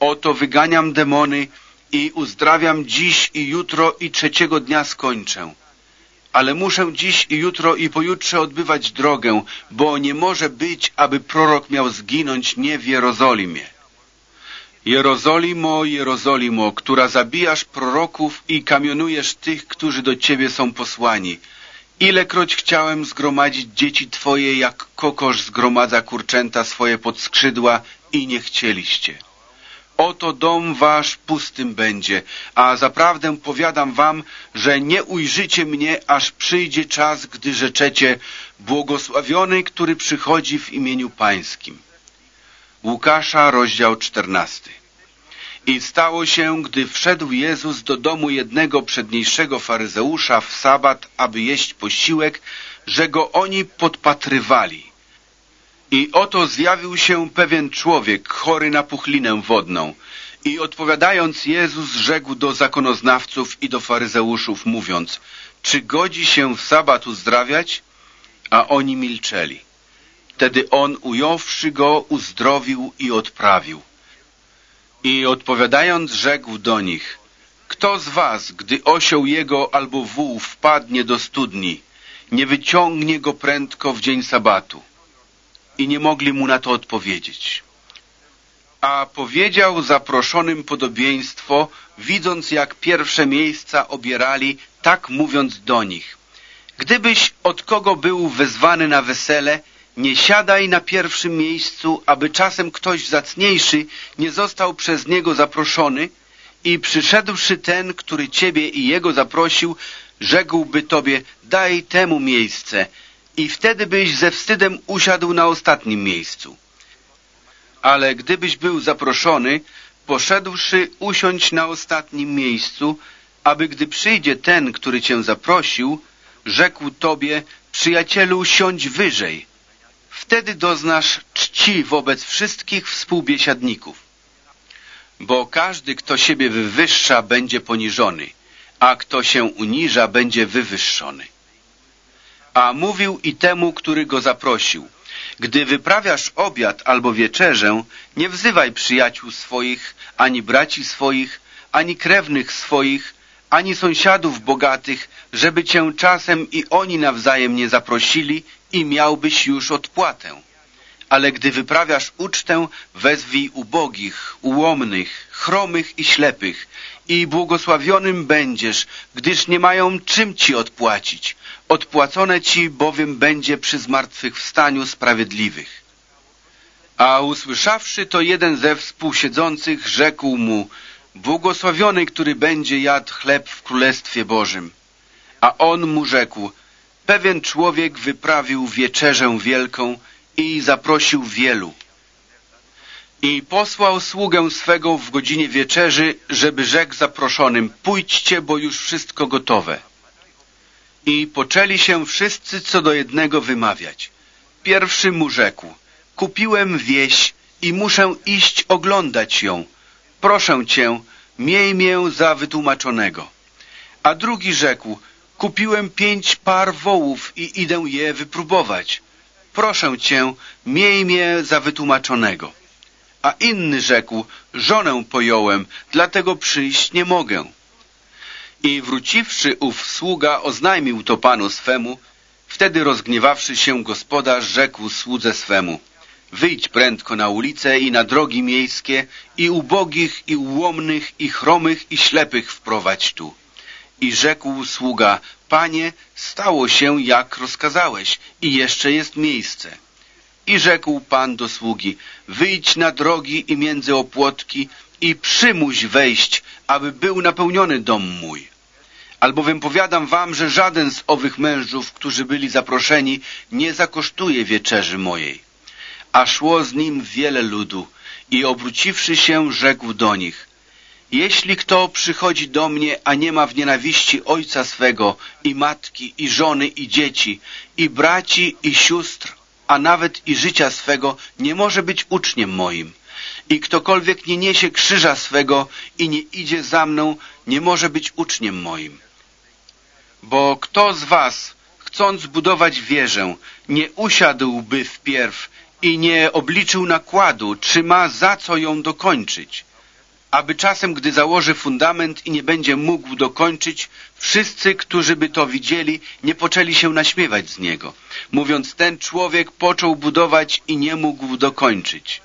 oto wyganiam demony i uzdrawiam dziś i jutro i trzeciego dnia skończę. ale muszę dziś i jutro i pojutrze odbywać drogę, bo nie może być, aby prorok miał zginąć nie w Jerozolimie. Jerozolimo, Jerozolimo, która zabijasz proroków i kamionujesz tych, którzy do Ciebie są posłani. Ilekroć chciałem zgromadzić dzieci Twoje, jak kokosz zgromadza kurczęta swoje pod skrzydła i nie chcieliście. Oto dom wasz pustym będzie, a zaprawdę powiadam wam, że nie ujrzycie mnie, aż przyjdzie czas, gdy rzeczecie błogosławiony, który przychodzi w imieniu pańskim. Łukasza, rozdział czternasty. I stało się, gdy wszedł Jezus do domu jednego przedniejszego faryzeusza w sabat, aby jeść posiłek, że go oni podpatrywali. I oto zjawił się pewien człowiek, chory na puchlinę wodną. I odpowiadając Jezus rzekł do zakonoznawców i do faryzeuszów, mówiąc, czy godzi się w sabat uzdrawiać? A oni milczeli. Wtedy on, ująwszy go, uzdrowił i odprawił. I odpowiadając rzekł do nich, kto z was, gdy osioł jego albo wół wpadnie do studni, nie wyciągnie go prędko w dzień sabatu? I nie mogli mu na to odpowiedzieć. A powiedział zaproszonym podobieństwo, widząc jak pierwsze miejsca obierali, tak mówiąc do nich. Gdybyś od kogo był wezwany na wesele, nie siadaj na pierwszym miejscu, aby czasem ktoś zacniejszy nie został przez niego zaproszony i przyszedłszy ten, który ciebie i jego zaprosił, rzekłby tobie, daj temu miejsce i wtedy byś ze wstydem usiadł na ostatnim miejscu. Ale gdybyś był zaproszony, poszedłszy usiąść na ostatnim miejscu, aby gdy przyjdzie ten, który cię zaprosił, rzekł tobie, przyjacielu, siądź wyżej, Wtedy doznasz czci wobec wszystkich współbiesiadników. Bo każdy, kto siebie wywyższa, będzie poniżony, a kto się uniża, będzie wywyższony. A mówił i temu, który go zaprosił. Gdy wyprawiasz obiad albo wieczerzę, nie wzywaj przyjaciół swoich, ani braci swoich, ani krewnych swoich, ani sąsiadów bogatych, żeby cię czasem i oni nawzajem nie zaprosili i miałbyś już odpłatę. Ale gdy wyprawiasz ucztę, wezwij ubogich, ułomnych, chromych i ślepych i błogosławionym będziesz, gdyż nie mają czym ci odpłacić. Odpłacone ci bowiem będzie przy zmartwychwstaniu sprawiedliwych. A usłyszawszy to jeden ze współsiedzących rzekł mu, błogosławiony, który będzie jadł chleb w Królestwie Bożym. A on mu rzekł, pewien człowiek wyprawił wieczerzę wielką i zaprosił wielu. I posłał sługę swego w godzinie wieczerzy, żeby rzekł zaproszonym, pójdźcie, bo już wszystko gotowe. I poczęli się wszyscy co do jednego wymawiać. Pierwszy mu rzekł, kupiłem wieś i muszę iść oglądać ją. Proszę cię, miej mię za wytłumaczonego. A drugi rzekł, Kupiłem pięć par wołów i idę je wypróbować. Proszę cię, miej mnie za wytłumaczonego. A inny rzekł, żonę pojąłem, dlatego przyjść nie mogę. I wróciwszy ów sługa oznajmił to panu swemu, wtedy rozgniewawszy się gospodarz rzekł słudze swemu, wyjdź prędko na ulice i na drogi miejskie i ubogich, i ułomnych, i chromych, i ślepych wprowadź tu. I rzekł sługa, Panie, stało się jak rozkazałeś i jeszcze jest miejsce. I rzekł Pan do sługi, wyjdź na drogi i między opłotki i przymuś wejść, aby był napełniony dom mój. Albowiem powiadam wam, że żaden z owych mężów, którzy byli zaproszeni, nie zakosztuje wieczerzy mojej. A szło z nim wiele ludu i obróciwszy się, rzekł do nich, jeśli kto przychodzi do mnie, a nie ma w nienawiści ojca swego, i matki, i żony, i dzieci, i braci, i sióstr, a nawet i życia swego, nie może być uczniem moim. I ktokolwiek nie niesie krzyża swego i nie idzie za mną, nie może być uczniem moim. Bo kto z was, chcąc budować wieżę, nie usiadłby wpierw i nie obliczył nakładu, czy ma za co ją dokończyć? Aby czasem, gdy założy fundament i nie będzie mógł dokończyć, wszyscy, którzy by to widzieli, nie poczęli się naśmiewać z niego, mówiąc, ten człowiek począł budować i nie mógł dokończyć.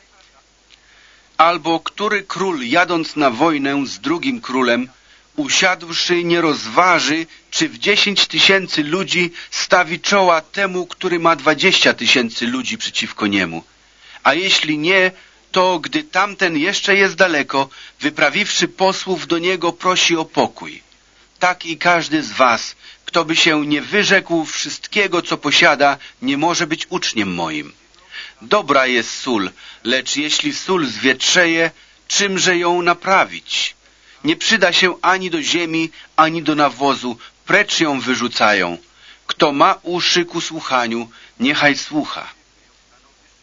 Albo który król, jadąc na wojnę z drugim królem, usiadłszy, nie rozważy, czy w dziesięć tysięcy ludzi stawi czoła temu, który ma dwadzieścia tysięcy ludzi przeciwko niemu. A jeśli nie, to gdy tamten jeszcze jest daleko, wyprawiwszy posłów do niego, prosi o pokój. Tak i każdy z was, kto by się nie wyrzekł wszystkiego, co posiada, nie może być uczniem moim. Dobra jest sól, lecz jeśli sól zwietrzeje, czymże ją naprawić? Nie przyda się ani do ziemi, ani do nawozu, precz ją wyrzucają. Kto ma uszy ku słuchaniu, niechaj słucha.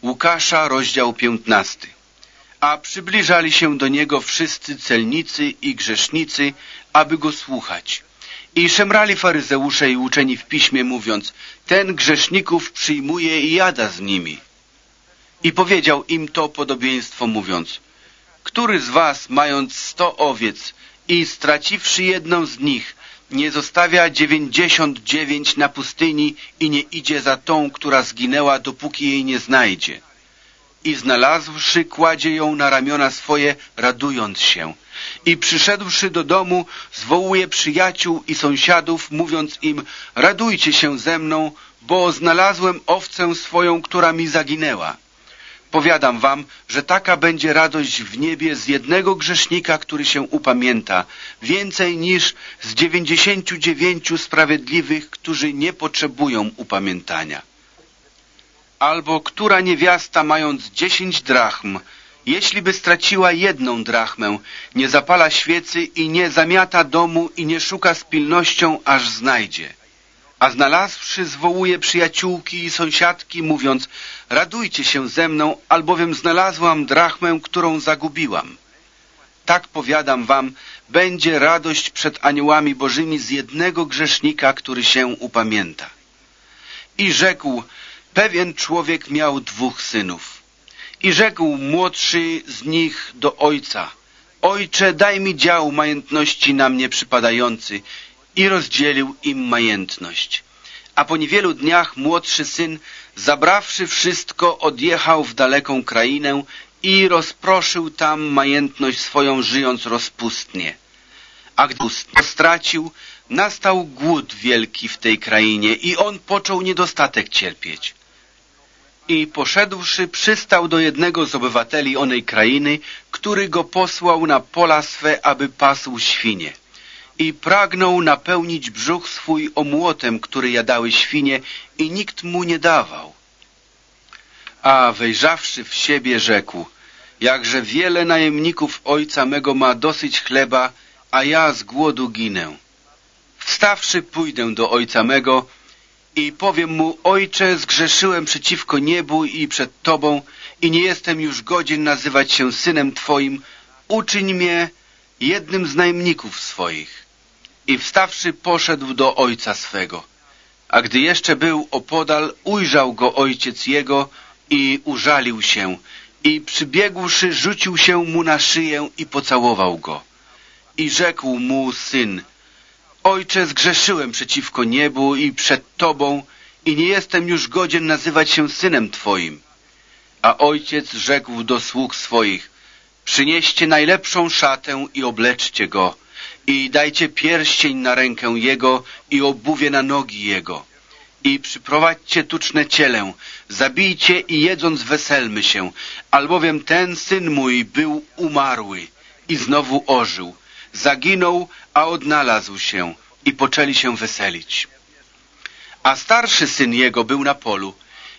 Łukasza, rozdział piętnasty. A przybliżali się do niego wszyscy celnicy i grzesznicy, aby go słuchać. I szemrali faryzeusze i uczeni w piśmie, mówiąc, ten grzeszników przyjmuje i jada z nimi. I powiedział im to podobieństwo, mówiąc, który z was, mając sto owiec i straciwszy jedną z nich, nie zostawia dziewięćdziesiąt dziewięć na pustyni i nie idzie za tą, która zginęła, dopóki jej nie znajdzie? I znalazłszy kładzie ją na ramiona swoje, radując się. I przyszedłszy do domu, zwołuje przyjaciół i sąsiadów, mówiąc im, radujcie się ze mną, bo znalazłem owcę swoją, która mi zaginęła. Powiadam wam, że taka będzie radość w niebie z jednego grzesznika, który się upamięta, więcej niż z dziewięćdziesięciu dziewięciu sprawiedliwych, którzy nie potrzebują upamiętania albo która niewiasta mając dziesięć drachm, jeśli by straciła jedną drachmę, nie zapala świecy i nie zamiata domu i nie szuka z pilnością, aż znajdzie. A znalazłszy zwołuje przyjaciółki i sąsiadki, mówiąc, radujcie się ze mną, albowiem znalazłam drachmę, którą zagubiłam. Tak powiadam wam, będzie radość przed aniołami bożymi z jednego grzesznika, który się upamięta. I rzekł, Pewien człowiek miał dwóch synów i rzekł młodszy z nich do ojca Ojcze, daj mi dział majątności na mnie przypadający i rozdzielił im majątność. A po niewielu dniach młodszy syn, zabrawszy wszystko, odjechał w daleką krainę i rozproszył tam majątność swoją, żyjąc rozpustnie. A gdy stracił, nastał głód wielki w tej krainie i on począł niedostatek cierpieć i poszedłszy przystał do jednego z obywateli onej krainy, który go posłał na pola swe, aby pasł świnie. I pragnął napełnić brzuch swój omłotem, który jadały świnie i nikt mu nie dawał. A wejrzawszy w siebie rzekł, jakże wiele najemników ojca mego ma dosyć chleba, a ja z głodu ginę. Wstawszy pójdę do ojca mego, i powiem mu, Ojcze, zgrzeszyłem przeciwko niebu i przed Tobą i nie jestem już godzien nazywać się synem Twoim, uczyń mnie jednym z najemników swoich. I wstawszy poszedł do ojca swego. A gdy jeszcze był opodal, ujrzał go ojciec jego i użalił się i przybiegłszy rzucił się mu na szyję i pocałował go. I rzekł mu syn, Ojcze, zgrzeszyłem przeciwko niebu i przed Tobą i nie jestem już godzien nazywać się synem Twoim. A ojciec rzekł do sług swoich, przynieście najlepszą szatę i obleczcie go i dajcie pierścień na rękę jego i obuwie na nogi jego i przyprowadźcie tuczne cielę, zabijcie i jedząc weselmy się, albowiem ten syn mój był umarły i znowu ożył, zaginął, a odnalazł się i poczęli się weselić. A starszy syn jego był na polu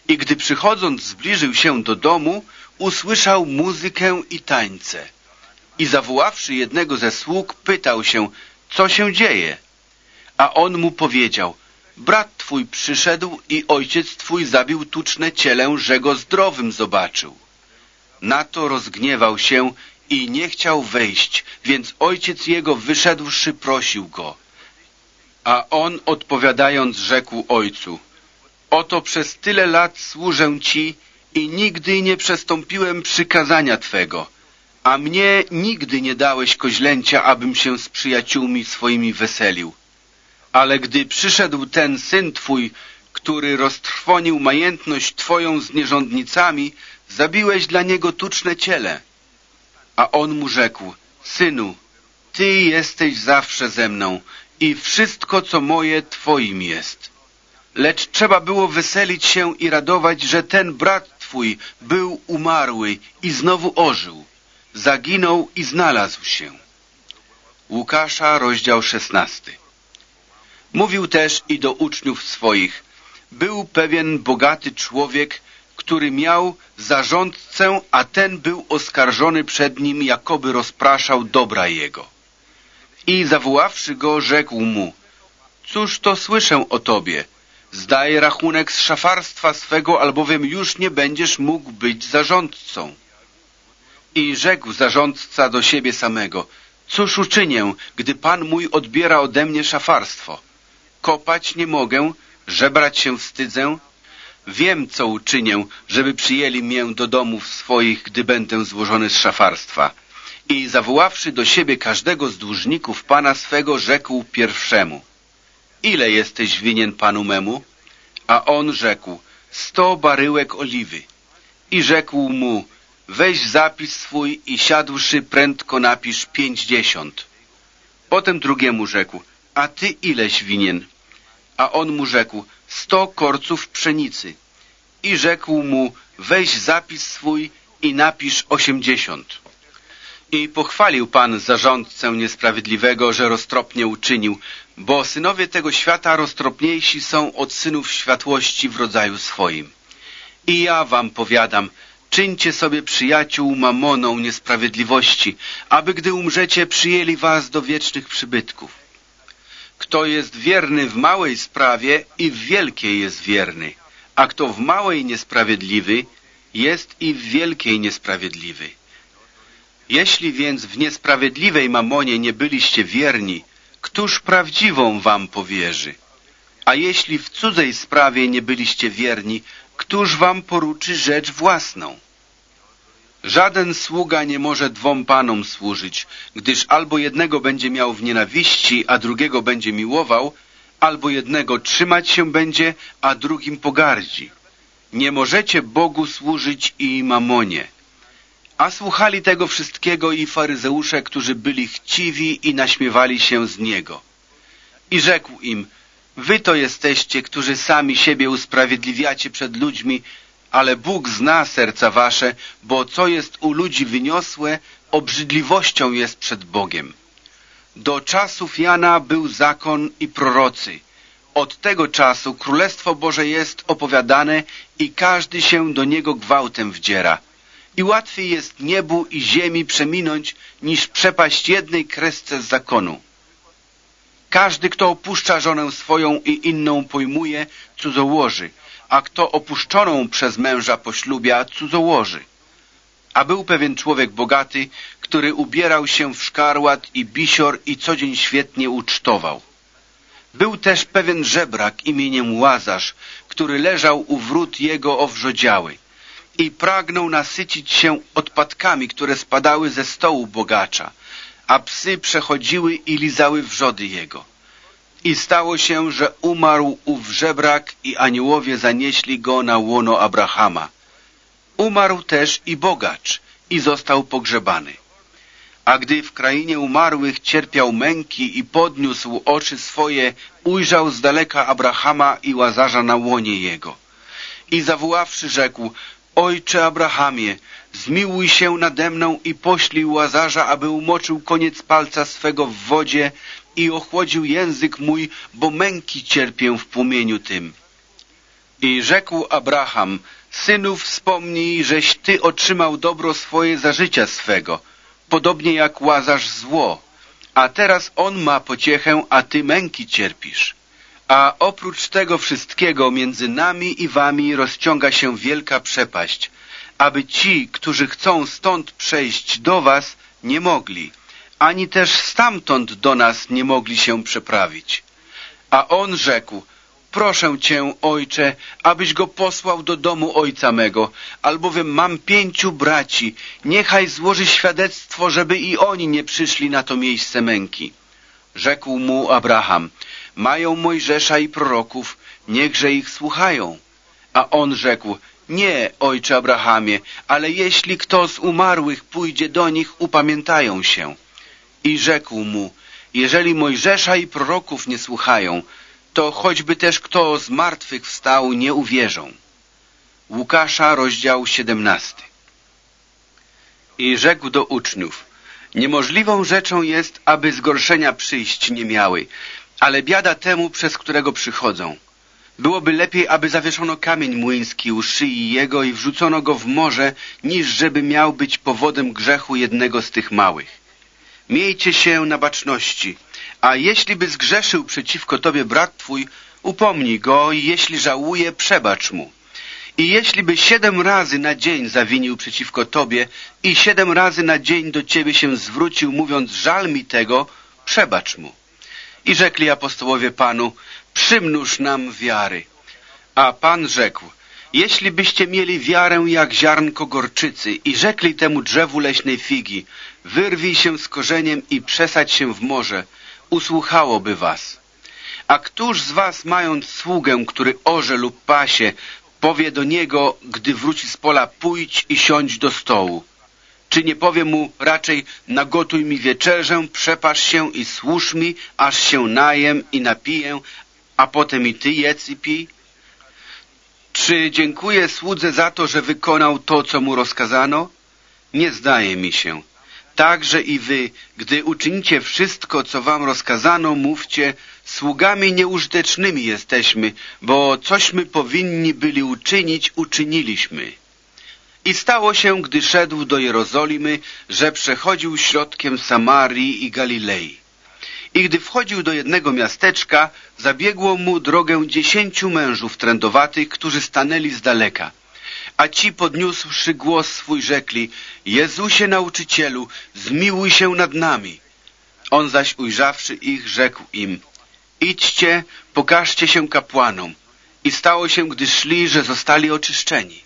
i gdy przychodząc zbliżył się do domu, usłyszał muzykę i tańce. I zawoławszy jednego ze sług, pytał się, co się dzieje? A on mu powiedział, brat twój przyszedł i ojciec twój zabił tuczne cielę, że go zdrowym zobaczył. Na to rozgniewał się i nie chciał wejść, więc ojciec jego wyszedłszy prosił go. A on odpowiadając rzekł ojcu, oto przez tyle lat służę ci i nigdy nie przestąpiłem przykazania Twego, A mnie nigdy nie dałeś koźlęcia, abym się z przyjaciółmi swoimi weselił. Ale gdy przyszedł ten syn twój, który roztrwonił majętność twoją z nierządnicami, zabiłeś dla niego tuczne ciele. A on mu rzekł, synu, ty jesteś zawsze ze mną i wszystko, co moje, twoim jest. Lecz trzeba było weselić się i radować, że ten brat twój był umarły i znowu ożył. Zaginął i znalazł się. Łukasza, rozdział szesnasty. Mówił też i do uczniów swoich. Był pewien bogaty człowiek, który miał zarządcę, a ten był oskarżony przed nim, jakoby rozpraszał dobra jego. I zawoławszy go, rzekł mu, cóż to słyszę o tobie? Zdaj rachunek z szafarstwa swego, albowiem już nie będziesz mógł być zarządcą. I rzekł zarządca do siebie samego, cóż uczynię, gdy pan mój odbiera ode mnie szafarstwo? Kopać nie mogę, żebrać się wstydzę. Wiem, co uczynię, żeby przyjęli mię do domów swoich, gdy będę złożony z szafarstwa. I zawoławszy do siebie każdego z dłużników pana swego, rzekł pierwszemu. Ile jesteś winien panu memu? A on rzekł, sto baryłek oliwy. I rzekł mu, weź zapis swój i siadłszy prędko napisz pięćdziesiąt. Potem drugiemu rzekł, a ty ileś winien? A on mu rzekł, sto korców pszenicy. I rzekł mu, weź zapis swój i napisz osiemdziesiąt. I pochwalił Pan zarządcę niesprawiedliwego, że roztropnie uczynił, bo synowie tego świata roztropniejsi są od synów światłości w rodzaju swoim. I ja wam powiadam, czyńcie sobie przyjaciół mamoną niesprawiedliwości, aby gdy umrzecie przyjęli was do wiecznych przybytków. Kto jest wierny w małej sprawie i w wielkiej jest wierny, a kto w małej niesprawiedliwy, jest i w wielkiej niesprawiedliwy. Jeśli więc w niesprawiedliwej mamonie nie byliście wierni, któż prawdziwą wam powierzy? A jeśli w cudzej sprawie nie byliście wierni, któż wam poruczy rzecz własną? Żaden sługa nie może dwom panom służyć, gdyż albo jednego będzie miał w nienawiści, a drugiego będzie miłował, albo jednego trzymać się będzie, a drugim pogardzi. Nie możecie Bogu służyć i mamonie. A słuchali tego wszystkiego i faryzeusze, którzy byli chciwi i naśmiewali się z Niego. I rzekł im, wy to jesteście, którzy sami siebie usprawiedliwiacie przed ludźmi, ale Bóg zna serca wasze, bo co jest u ludzi wyniosłe, obrzydliwością jest przed Bogiem. Do czasów Jana był zakon i prorocy. Od tego czasu Królestwo Boże jest opowiadane i każdy się do niego gwałtem wdziera – i łatwiej jest niebu i ziemi przeminąć, niż przepaść jednej kresce z zakonu. Każdy, kto opuszcza żonę swoją i inną pojmuje, cudzołoży, a kto opuszczoną przez męża poślubia, cudzołoży. A był pewien człowiek bogaty, który ubierał się w szkarłat i bisior i co dzień świetnie ucztował. Był też pewien żebrak imieniem Łazarz, który leżał u wrót jego owrzodziały i pragnął nasycić się odpadkami, które spadały ze stołu bogacza, a psy przechodziły i lizały wrzody jego. I stało się, że umarł ów żebrak i aniołowie zanieśli go na łono Abrahama. Umarł też i bogacz i został pogrzebany. A gdy w krainie umarłych cierpiał męki i podniósł oczy swoje, ujrzał z daleka Abrahama i Łazarza na łonie jego. I zawoławszy rzekł, Ojcze Abrahamie, zmiłuj się nade mną i poślij Łazarza, aby umoczył koniec palca swego w wodzie i ochłodził język mój, bo męki cierpię w płomieniu tym. I rzekł Abraham, synu wspomnij, żeś ty otrzymał dobro swoje za życia swego, podobnie jak Łazarz zło, a teraz on ma pociechę, a ty męki cierpisz. A oprócz tego wszystkiego między nami i wami rozciąga się wielka przepaść, aby ci, którzy chcą stąd przejść do was, nie mogli, ani też stamtąd do nas nie mogli się przeprawić. A on rzekł, proszę cię, ojcze, abyś go posłał do domu ojca mego, albowiem mam pięciu braci, niechaj złoży świadectwo, żeby i oni nie przyszli na to miejsce męki. Rzekł mu Abraham, mają Mojżesza i proroków, niechże ich słuchają. A on rzekł, nie, ojcze Abrahamie, ale jeśli kto z umarłych pójdzie do nich, upamiętają się. I rzekł mu, jeżeli Mojżesza i proroków nie słuchają, to choćby też kto z martwych wstał, nie uwierzą. Łukasza, rozdział 17 I rzekł do uczniów, niemożliwą rzeczą jest, aby zgorszenia przyjść nie miały, ale biada temu, przez którego przychodzą. Byłoby lepiej, aby zawieszono kamień młyński u szyi jego i wrzucono go w morze, niż żeby miał być powodem grzechu jednego z tych małych. Miejcie się na baczności, a jeśli by zgrzeszył przeciwko tobie brat twój, upomnij go i jeśli żałuje, przebacz mu. I jeśli by siedem razy na dzień zawinił przeciwko tobie i siedem razy na dzień do ciebie się zwrócił, mówiąc, żal mi tego, przebacz mu. I rzekli apostołowie Panu, przymnóż nam wiary. A Pan rzekł, jeśli byście mieli wiarę jak ziarnko gorczycy i rzekli temu drzewu leśnej figi, wyrwij się z korzeniem i przesadź się w morze, usłuchałoby was. A któż z was, mając sługę, który orze lub pasie, powie do niego, gdy wróci z pola, pójdź i siądź do stołu? Czy nie powie mu raczej, nagotuj mi wieczerzę, przepasz się i służ mi, aż się najem i napiję, a potem i ty jedz i pij? Czy dziękuję słudze za to, że wykonał to, co mu rozkazano? Nie zdaje mi się. Także i wy, gdy uczynicie wszystko, co wam rozkazano, mówcie, sługami nieużytecznymi jesteśmy, bo cośmy powinni byli uczynić, uczyniliśmy. I stało się, gdy szedł do Jerozolimy, że przechodził środkiem Samarii i Galilei. I gdy wchodził do jednego miasteczka, zabiegło mu drogę dziesięciu mężów trędowatych, którzy stanęli z daleka. A ci podniósłszy głos swój rzekli, Jezusie nauczycielu, zmiłuj się nad nami. On zaś ujrzawszy ich, rzekł im, idźcie, pokażcie się kapłanom. I stało się, gdy szli, że zostali oczyszczeni.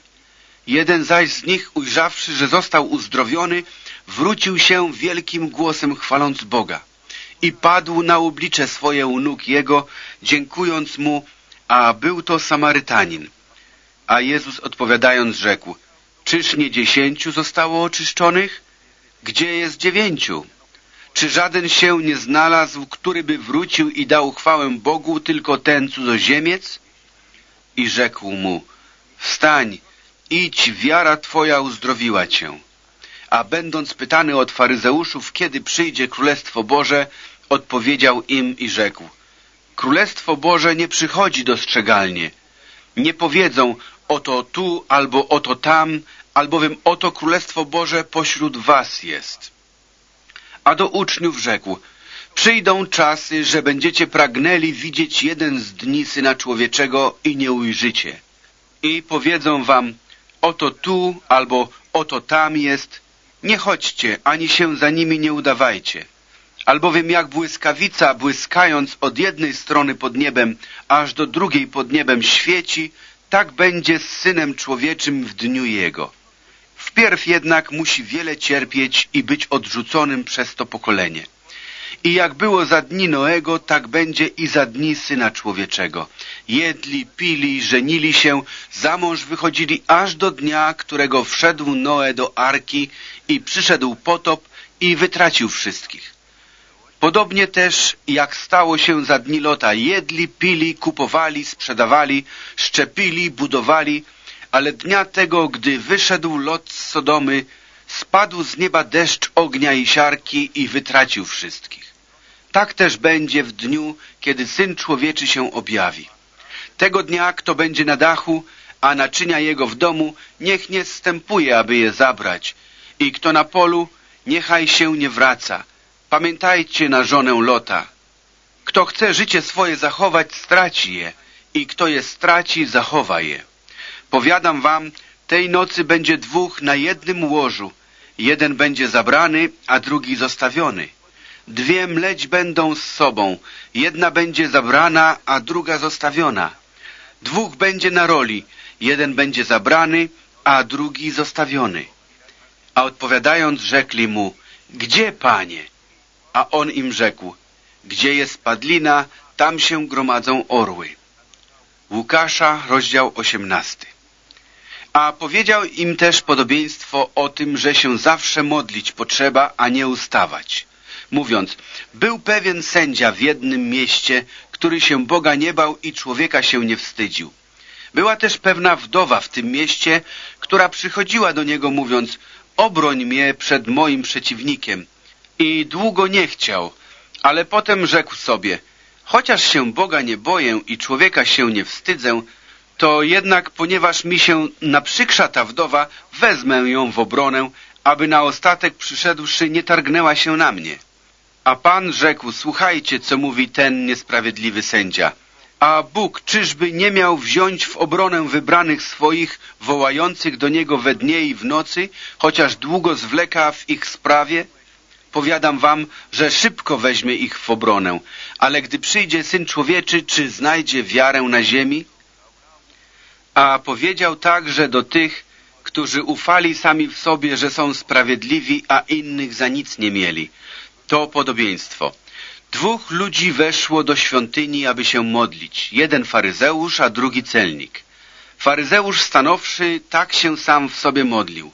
Jeden zaś z nich, ujrzawszy, że został uzdrowiony, wrócił się wielkim głosem chwaląc Boga i padł na oblicze swoje u nóg Jego, dziękując Mu, a był to Samarytanin. A Jezus odpowiadając rzekł, czyż nie dziesięciu zostało oczyszczonych? Gdzie jest dziewięciu? Czy żaden się nie znalazł, który by wrócił i dał chwałę Bogu, tylko ten cudzoziemiec? I rzekł mu, wstań, idź, wiara twoja uzdrowiła cię. A będąc pytany od faryzeuszów, kiedy przyjdzie Królestwo Boże, odpowiedział im i rzekł, Królestwo Boże nie przychodzi dostrzegalnie. Nie powiedzą, oto tu albo oto tam, albowiem oto Królestwo Boże pośród was jest. A do uczniów rzekł, przyjdą czasy, że będziecie pragnęli widzieć jeden z dni Syna Człowieczego i nie ujrzycie. I powiedzą wam, oto tu albo oto tam jest, nie chodźcie, ani się za nimi nie udawajcie. Albowiem jak błyskawica, błyskając od jednej strony pod niebem, aż do drugiej pod niebem świeci, tak będzie z Synem Człowieczym w dniu Jego. Wpierw jednak musi wiele cierpieć i być odrzuconym przez to pokolenie. I jak było za dni Noego, tak będzie i za dni Syna Człowieczego. Jedli, pili, żenili się, za mąż wychodzili aż do dnia, którego wszedł Noe do arki i przyszedł potop i wytracił wszystkich. Podobnie też, jak stało się za dni Lota, jedli, pili, kupowali, sprzedawali, szczepili, budowali, ale dnia tego, gdy wyszedł Lot z Sodomy, spadł z nieba deszcz ognia i siarki i wytracił wszystkich. Tak też będzie w dniu, kiedy Syn Człowieczy się objawi. Tego dnia, kto będzie na dachu, a naczynia jego w domu, niech nie zstępuje, aby je zabrać. I kto na polu, niechaj się nie wraca. Pamiętajcie na żonę Lota. Kto chce życie swoje zachować, straci je. I kto je straci, zachowa je. Powiadam wam, tej nocy będzie dwóch na jednym łożu. Jeden będzie zabrany, a drugi zostawiony. Dwie mleć będą z sobą, jedna będzie zabrana, a druga zostawiona. Dwóch będzie na roli, jeden będzie zabrany, a drugi zostawiony. A odpowiadając rzekli mu, gdzie, panie? A on im rzekł, gdzie jest padlina, tam się gromadzą orły. Łukasza, rozdział 18. A powiedział im też podobieństwo o tym, że się zawsze modlić potrzeba, a nie ustawać. Mówiąc, był pewien sędzia w jednym mieście, który się Boga nie bał i człowieka się nie wstydził. Była też pewna wdowa w tym mieście, która przychodziła do niego mówiąc, obroń mnie przed moim przeciwnikiem. I długo nie chciał, ale potem rzekł sobie, chociaż się Boga nie boję i człowieka się nie wstydzę, to jednak ponieważ mi się naprzykrza ta wdowa, wezmę ją w obronę, aby na ostatek przyszedłszy nie targnęła się na mnie. A Pan rzekł, słuchajcie, co mówi ten niesprawiedliwy sędzia. A Bóg czyżby nie miał wziąć w obronę wybranych swoich, wołających do Niego we dnie i w nocy, chociaż długo zwleka w ich sprawie? Powiadam wam, że szybko weźmie ich w obronę, ale gdy przyjdzie Syn Człowieczy, czy znajdzie wiarę na ziemi? A powiedział także do tych, którzy ufali sami w sobie, że są sprawiedliwi, a innych za nic nie mieli. To podobieństwo. Dwóch ludzi weszło do świątyni, aby się modlić. Jeden faryzeusz, a drugi celnik. Faryzeusz stanowszy tak się sam w sobie modlił.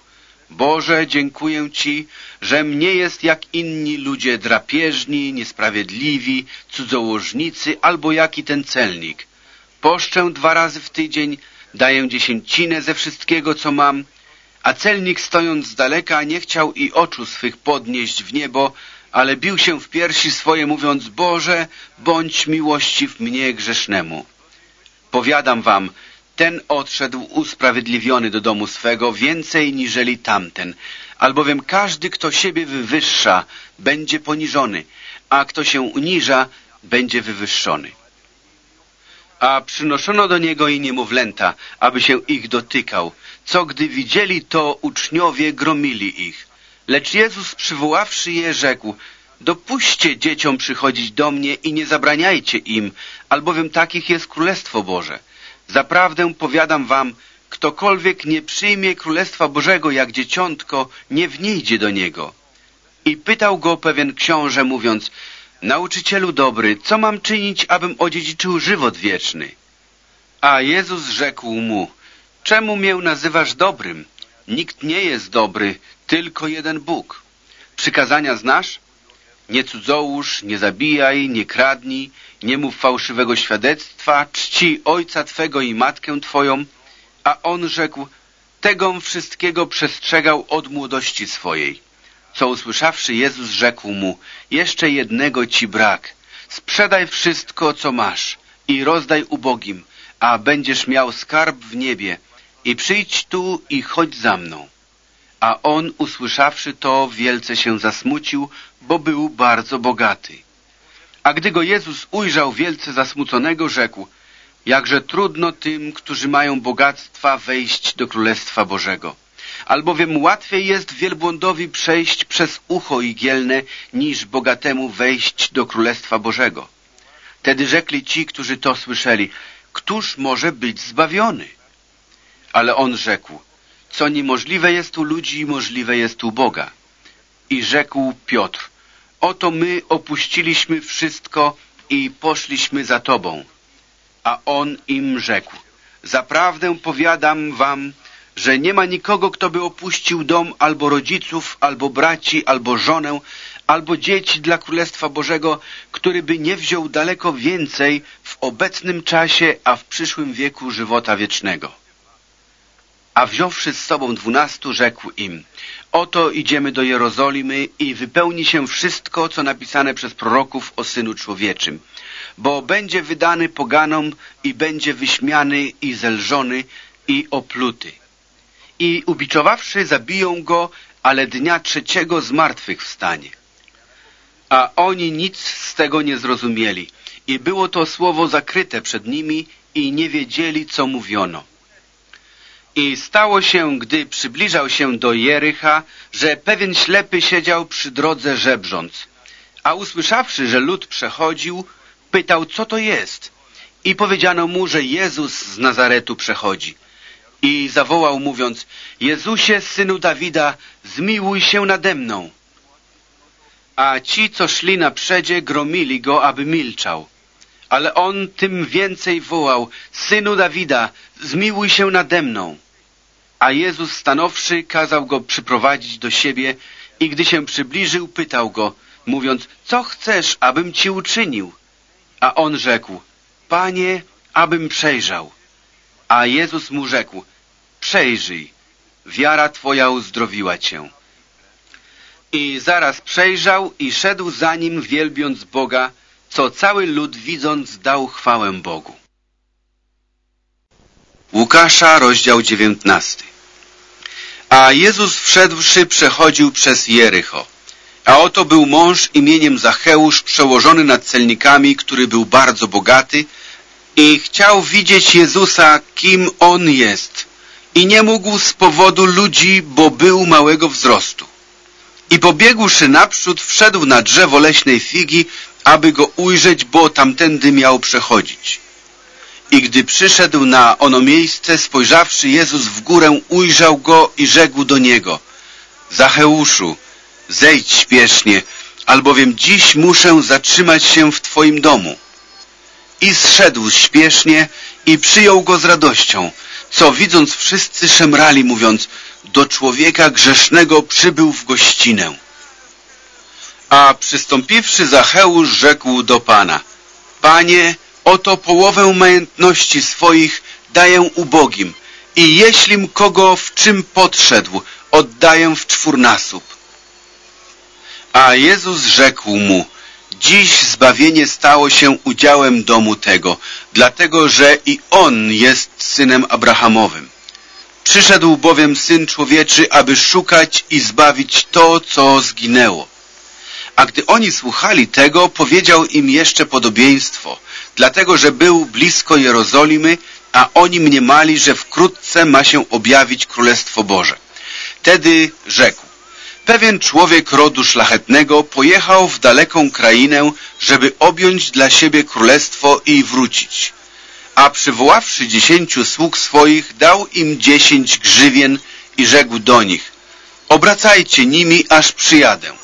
Boże, dziękuję Ci, że mnie jest jak inni ludzie drapieżni, niesprawiedliwi, cudzołożnicy albo jaki ten celnik. Poszczę dwa razy w tydzień, daję dziesięcinę ze wszystkiego, co mam, a celnik stojąc z daleka nie chciał i oczu swych podnieść w niebo, ale bił się w piersi swoje, mówiąc, Boże, bądź miłościw mnie grzesznemu. Powiadam wam, ten odszedł usprawiedliwiony do domu swego więcej niżeli tamten, albowiem każdy, kto siebie wywyższa, będzie poniżony, a kto się uniża, będzie wywyższony. A przynoszono do niego i niemowlęta, aby się ich dotykał, co gdy widzieli to, uczniowie gromili ich. Lecz Jezus przywoławszy je, rzekł, dopuśćcie dzieciom przychodzić do mnie i nie zabraniajcie im, albowiem takich jest Królestwo Boże. Zaprawdę powiadam wam, ktokolwiek nie przyjmie Królestwa Bożego jak dzieciątko, nie wniedzie do niego. I pytał go pewien książę, mówiąc, Nauczycielu dobry, co mam czynić, abym odziedziczył żywot wieczny? A Jezus rzekł mu, czemu mię nazywasz dobrym? Nikt nie jest dobry, tylko jeden Bóg. Przykazania znasz? Nie cudzołóż, nie zabijaj, nie kradnij, nie mów fałszywego świadectwa, czci ojca Twego i matkę Twoją. A on rzekł, tego wszystkiego przestrzegał od młodości swojej. Co usłyszawszy, Jezus rzekł mu, jeszcze jednego ci brak. Sprzedaj wszystko, co masz i rozdaj ubogim, a będziesz miał skarb w niebie. I przyjdź tu i chodź za mną. A on, usłyszawszy to, wielce się zasmucił, bo był bardzo bogaty. A gdy go Jezus ujrzał wielce zasmuconego, rzekł, jakże trudno tym, którzy mają bogactwa, wejść do Królestwa Bożego. Albowiem łatwiej jest wielbłądowi przejść przez ucho igielne, niż bogatemu wejść do Królestwa Bożego. Tedy rzekli ci, którzy to słyszeli, któż może być zbawiony? Ale on rzekł, co niemożliwe jest u ludzi, możliwe jest u Boga. I rzekł Piotr, oto my opuściliśmy wszystko i poszliśmy za Tobą. A on im rzekł, zaprawdę powiadam wam, że nie ma nikogo, kto by opuścił dom albo rodziców, albo braci, albo żonę, albo dzieci dla Królestwa Bożego, który by nie wziął daleko więcej w obecnym czasie, a w przyszłym wieku żywota wiecznego. A wziąwszy z sobą dwunastu, rzekł im, oto idziemy do Jerozolimy i wypełni się wszystko, co napisane przez proroków o Synu Człowieczym, bo będzie wydany poganom i będzie wyśmiany i zelżony i opluty. I ubiczowawszy zabiją go, ale dnia trzeciego z martwych wstanie. A oni nic z tego nie zrozumieli i było to słowo zakryte przed nimi i nie wiedzieli, co mówiono. I stało się, gdy przybliżał się do Jericha, że pewien ślepy siedział przy drodze żebrząc. A usłyszawszy, że lud przechodził, pytał, co to jest. I powiedziano mu, że Jezus z Nazaretu przechodzi. I zawołał mówiąc, Jezusie, Synu Dawida, zmiłuj się nade mną. A ci, co szli na przedzie, gromili go, aby milczał. Ale on tym więcej wołał, Synu Dawida, zmiłuj się nade mną. A Jezus stanowszy kazał go przyprowadzić do siebie i gdy się przybliżył, pytał go, mówiąc, co chcesz, abym ci uczynił? A on rzekł, Panie, abym przejrzał. A Jezus mu rzekł, przejrzyj, wiara twoja uzdrowiła cię. I zaraz przejrzał i szedł za nim, wielbiąc Boga, co cały lud widząc dał chwałę Bogu. Łukasza, rozdział dziewiętnasty. A Jezus wszedłszy przechodził przez Jericho. A oto był mąż imieniem Zacheusz przełożony nad celnikami, który był bardzo bogaty i chciał widzieć Jezusa, kim On jest. I nie mógł z powodu ludzi, bo był małego wzrostu. I pobiegłszy naprzód, wszedł na drzewo leśnej figi, aby go ujrzeć, bo tamtędy miał przechodzić. I gdy przyszedł na ono miejsce, spojrzawszy Jezus w górę, ujrzał go i rzekł do niego, Zacheuszu, zejdź śpiesznie, albowiem dziś muszę zatrzymać się w Twoim domu. I zszedł śpiesznie i przyjął go z radością, co widząc wszyscy szemrali, mówiąc, do człowieka grzesznego przybył w gościnę. A przystąpiwszy Zacheusz rzekł do Pana, Panie, oto połowę majątności swoich daję ubogim i jeślim kogo w czym podszedł, oddaję w czwórnasób. A Jezus rzekł mu, dziś zbawienie stało się udziałem domu tego, dlatego że i on jest synem Abrahamowym. Przyszedł bowiem Syn Człowieczy, aby szukać i zbawić to, co zginęło. A gdy oni słuchali tego, powiedział im jeszcze podobieństwo, dlatego że był blisko Jerozolimy, a oni mniemali, że wkrótce ma się objawić Królestwo Boże. Tedy rzekł, pewien człowiek rodu szlachetnego pojechał w daleką krainę, żeby objąć dla siebie królestwo i wrócić. A przywoławszy dziesięciu sług swoich, dał im dziesięć grzywien i rzekł do nich, obracajcie nimi, aż przyjadę.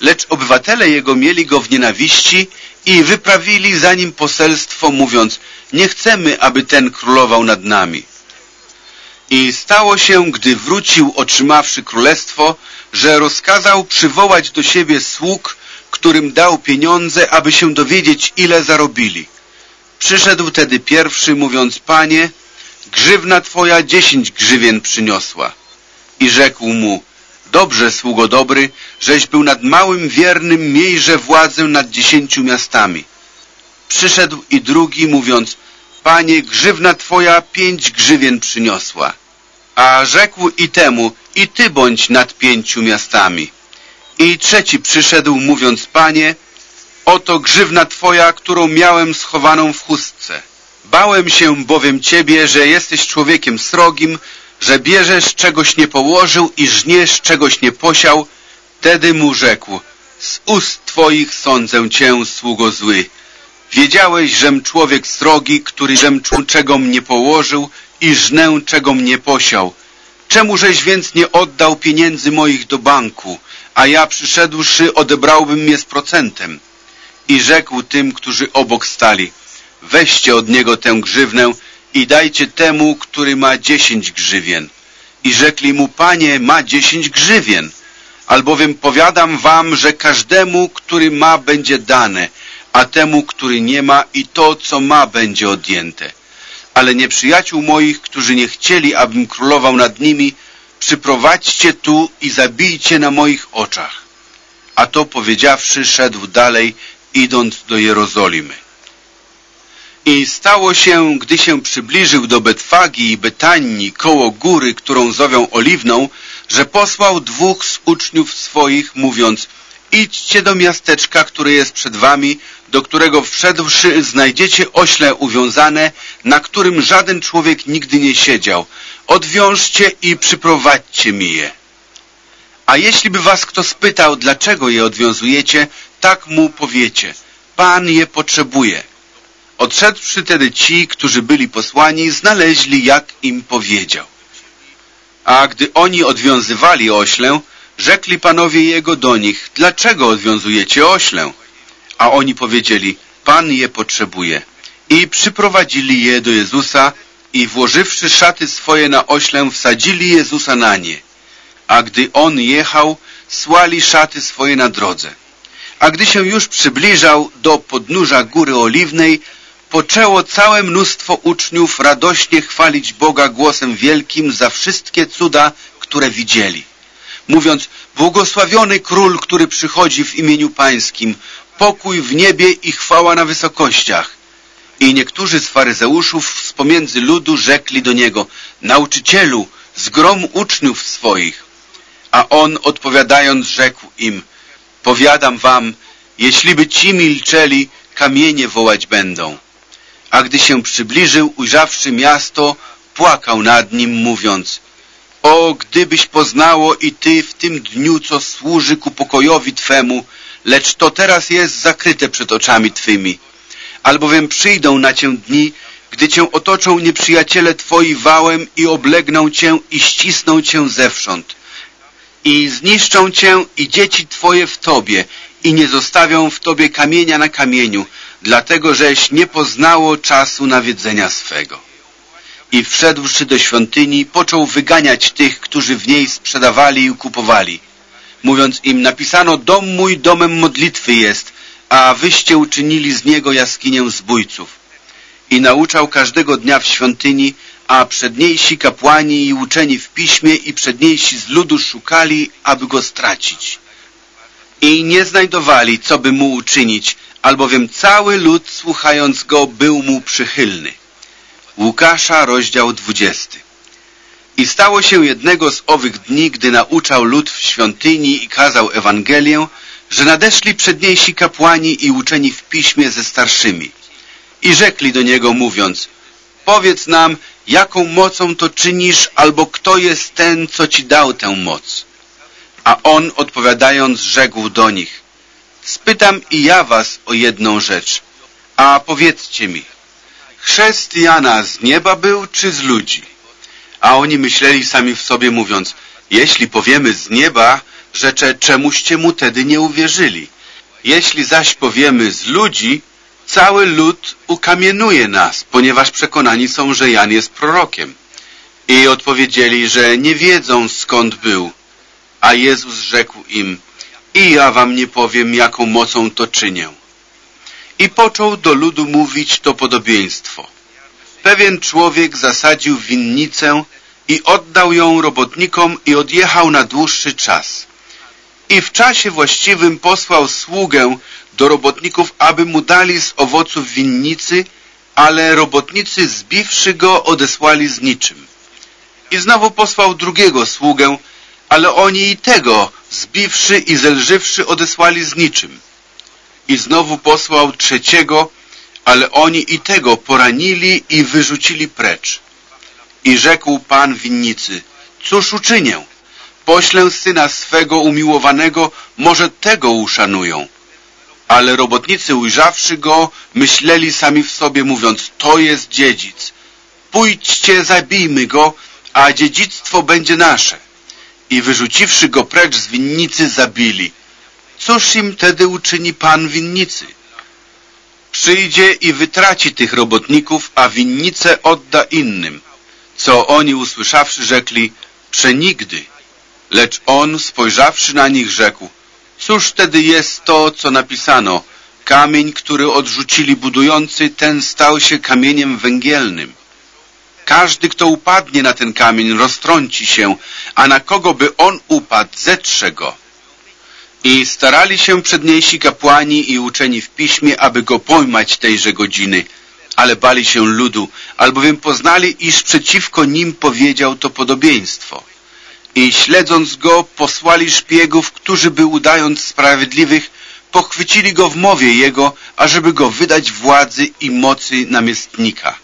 Lecz obywatele jego mieli go w nienawiści i wyprawili za nim poselstwo, mówiąc, nie chcemy, aby ten królował nad nami. I stało się, gdy wrócił, otrzymawszy królestwo, że rozkazał przywołać do siebie sług, którym dał pieniądze, aby się dowiedzieć, ile zarobili. Przyszedł tedy pierwszy, mówiąc, Panie, grzywna Twoja dziesięć grzywien przyniosła. I rzekł mu, Dobrze, sługo dobry, żeś był nad małym wiernym, miejże władzę nad dziesięciu miastami. Przyszedł i drugi, mówiąc, Panie, grzywna Twoja pięć grzywien przyniosła. A rzekł i temu, i Ty bądź nad pięciu miastami. I trzeci przyszedł, mówiąc, Panie, oto grzywna Twoja, którą miałem schowaną w chustce. Bałem się bowiem Ciebie, że jesteś człowiekiem srogim, że bierzesz czegoś nie położył i żniesz czegoś nie posiał, wtedy mu rzekł, z ust Twoich sądzę Cię, sługo zły. Wiedziałeś, żem człowiek srogi, który żem czegom nie położył i żnę czegom nie posiał. Czemużeś więc nie oddał pieniędzy moich do banku, a ja przyszedłszy odebrałbym je z procentem? I rzekł tym, którzy obok stali, weźcie od niego tę grzywnę i dajcie temu, który ma dziesięć grzywien. I rzekli mu, panie, ma dziesięć grzywien. Albowiem powiadam wam, że każdemu, który ma, będzie dane, a temu, który nie ma, i to, co ma, będzie odjęte. Ale nieprzyjaciół moich, którzy nie chcieli, abym królował nad nimi, przyprowadźcie tu i zabijcie na moich oczach. A to powiedziawszy, szedł dalej, idąc do Jerozolimy. I stało się, gdy się przybliżył do Betwagi i Betanii koło góry, którą zowią Oliwną, że posłał dwóch z uczniów swoich, mówiąc idźcie do miasteczka, które jest przed wami, do którego wszedłszy znajdziecie ośle uwiązane, na którym żaden człowiek nigdy nie siedział. Odwiążcie i przyprowadźcie mi je. A jeśli by was kto spytał, dlaczego je odwiązujecie, tak mu powiecie. Pan je potrzebuje. Odszedłszy tedy ci, którzy byli posłani, znaleźli, jak im powiedział. A gdy oni odwiązywali oślę, rzekli panowie jego do nich, dlaczego odwiązujecie oślę? A oni powiedzieli, Pan je potrzebuje. I przyprowadzili je do Jezusa i włożywszy szaty swoje na oślę, wsadzili Jezusa na nie. A gdy on jechał, słali szaty swoje na drodze. A gdy się już przybliżał do podnóża Góry Oliwnej, poczęło całe mnóstwo uczniów radośnie chwalić Boga głosem wielkim za wszystkie cuda, które widzieli. Mówiąc, błogosławiony król, który przychodzi w imieniu pańskim, pokój w niebie i chwała na wysokościach. I niektórzy z faryzeuszów z pomiędzy ludu rzekli do niego, nauczycielu, zgrom uczniów swoich. A on odpowiadając rzekł im, powiadam wam, jeśliby ci milczeli, kamienie wołać będą. A gdy się przybliżył, ujrzawszy miasto, płakał nad nim, mówiąc, o, gdybyś poznało i ty w tym dniu, co służy ku pokojowi Twemu, lecz to teraz jest zakryte przed oczami Twymi. Albowiem przyjdą na Cię dni, gdy Cię otoczą nieprzyjaciele Twoi wałem i oblegną Cię i ścisną Cię zewsząd. I zniszczą Cię i dzieci Twoje w Tobie i nie zostawią w Tobie kamienia na kamieniu, dlatego żeś nie poznało czasu nawiedzenia swego. I wszedłszy do świątyni, począł wyganiać tych, którzy w niej sprzedawali i kupowali mówiąc im, napisano, dom mój domem modlitwy jest, a wyście uczynili z niego jaskinię zbójców. I nauczał każdego dnia w świątyni, a przedniejsi kapłani i uczeni w piśmie i przedniejsi z ludu szukali, aby go stracić. I nie znajdowali, co by mu uczynić, albowiem cały lud, słuchając go, był mu przychylny. Łukasza, rozdział dwudziesty. I stało się jednego z owych dni, gdy nauczał lud w świątyni i kazał Ewangelię, że nadeszli przedniejsi kapłani i uczeni w piśmie ze starszymi. I rzekli do niego mówiąc, powiedz nam, jaką mocą to czynisz, albo kto jest ten, co ci dał tę moc. A on odpowiadając rzekł do nich, spytam i ja was o jedną rzecz, a powiedzcie mi, chrzest Jana z nieba był czy z ludzi? A oni myśleli sami w sobie mówiąc, jeśli powiemy z nieba, rzecze czemuście mu tedy nie uwierzyli. Jeśli zaś powiemy z ludzi, cały lud ukamienuje nas, ponieważ przekonani są, że Jan jest prorokiem. I odpowiedzieli, że nie wiedzą skąd był. A Jezus rzekł im, i ja wam nie powiem, jaką mocą to czynię. I począł do ludu mówić to podobieństwo. Pewien człowiek zasadził winnicę i oddał ją robotnikom i odjechał na dłuższy czas. I w czasie właściwym posłał sługę do robotników, aby mu dali z owoców winnicy, ale robotnicy zbiwszy go odesłali z niczym. I znowu posłał drugiego sługę, ale oni i tego, zbiwszy i zelżywszy, odesłali z niczym. I znowu posłał trzeciego, ale oni i tego poranili i wyrzucili precz. I rzekł Pan winnicy, cóż uczynię? Poślę syna swego umiłowanego, może tego uszanują. Ale robotnicy ujrzawszy go, myśleli sami w sobie, mówiąc, to jest dziedzic. Pójdźcie, zabijmy go, a dziedzictwo będzie nasze. I wyrzuciwszy go precz z winnicy, zabili. Cóż im tedy uczyni Pan winnicy? Przyjdzie i wytraci tych robotników, a winnicę odda innym co oni usłyszawszy rzekli, przenigdy. Lecz on, spojrzawszy na nich, rzekł, cóż wtedy jest to, co napisano, kamień, który odrzucili budujący, ten stał się kamieniem węgielnym. Każdy, kto upadnie na ten kamień, roztrąci się, a na kogo by on upadł, zetrze go. I starali się przedniejsi kapłani i uczeni w piśmie, aby go pojmać tejże godziny, ale bali się ludu, albowiem poznali, iż przeciwko nim powiedział to podobieństwo. I śledząc go, posłali szpiegów, którzy by udając sprawiedliwych, pochwycili go w mowie jego, ażeby go wydać władzy i mocy namiestnika.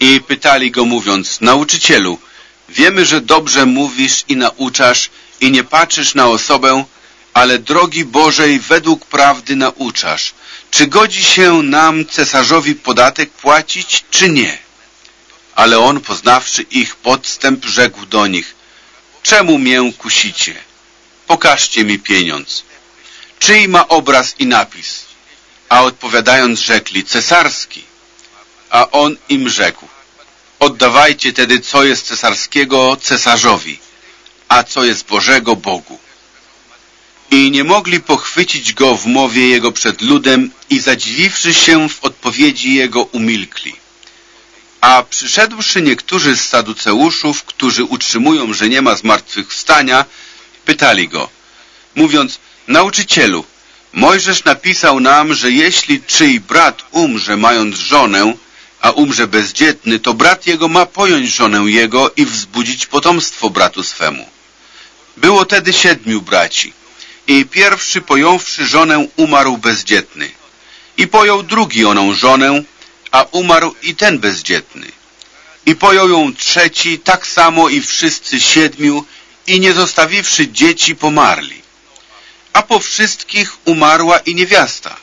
I pytali go mówiąc, nauczycielu, wiemy, że dobrze mówisz i nauczasz i nie patrzysz na osobę, ale drogi Bożej według prawdy nauczasz. Czy godzi się nam cesarzowi podatek płacić, czy nie? Ale on, poznawszy ich podstęp, rzekł do nich, czemu mię kusicie? Pokażcie mi pieniądz. Czyj ma obraz i napis? A odpowiadając rzekli, cesarski. A on im rzekł, oddawajcie tedy, co jest cesarskiego cesarzowi, a co jest Bożego Bogu. I nie mogli pochwycić go w mowie jego przed ludem i zadziwiwszy się w odpowiedzi jego umilkli. A przyszedłszy niektórzy z saduceuszów, którzy utrzymują, że nie ma zmartwychwstania, pytali go, mówiąc, nauczycielu, Mojżesz napisał nam, że jeśli czyj brat umrze mając żonę, a umrze bezdzietny, to brat jego ma pojąć żonę jego i wzbudzić potomstwo bratu swemu. Było tedy siedmiu braci i pierwszy pojąwszy żonę umarł bezdzietny. I pojął drugi oną żonę, a umarł i ten bezdzietny. I pojął ją trzeci, tak samo i wszyscy siedmiu, i nie zostawiwszy dzieci pomarli. A po wszystkich umarła i niewiasta.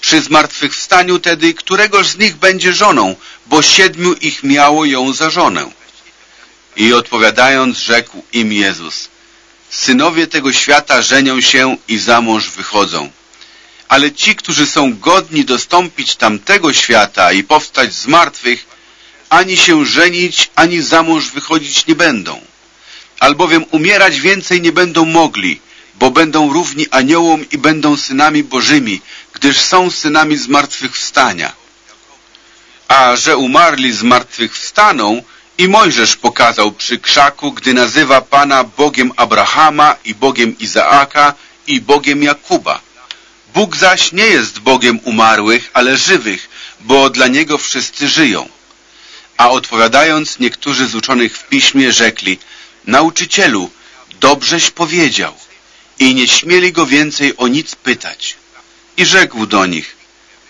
Przy zmartwychwstaniu tedy, któregoż z nich będzie żoną, bo siedmiu ich miało ją za żonę. I odpowiadając, rzekł im Jezus, synowie tego świata żenią się i za mąż wychodzą. Ale ci, którzy są godni dostąpić tamtego świata i powstać z martwych, ani się żenić, ani za mąż wychodzić nie będą. Albowiem umierać więcej nie będą mogli, bo będą równi aniołom i będą synami bożymi, gdyż są synami zmartwychwstania. A że umarli zmartwychwstaną, i Mojżesz pokazał przy krzaku, gdy nazywa Pana Bogiem Abrahama i Bogiem Izaaka i Bogiem Jakuba. Bóg zaś nie jest Bogiem umarłych, ale żywych, bo dla Niego wszyscy żyją. A odpowiadając, niektórzy z uczonych w piśmie rzekli, nauczycielu, dobrześ powiedział. I nie śmieli go więcej o nic pytać. I rzekł do nich,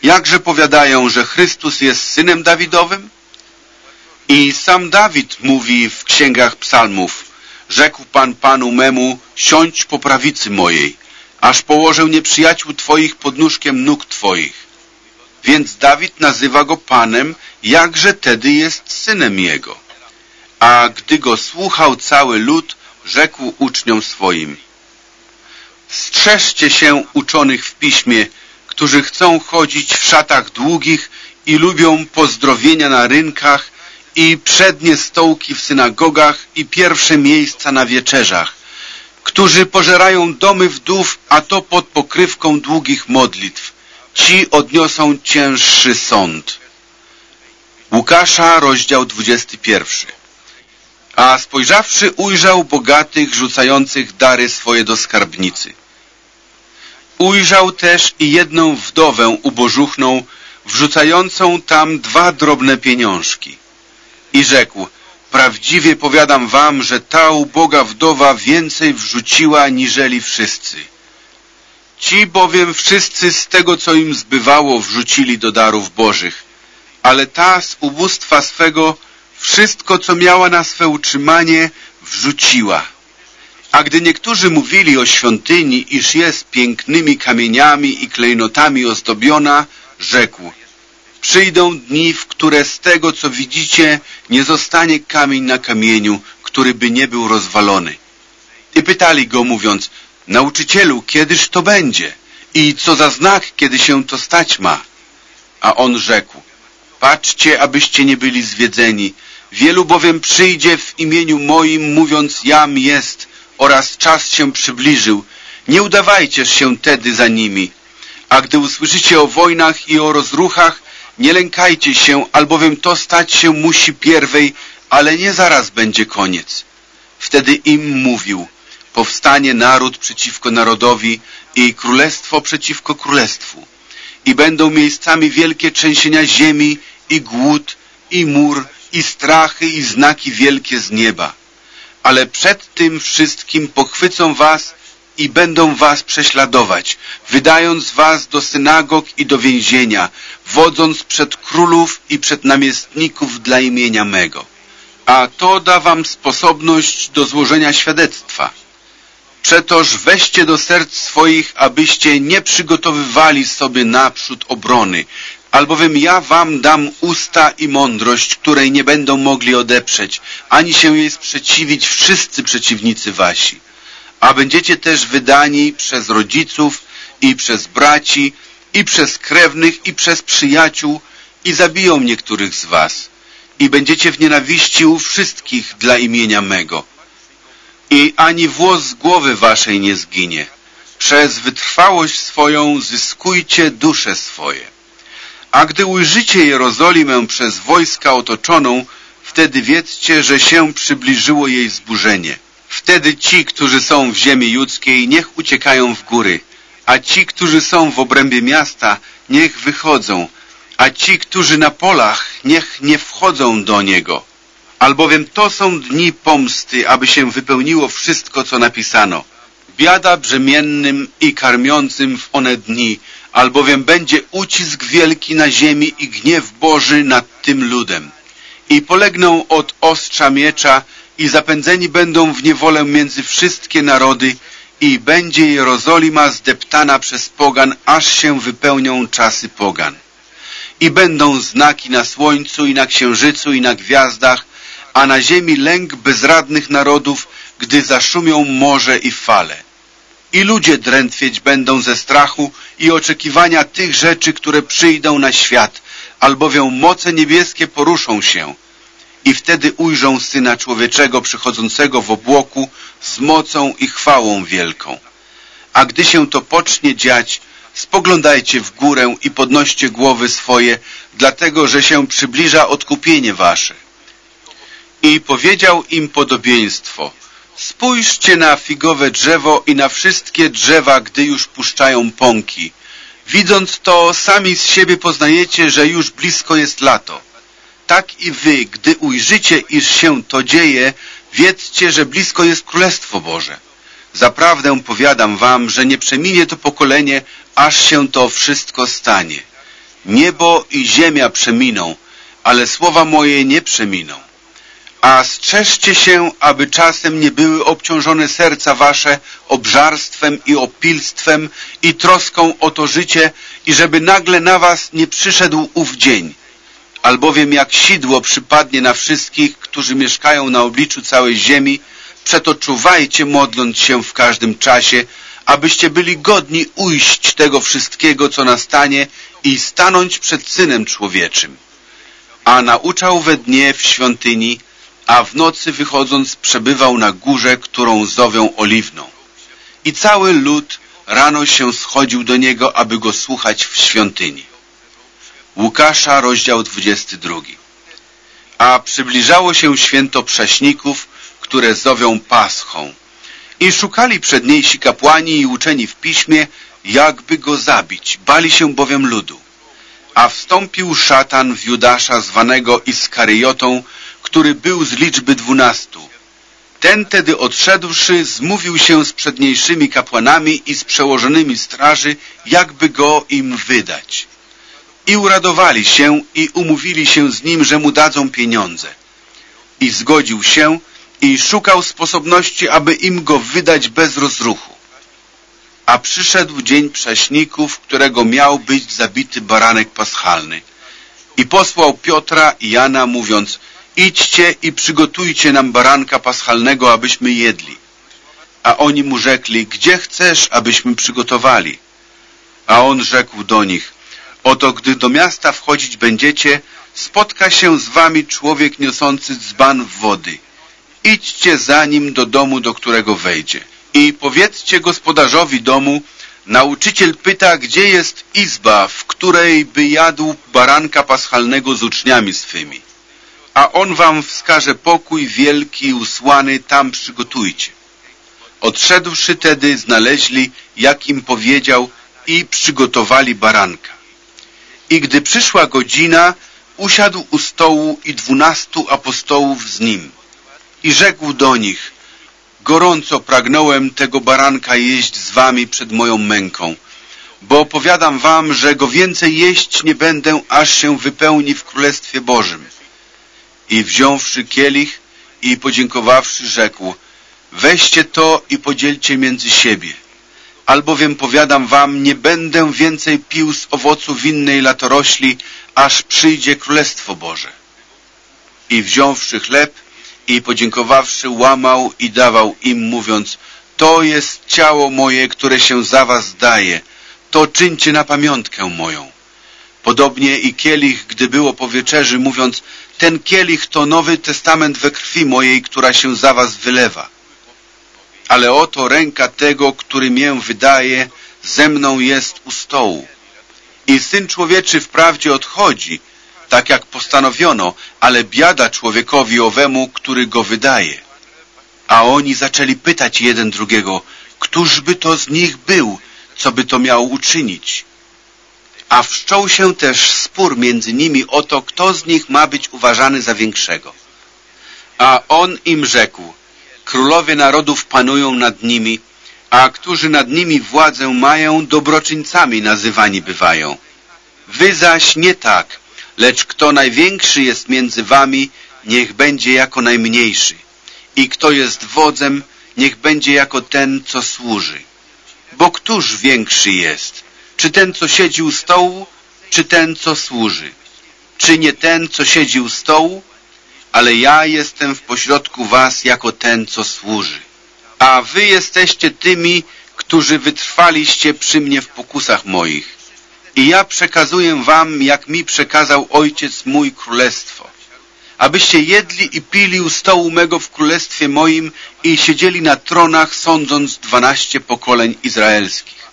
jakże powiadają, że Chrystus jest synem Dawidowym? I sam Dawid mówi w księgach psalmów, rzekł Pan Panu memu, siądź po prawicy mojej, aż położę nieprzyjaciół Twoich pod nóżkiem nóg Twoich. Więc Dawid nazywa go Panem, jakże tedy jest synem jego. A gdy go słuchał cały lud, rzekł uczniom swoim, strzeżcie się uczonych w piśmie, którzy chcą chodzić w szatach długich i lubią pozdrowienia na rynkach i przednie stołki w synagogach i pierwsze miejsca na wieczerzach, którzy pożerają domy wdów, a to pod pokrywką długich modlitw. Ci odniosą cięższy sąd. Łukasza, rozdział 21. A spojrzawszy, ujrzał bogatych, rzucających dary swoje do skarbnicy. Ujrzał też i jedną wdowę ubożuchną, wrzucającą tam dwa drobne pieniążki i rzekł, prawdziwie powiadam wam, że ta uboga wdowa więcej wrzuciła niżeli wszyscy. Ci bowiem wszyscy z tego, co im zbywało, wrzucili do darów bożych, ale ta z ubóstwa swego wszystko, co miała na swe utrzymanie, wrzuciła. A gdy niektórzy mówili o świątyni, iż jest pięknymi kamieniami i klejnotami ozdobiona, rzekł, Przyjdą dni, w które z tego, co widzicie, nie zostanie kamień na kamieniu, który by nie był rozwalony. I pytali go, mówiąc, nauczycielu, kiedyż to będzie? I co za znak, kiedy się to stać ma? A on rzekł, patrzcie, abyście nie byli zwiedzeni. Wielu bowiem przyjdzie w imieniu moim, mówiąc, jam jest oraz czas się przybliżył. Nie udawajcie się tedy za nimi. A gdy usłyszycie o wojnach i o rozruchach, nie lękajcie się, albowiem to stać się musi pierwej, ale nie zaraz będzie koniec. Wtedy im mówił, powstanie naród przeciwko narodowi i królestwo przeciwko królestwu. I będą miejscami wielkie trzęsienia ziemi i głód, i mur, i strachy, i znaki wielkie z nieba. Ale przed tym wszystkim pochwycą was i będą was prześladować, wydając was do synagog i do więzienia, wodząc przed królów i przed namiestników dla imienia mego. A to da wam sposobność do złożenia świadectwa. Przetoż weźcie do serc swoich, abyście nie przygotowywali sobie naprzód obrony, albowiem ja wam dam usta i mądrość, której nie będą mogli odeprzeć, ani się jej sprzeciwić wszyscy przeciwnicy wasi. A będziecie też wydani przez rodziców i przez braci, i przez krewnych, i przez przyjaciół, i zabiją niektórych z was. I będziecie w nienawiści u wszystkich dla imienia mego i ani włos z głowy waszej nie zginie. Przez wytrwałość swoją zyskujcie dusze swoje. A gdy ujrzycie Jerozolimę przez wojska otoczoną, wtedy wiedzcie, że się przybliżyło jej zburzenie. Wtedy ci, którzy są w ziemi judzkiej, niech uciekają w góry, a ci, którzy są w obrębie miasta, niech wychodzą, a ci, którzy na polach, niech nie wchodzą do niego albowiem to są dni pomsty, aby się wypełniło wszystko, co napisano. Biada brzemiennym i karmiącym w one dni, albowiem będzie ucisk wielki na ziemi i gniew Boży nad tym ludem. I polegną od ostrza miecza i zapędzeni będą w niewolę między wszystkie narody i będzie Jerozolima zdeptana przez pogan, aż się wypełnią czasy pogan. I będą znaki na słońcu i na księżycu i na gwiazdach a na ziemi lęk bezradnych narodów, gdy zaszumią morze i fale. I ludzie drętwieć będą ze strachu i oczekiwania tych rzeczy, które przyjdą na świat, albowiem moce niebieskie poruszą się. I wtedy ujrzą Syna Człowieczego przychodzącego w obłoku z mocą i chwałą wielką. A gdy się to pocznie dziać, spoglądajcie w górę i podnoście głowy swoje, dlatego że się przybliża odkupienie wasze. I powiedział im podobieństwo. Spójrzcie na figowe drzewo i na wszystkie drzewa, gdy już puszczają pąki. Widząc to, sami z siebie poznajecie, że już blisko jest lato. Tak i wy, gdy ujrzycie, iż się to dzieje, wiedzcie, że blisko jest Królestwo Boże. Zaprawdę powiadam wam, że nie przeminie to pokolenie, aż się to wszystko stanie. Niebo i ziemia przeminą, ale słowa moje nie przeminą. A strzeżcie się, aby czasem nie były obciążone serca wasze obżarstwem i opilstwem i troską o to życie i żeby nagle na was nie przyszedł ów dzień. Albowiem jak sidło przypadnie na wszystkich, którzy mieszkają na obliczu całej ziemi, przeto czuwajcie modląc się w każdym czasie, abyście byli godni ujść tego wszystkiego, co nastanie i stanąć przed Synem Człowieczym. A nauczał we dnie w świątyni, a w nocy wychodząc przebywał na górze, którą zowią Oliwną. I cały lud rano się schodził do niego, aby go słuchać w świątyni. Łukasza, rozdział 22. A przybliżało się święto prześników, które zowią Paschą. I szukali przedniejsi kapłani i uczeni w piśmie, jakby go zabić, bali się bowiem ludu. A wstąpił szatan w Judasza zwanego Iskaryjotą, który był z liczby dwunastu. Ten tedy odszedłszy, zmówił się z przedniejszymi kapłanami i z przełożonymi straży, jakby go im wydać. I uradowali się i umówili się z nim, że mu dadzą pieniądze. I zgodził się i szukał sposobności, aby im go wydać bez rozruchu. A przyszedł dzień prześników, którego miał być zabity baranek paschalny. I posłał Piotra i Jana, mówiąc, idźcie i przygotujcie nam baranka paschalnego, abyśmy jedli. A oni mu rzekli, gdzie chcesz, abyśmy przygotowali? A on rzekł do nich, oto gdy do miasta wchodzić będziecie, spotka się z wami człowiek niosący dzban wody. Idźcie za nim do domu, do którego wejdzie. I powiedzcie gospodarzowi domu, nauczyciel pyta, gdzie jest izba, w której by jadł baranka paschalnego z uczniami swymi a on wam wskaże pokój wielki, usłany, tam przygotujcie. Odszedłszy tedy, znaleźli, jak im powiedział, i przygotowali baranka. I gdy przyszła godzina, usiadł u stołu i dwunastu apostołów z nim. I rzekł do nich, gorąco pragnąłem tego baranka jeść z wami przed moją męką, bo opowiadam wam, że go więcej jeść nie będę, aż się wypełni w Królestwie Bożym. I wziąwszy kielich i podziękowawszy, rzekł, weźcie to i podzielcie między siebie. Albowiem powiadam wam, nie będę więcej pił z owocu winnej latorośli, aż przyjdzie Królestwo Boże. I wziąwszy chleb i podziękowawszy, łamał i dawał im, mówiąc, to jest ciało moje, które się za was daje, to czyńcie na pamiątkę moją. Podobnie i kielich, gdy było po wieczerzy, mówiąc, ten kielich to Nowy Testament we krwi mojej, która się za was wylewa. Ale oto ręka tego, który mię wydaje, ze mną jest u stołu. I Syn Człowieczy wprawdzie odchodzi, tak jak postanowiono, ale biada człowiekowi owemu, który go wydaje. A oni zaczęli pytać jeden drugiego, któż by to z nich był, co by to miał uczynić? A wszczął się też spór między nimi o to, kto z nich ma być uważany za większego. A on im rzekł, królowie narodów panują nad nimi, a którzy nad nimi władzę mają, dobroczyńcami nazywani bywają. Wy zaś nie tak, lecz kto największy jest między wami, niech będzie jako najmniejszy. I kto jest wodzem, niech będzie jako ten, co służy. Bo któż większy jest? Czy ten, co siedzi u stołu, czy ten, co służy? Czy nie ten, co siedzi u stołu? Ale ja jestem w pośrodku was jako ten, co służy. A wy jesteście tymi, którzy wytrwaliście przy mnie w pokusach moich. I ja przekazuję wam, jak mi przekazał Ojciec mój królestwo. Abyście jedli i pili u stołu mego w królestwie moim i siedzieli na tronach, sądząc dwanaście pokoleń izraelskich.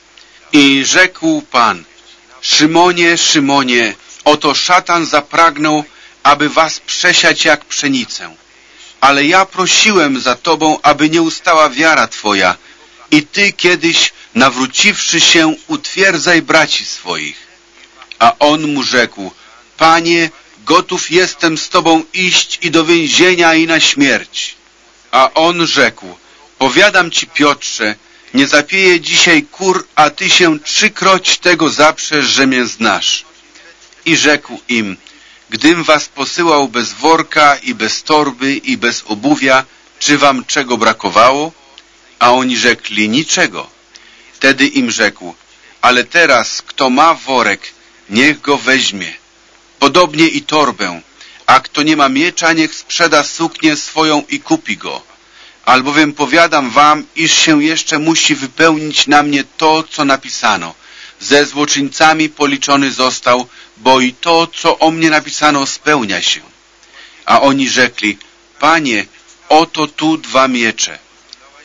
I rzekł Pan, Szymonie, Szymonie, oto szatan zapragnął, aby was przesiać jak pszenicę. Ale ja prosiłem za tobą, aby nie ustała wiara twoja i ty kiedyś, nawróciwszy się, utwierdzaj braci swoich. A on mu rzekł, Panie, gotów jestem z tobą iść i do więzienia i na śmierć. A on rzekł, powiadam ci Piotrze, nie zapieje dzisiaj kur, a ty się trzykroć tego zaprzesz, że mnie znasz. I rzekł im, gdym was posyłał bez worka i bez torby i bez obuwia, czy wam czego brakowało? A oni rzekli, niczego. Wtedy im rzekł, ale teraz, kto ma worek, niech go weźmie. Podobnie i torbę, a kto nie ma miecza, niech sprzeda suknię swoją i kupi go albowiem powiadam wam, iż się jeszcze musi wypełnić na mnie to, co napisano. Ze złoczyńcami policzony został, bo i to, co o mnie napisano, spełnia się. A oni rzekli, Panie, oto tu dwa miecze.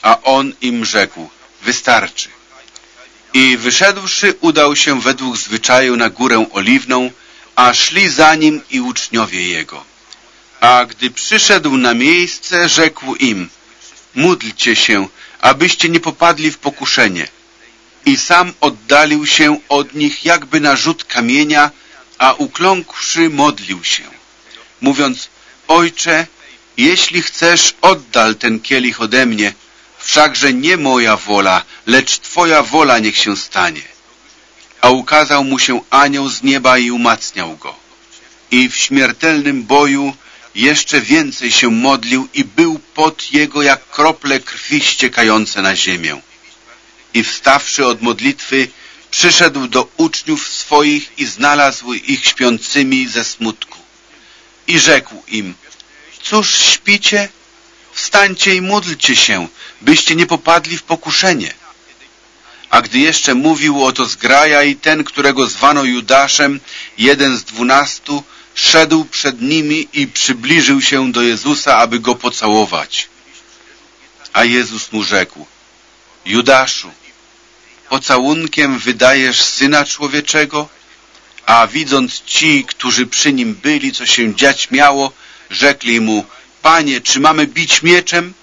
A on im rzekł, wystarczy. I wyszedłszy, udał się według zwyczaju na górę oliwną, a szli za nim i uczniowie jego. A gdy przyszedł na miejsce, rzekł im, módlcie się, abyście nie popadli w pokuszenie. I sam oddalił się od nich jakby na rzut kamienia, a ukląkłszy modlił się, mówiąc, Ojcze, jeśli chcesz, oddal ten kielich ode mnie, wszakże nie moja wola, lecz Twoja wola niech się stanie. A ukazał mu się anioł z nieba i umacniał go. I w śmiertelnym boju jeszcze więcej się modlił i był pot jego jak krople krwi ściekające na ziemię. I wstawszy od modlitwy, przyszedł do uczniów swoich i znalazł ich śpiącymi ze smutku. I rzekł im, cóż śpicie? Wstańcie i módlcie się, byście nie popadli w pokuszenie. A gdy jeszcze mówił o to zgraja i ten, którego zwano Judaszem, jeden z dwunastu, szedł przed nimi i przybliżył się do Jezusa, aby go pocałować. A Jezus mu rzekł, Judaszu, pocałunkiem wydajesz Syna Człowieczego? A widząc ci, którzy przy nim byli, co się dziać miało, rzekli mu, Panie, czy mamy bić mieczem?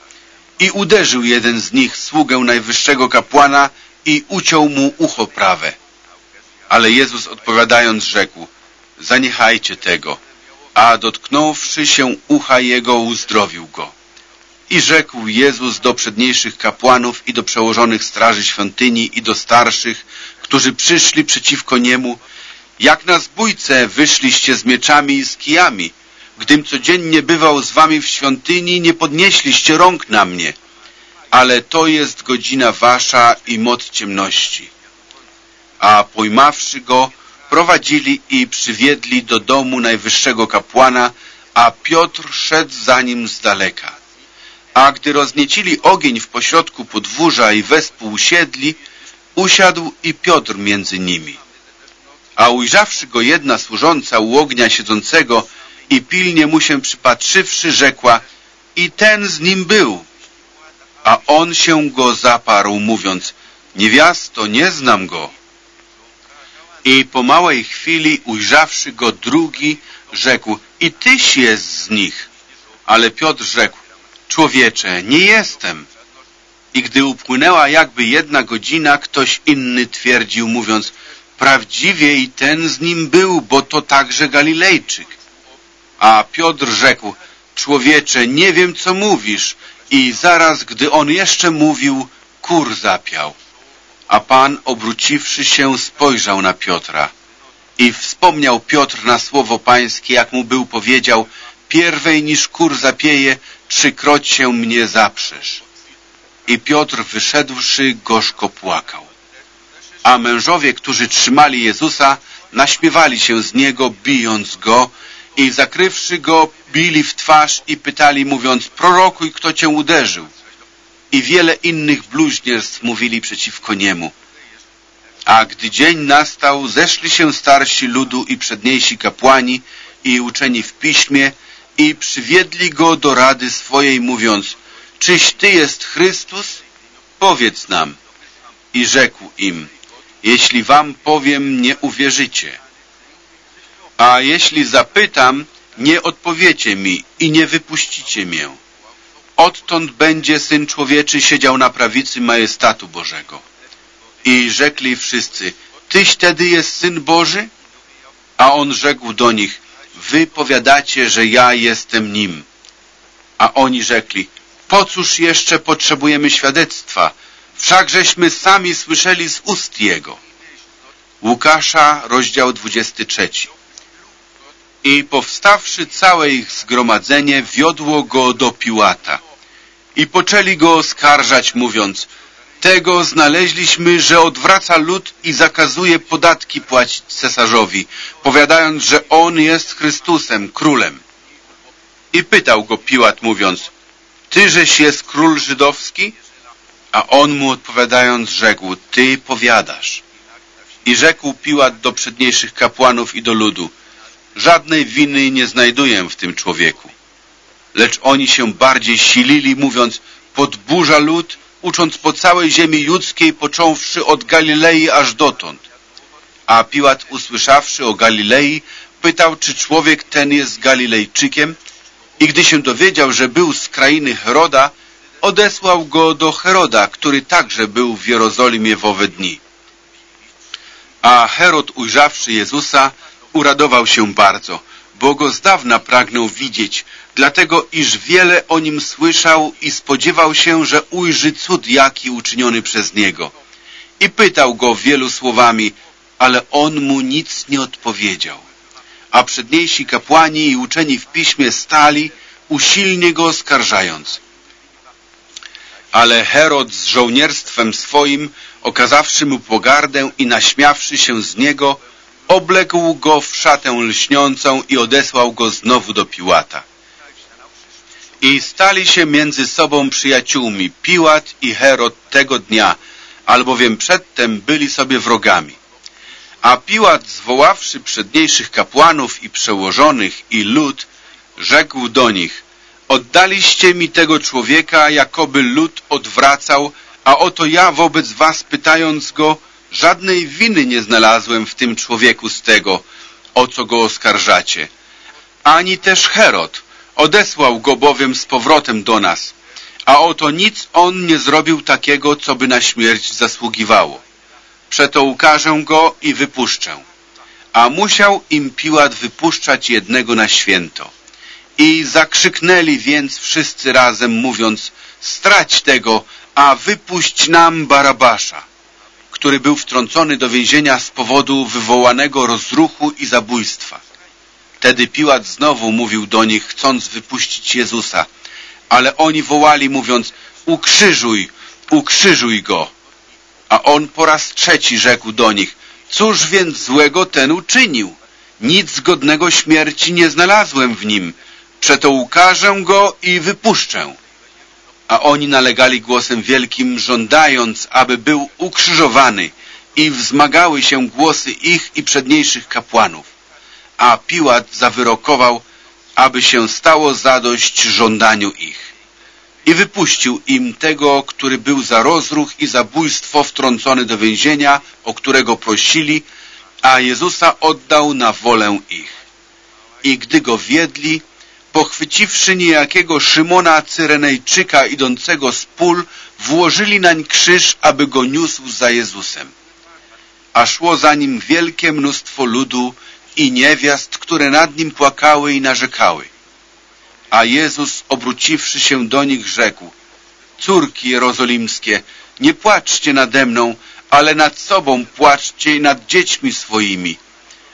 I uderzył jeden z nich sługę najwyższego kapłana i uciął mu ucho prawe. Ale Jezus odpowiadając rzekł, zaniechajcie tego. A dotknąwszy się ucha jego, uzdrowił go. I rzekł Jezus do przedniejszych kapłanów i do przełożonych straży świątyni i do starszych, którzy przyszli przeciwko niemu, jak na zbójce wyszliście z mieczami i z kijami. Gdym codziennie bywał z wami w świątyni, nie podnieśliście rąk na mnie. ale to jest godzina wasza i moc ciemności. A pojmawszy go, prowadzili i przywiedli do domu najwyższego kapłana, a Piotr szedł za nim z daleka. A gdy rozniecili ogień w pośrodku podwórza i wespół usiedli, usiadł i Piotr między nimi. A ujrzawszy go jedna służąca u ognia siedzącego i pilnie mu się przypatrzywszy, rzekła i ten z nim był. A on się go zaparł, mówiąc, niewiasto, nie znam go. I po małej chwili, ujrzawszy go drugi, rzekł, i tyś jest z nich. Ale Piotr rzekł, człowiecze, nie jestem. I gdy upłynęła jakby jedna godzina, ktoś inny twierdził, mówiąc, prawdziwie i ten z nim był, bo to także Galilejczyk. A Piotr rzekł, człowiecze, nie wiem, co mówisz. I zaraz, gdy on jeszcze mówił, kur zapiał. A Pan, obróciwszy się, spojrzał na Piotra. I wspomniał Piotr na słowo pańskie, jak mu był powiedział, pierwej niż kur zapieje, trzykroć się mnie zaprzesz. I Piotr wyszedłszy, gorzko płakał. A mężowie, którzy trzymali Jezusa, naśmiewali się z Niego, bijąc Go i zakrywszy Go, bili w twarz i pytali, mówiąc, prorokuj, kto Cię uderzył. I wiele innych bluźnierstw mówili przeciwko Niemu. A gdy dzień nastał, zeszli się starsi ludu i przedniejsi kapłani i uczeni w piśmie i przywiedli Go do rady swojej, mówiąc, czyś Ty jest Chrystus? Powiedz nam. I rzekł im, jeśli wam powiem, nie uwierzycie. A jeśli zapytam, nie odpowiecie mi i nie wypuścicie mię. Odtąd będzie Syn Człowieczy siedział na prawicy majestatu Bożego. I rzekli wszyscy, Tyś tedy jest Syn Boży? A On rzekł do nich, Wy powiadacie, że ja jestem Nim. A oni rzekli, po cóż jeszcze potrzebujemy świadectwa? Wszakżeśmy sami słyszeli z ust Jego. Łukasza, rozdział 23. I powstawszy całe ich zgromadzenie, wiodło go do Piłata. I poczęli go oskarżać, mówiąc, tego znaleźliśmy, że odwraca lud i zakazuje podatki płacić cesarzowi, powiadając, że on jest Chrystusem, królem. I pytał go Piłat, mówiąc, Tyżeś jest król żydowski? A on mu odpowiadając rzekł, Ty powiadasz. I rzekł Piłat do przedniejszych kapłanów i do ludu, żadnej winy nie znajduję w tym człowieku. Lecz oni się bardziej silili, mówiąc, podburza lud, ucząc po całej ziemi judzkiej, począwszy od Galilei aż dotąd. A Piłat, usłyszawszy o Galilei, pytał, czy człowiek ten jest Galilejczykiem i gdy się dowiedział, że był z krainy Heroda, odesłał go do Heroda, który także był w Jerozolimie w owe dni. A Herod, ujrzawszy Jezusa, uradował się bardzo, bo go z dawna pragnął widzieć, dlatego iż wiele o nim słyszał i spodziewał się, że ujrzy cud jaki uczyniony przez niego. I pytał go wielu słowami, ale on mu nic nie odpowiedział. A przedniejsi kapłani i uczeni w piśmie stali, usilnie go oskarżając. Ale Herod z żołnierstwem swoim, okazawszy mu pogardę i naśmiawszy się z niego, obległ go w szatę lśniącą i odesłał go znowu do Piłata. I stali się między sobą przyjaciółmi Piłat i Herod tego dnia, albowiem przedtem byli sobie wrogami. A Piłat, zwoławszy przedniejszych kapłanów i przełożonych i lud, rzekł do nich, oddaliście mi tego człowieka, jakoby lud odwracał, a oto ja wobec was pytając go, żadnej winy nie znalazłem w tym człowieku z tego, o co go oskarżacie. Ani też Herod, odesłał go bowiem z powrotem do nas, a oto nic on nie zrobił takiego, co by na śmierć zasługiwało. Przeto ukażę go i wypuszczę. A musiał im Piłat wypuszczać jednego na święto. I zakrzyknęli więc wszyscy razem, mówiąc, strać tego, a wypuść nam Barabasza, który był wtrącony do więzienia z powodu wywołanego rozruchu i zabójstwa. Wtedy Piłat znowu mówił do nich, chcąc wypuścić Jezusa, ale oni wołali, mówiąc, ukrzyżuj, ukrzyżuj go. A on po raz trzeci rzekł do nich, cóż więc złego ten uczynił? Nic godnego śmierci nie znalazłem w nim, przeto ukażę go i wypuszczę. A oni nalegali głosem wielkim, żądając, aby był ukrzyżowany i wzmagały się głosy ich i przedniejszych kapłanów. A Piłat zawyrokował, aby się stało zadość żądaniu ich. I wypuścił im tego, który był za rozruch i zabójstwo wtrącony do więzienia, o którego prosili, a Jezusa oddał na wolę ich. I gdy go wiedli, pochwyciwszy niejakiego Szymona Cyrenejczyka idącego z pól, włożyli nań krzyż, aby go niósł za Jezusem. A szło za nim wielkie mnóstwo ludu i niewiast, które nad nim płakały i narzekały. A Jezus, obróciwszy się do nich, rzekł, Córki jerozolimskie, nie płaczcie nade mną, ale nad sobą płaczcie i nad dziećmi swoimi.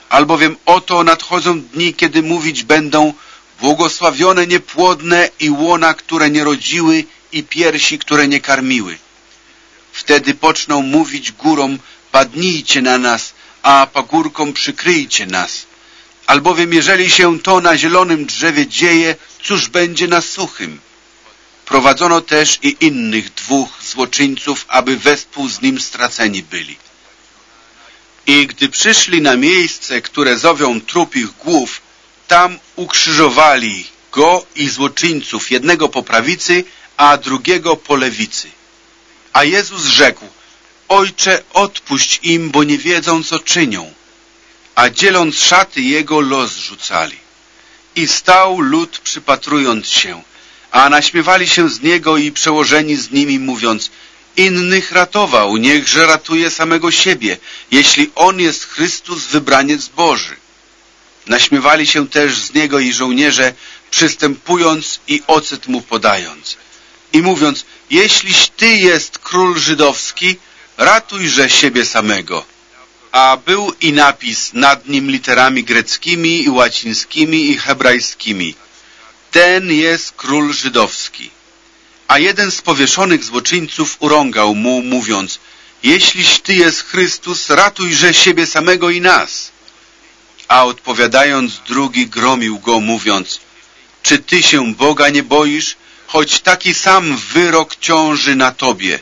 Albowiem oto nadchodzą dni, kiedy mówić będą, błogosławione niepłodne i łona, które nie rodziły i piersi, które nie karmiły. Wtedy poczną mówić górom, padnijcie na nas, a pagórkom przykryjcie nas. Albowiem jeżeli się to na zielonym drzewie dzieje, cóż będzie na suchym? Prowadzono też i innych dwóch złoczyńców, aby wespół z nim straceni byli. I gdy przyszli na miejsce, które zowią trup ich głów, tam ukrzyżowali go i złoczyńców, jednego po prawicy, a drugiego po lewicy. A Jezus rzekł, Ojcze, odpuść im, bo nie wiedzą, co czynią. A dzieląc szaty jego, los rzucali. I stał lud przypatrując się, a naśmiewali się z niego i przełożeni z nimi, mówiąc, innych ratował, niechże ratuje samego siebie, jeśli on jest Chrystus, wybraniec Boży. Naśmiewali się też z niego i żołnierze, przystępując i ocet mu podając. I mówiąc, jeśliś ty jest król żydowski, ratujże siebie samego. A był i napis nad nim literami greckimi i łacińskimi i hebrajskimi. Ten jest król żydowski. A jeden z powieszonych złoczyńców urągał mu, mówiąc, jeśliś ty jest Chrystus, ratujże siebie samego i nas. A odpowiadając drugi gromił go, mówiąc, czy ty się Boga nie boisz, choć taki sam wyrok ciąży na tobie.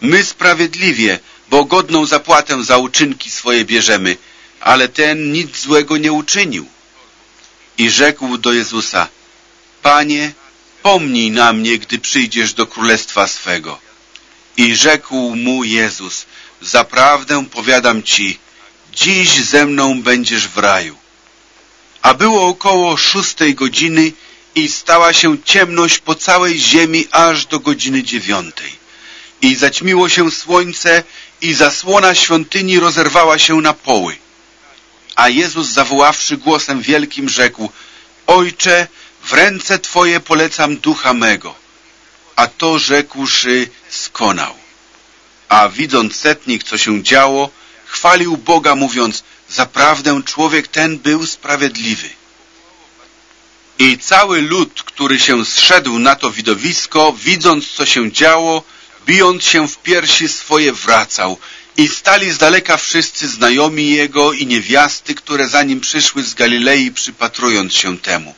My sprawiedliwie, bo godną zapłatę za uczynki swoje bierzemy, ale ten nic złego nie uczynił. I rzekł do Jezusa, Panie, pomnij na mnie, gdy przyjdziesz do królestwa swego. I rzekł mu Jezus, zaprawdę powiadam ci, dziś ze mną będziesz w raju. A było około szóstej godziny i stała się ciemność po całej ziemi aż do godziny dziewiątej. I zaćmiło się słońce i zasłona świątyni rozerwała się na poły. A Jezus zawoławszy głosem wielkim rzekł, Ojcze, w ręce Twoje polecam ducha mego. A to rzekłszy skonał. A widząc setnik, co się działo, chwalił Boga, mówiąc, zaprawdę człowiek ten był sprawiedliwy. I cały lud, który się zszedł na to widowisko, widząc, co się działo, bijąc się w piersi swoje, wracał. I stali z daleka wszyscy znajomi jego i niewiasty, które za nim przyszły z Galilei, przypatrując się temu.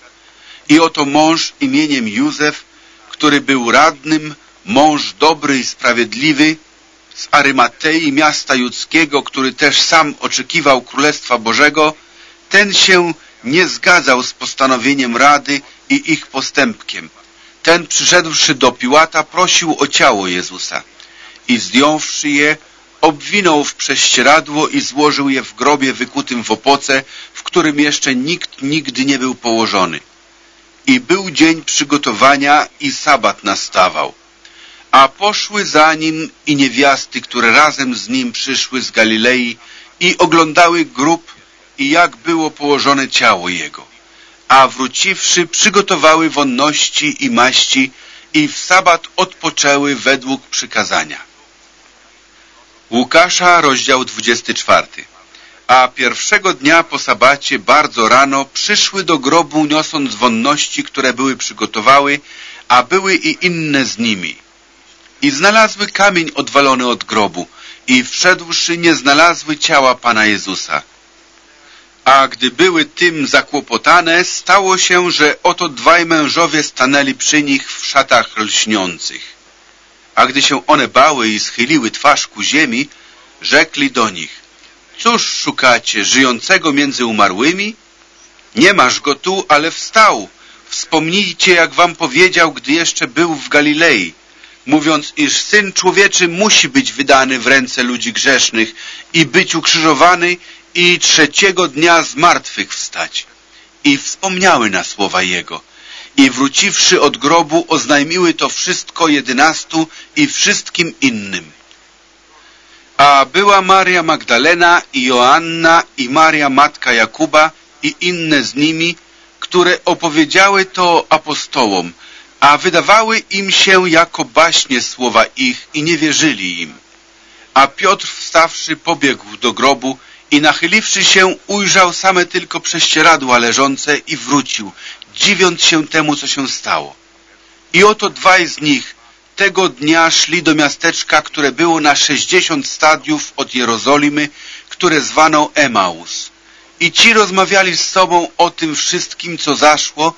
I oto mąż imieniem Józef, który był radnym, mąż dobry i sprawiedliwy, z Arymatei, miasta judzkiego, który też sam oczekiwał Królestwa Bożego, ten się nie zgadzał z postanowieniem Rady i ich postępkiem. Ten przyszedłszy do Piłata prosił o ciało Jezusa i zdjąwszy je, obwinął w prześcieradło i złożył je w grobie wykutym w opoce, w którym jeszcze nikt nigdy nie był położony. I był dzień przygotowania i sabat nastawał. A poszły za nim i niewiasty, które razem z nim przyszły z Galilei i oglądały grób i jak było położone ciało jego. A wróciwszy, przygotowały wonności i maści i w sabat odpoczęły według przykazania. Łukasza, rozdział 24. A pierwszego dnia po sabacie bardzo rano przyszły do grobu niosąc wonności, które były przygotowały, a były i inne z nimi. i znalazły kamień odwalony od grobu i wszedłszy nie znalazły ciała Pana Jezusa. A gdy były tym zakłopotane, stało się, że oto dwaj mężowie stanęli przy nich w szatach lśniących. A gdy się one bały i schyliły twarz ku ziemi, rzekli do nich, cóż szukacie, żyjącego między umarłymi? Nie masz go tu, ale wstał. Wspomnijcie, jak wam powiedział, gdy jeszcze był w Galilei, mówiąc, iż Syn Człowieczy musi być wydany w ręce ludzi grzesznych i być ukrzyżowany i trzeciego dnia z martwych wstać. I wspomniały na słowa Jego. I wróciwszy od grobu, oznajmiły to wszystko jedenastu i wszystkim innym. A była Maria Magdalena i Joanna i Maria matka Jakuba i inne z nimi, które opowiedziały to apostołom, a wydawały im się jako baśnie słowa ich i nie wierzyli im. A Piotr wstawszy pobiegł do grobu i nachyliwszy się ujrzał same tylko prześcieradła leżące i wrócił, dziwiąc się temu, co się stało. I oto dwaj z nich tego dnia szli do miasteczka, które było na sześćdziesiąt stadiów od Jerozolimy, które zwano Emaus. I ci rozmawiali z sobą o tym wszystkim, co zaszło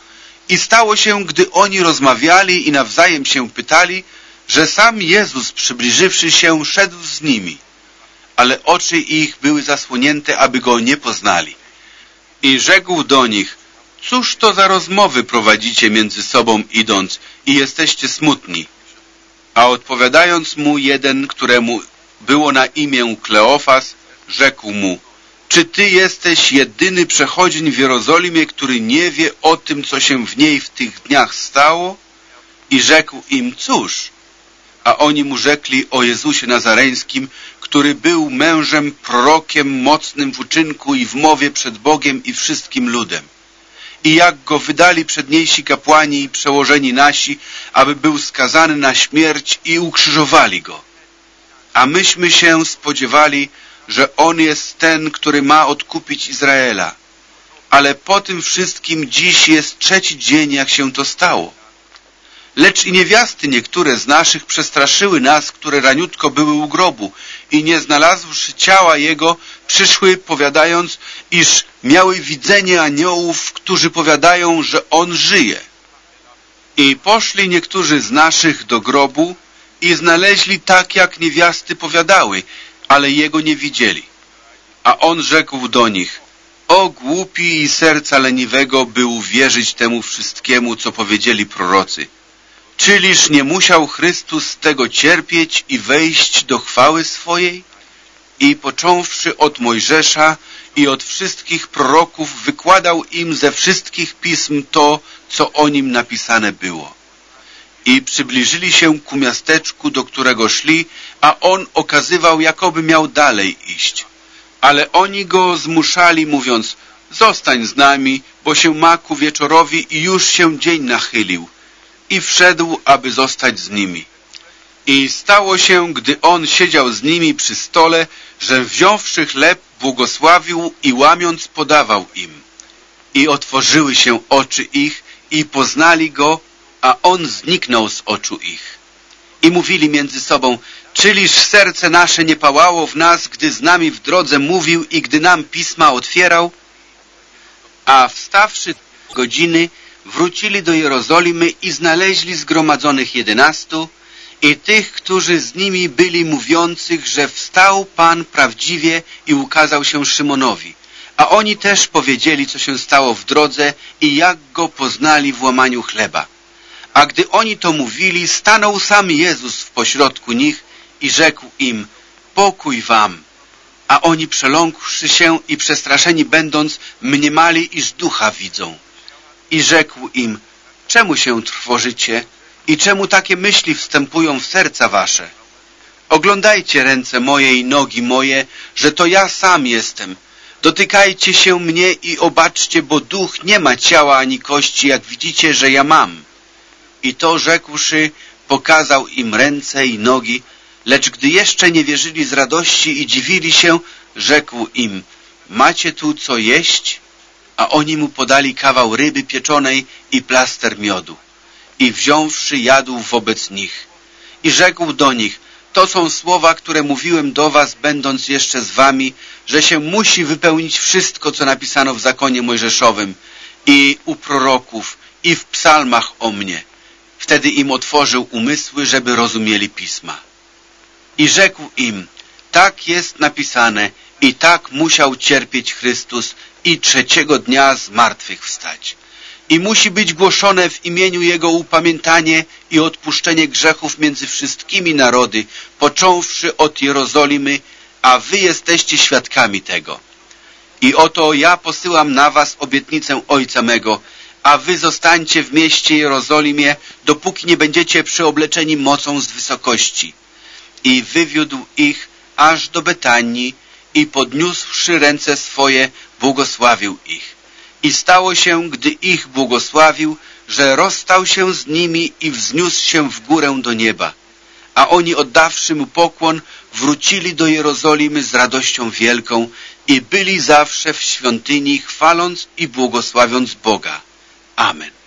i stało się, gdy oni rozmawiali i nawzajem się pytali, że sam Jezus przybliżywszy się szedł z nimi, ale oczy ich były zasłonięte, aby go nie poznali. I rzekł do nich, cóż to za rozmowy prowadzicie między sobą idąc i jesteście smutni? A odpowiadając mu jeden, któremu było na imię Kleofas, rzekł mu, czy ty jesteś jedyny przechodzień w Jerozolimie, który nie wie o tym, co się w niej w tych dniach stało? I rzekł im, cóż? A oni mu rzekli o Jezusie Nazareńskim, który był mężem, prorokiem, mocnym w uczynku i w mowie przed Bogiem i wszystkim ludem. I jak go wydali przedniejsi kapłani i przełożeni nasi, aby był skazany na śmierć i ukrzyżowali go. A myśmy się spodziewali, że On jest ten, który ma odkupić Izraela. Ale po tym wszystkim dziś jest trzeci dzień, jak się to stało. Lecz i niewiasty niektóre z naszych przestraszyły nas, które raniutko były u grobu i nie znalazłszy ciała Jego, przyszły powiadając, iż miały widzenie aniołów, którzy powiadają, że On żyje. I poszli niektórzy z naszych do grobu i znaleźli tak, jak niewiasty powiadały, ale Jego nie widzieli. A On rzekł do nich, o głupi i serca leniwego, by uwierzyć temu wszystkiemu, co powiedzieli prorocy. Czyliż nie musiał Chrystus tego cierpieć i wejść do chwały swojej? I począwszy od Mojżesza i od wszystkich proroków, wykładał im ze wszystkich pism to, co o nim napisane było. I przybliżyli się ku miasteczku, do którego szli, a on okazywał, jakoby miał dalej iść. Ale oni go zmuszali, mówiąc, zostań z nami, bo się ma ku wieczorowi i już się dzień nachylił i wszedł, aby zostać z nimi. I stało się, gdy on siedział z nimi przy stole, że wziąwszy chleb, błogosławił i łamiąc podawał im. I otworzyły się oczy ich i poznali go, a on zniknął z oczu ich. I mówili między sobą, czyliż serce nasze nie pałało w nas, gdy z nami w drodze mówił i gdy nam pisma otwierał? A wstawszy godziny, wrócili do Jerozolimy i znaleźli zgromadzonych jedenastu i tych, którzy z nimi byli mówiących, że wstał Pan prawdziwie i ukazał się Szymonowi. A oni też powiedzieli, co się stało w drodze i jak go poznali w łamaniu chleba. A gdy oni to mówili, stanął sam Jezus w pośrodku nich i rzekł im, pokój wam. A oni przeląkłszy się i przestraszeni będąc, mniemali, iż ducha widzą i rzekł im, czemu się trwożycie i czemu takie myśli wstępują w serca wasze? Oglądajcie ręce moje i nogi moje, że to ja sam jestem. Dotykajcie się mnie i obaczcie, bo duch nie ma ciała ani kości, jak widzicie, że ja mam. I to rzekłszy, pokazał im ręce i nogi, lecz gdy jeszcze nie wierzyli z radości i dziwili się, rzekł im, macie tu co jeść? A oni mu podali kawał ryby pieczonej i plaster miodu. I wziąwszy jadł wobec nich. I rzekł do nich, to są słowa, które mówiłem do was, będąc jeszcze z wami, że się musi wypełnić wszystko, co napisano w zakonie mojżeszowym i u proroków i w psalmach o mnie. Wtedy im otworzył umysły, żeby rozumieli pisma. I rzekł im, tak jest napisane i tak musiał cierpieć Chrystus i trzeciego dnia z martwych wstać. I musi być głoszone w imieniu Jego upamiętanie i odpuszczenie grzechów między wszystkimi narody, począwszy od Jerozolimy, a wy jesteście świadkami tego. I oto ja posyłam na was obietnicę Ojca mego, a wy zostańcie w mieście Jerozolimie, dopóki nie będziecie przyobleczeni mocą z wysokości. I wywiódł ich aż do Betanii i podniósłszy ręce swoje, błogosławił ich. I stało się, gdy ich błogosławił, że rozstał się z nimi i wzniósł się w górę do nieba. A oni oddawszy mu pokłon, wrócili do Jerozolimy z radością wielką i byli zawsze w świątyni, chwaląc i błogosławiąc Boga. Amen.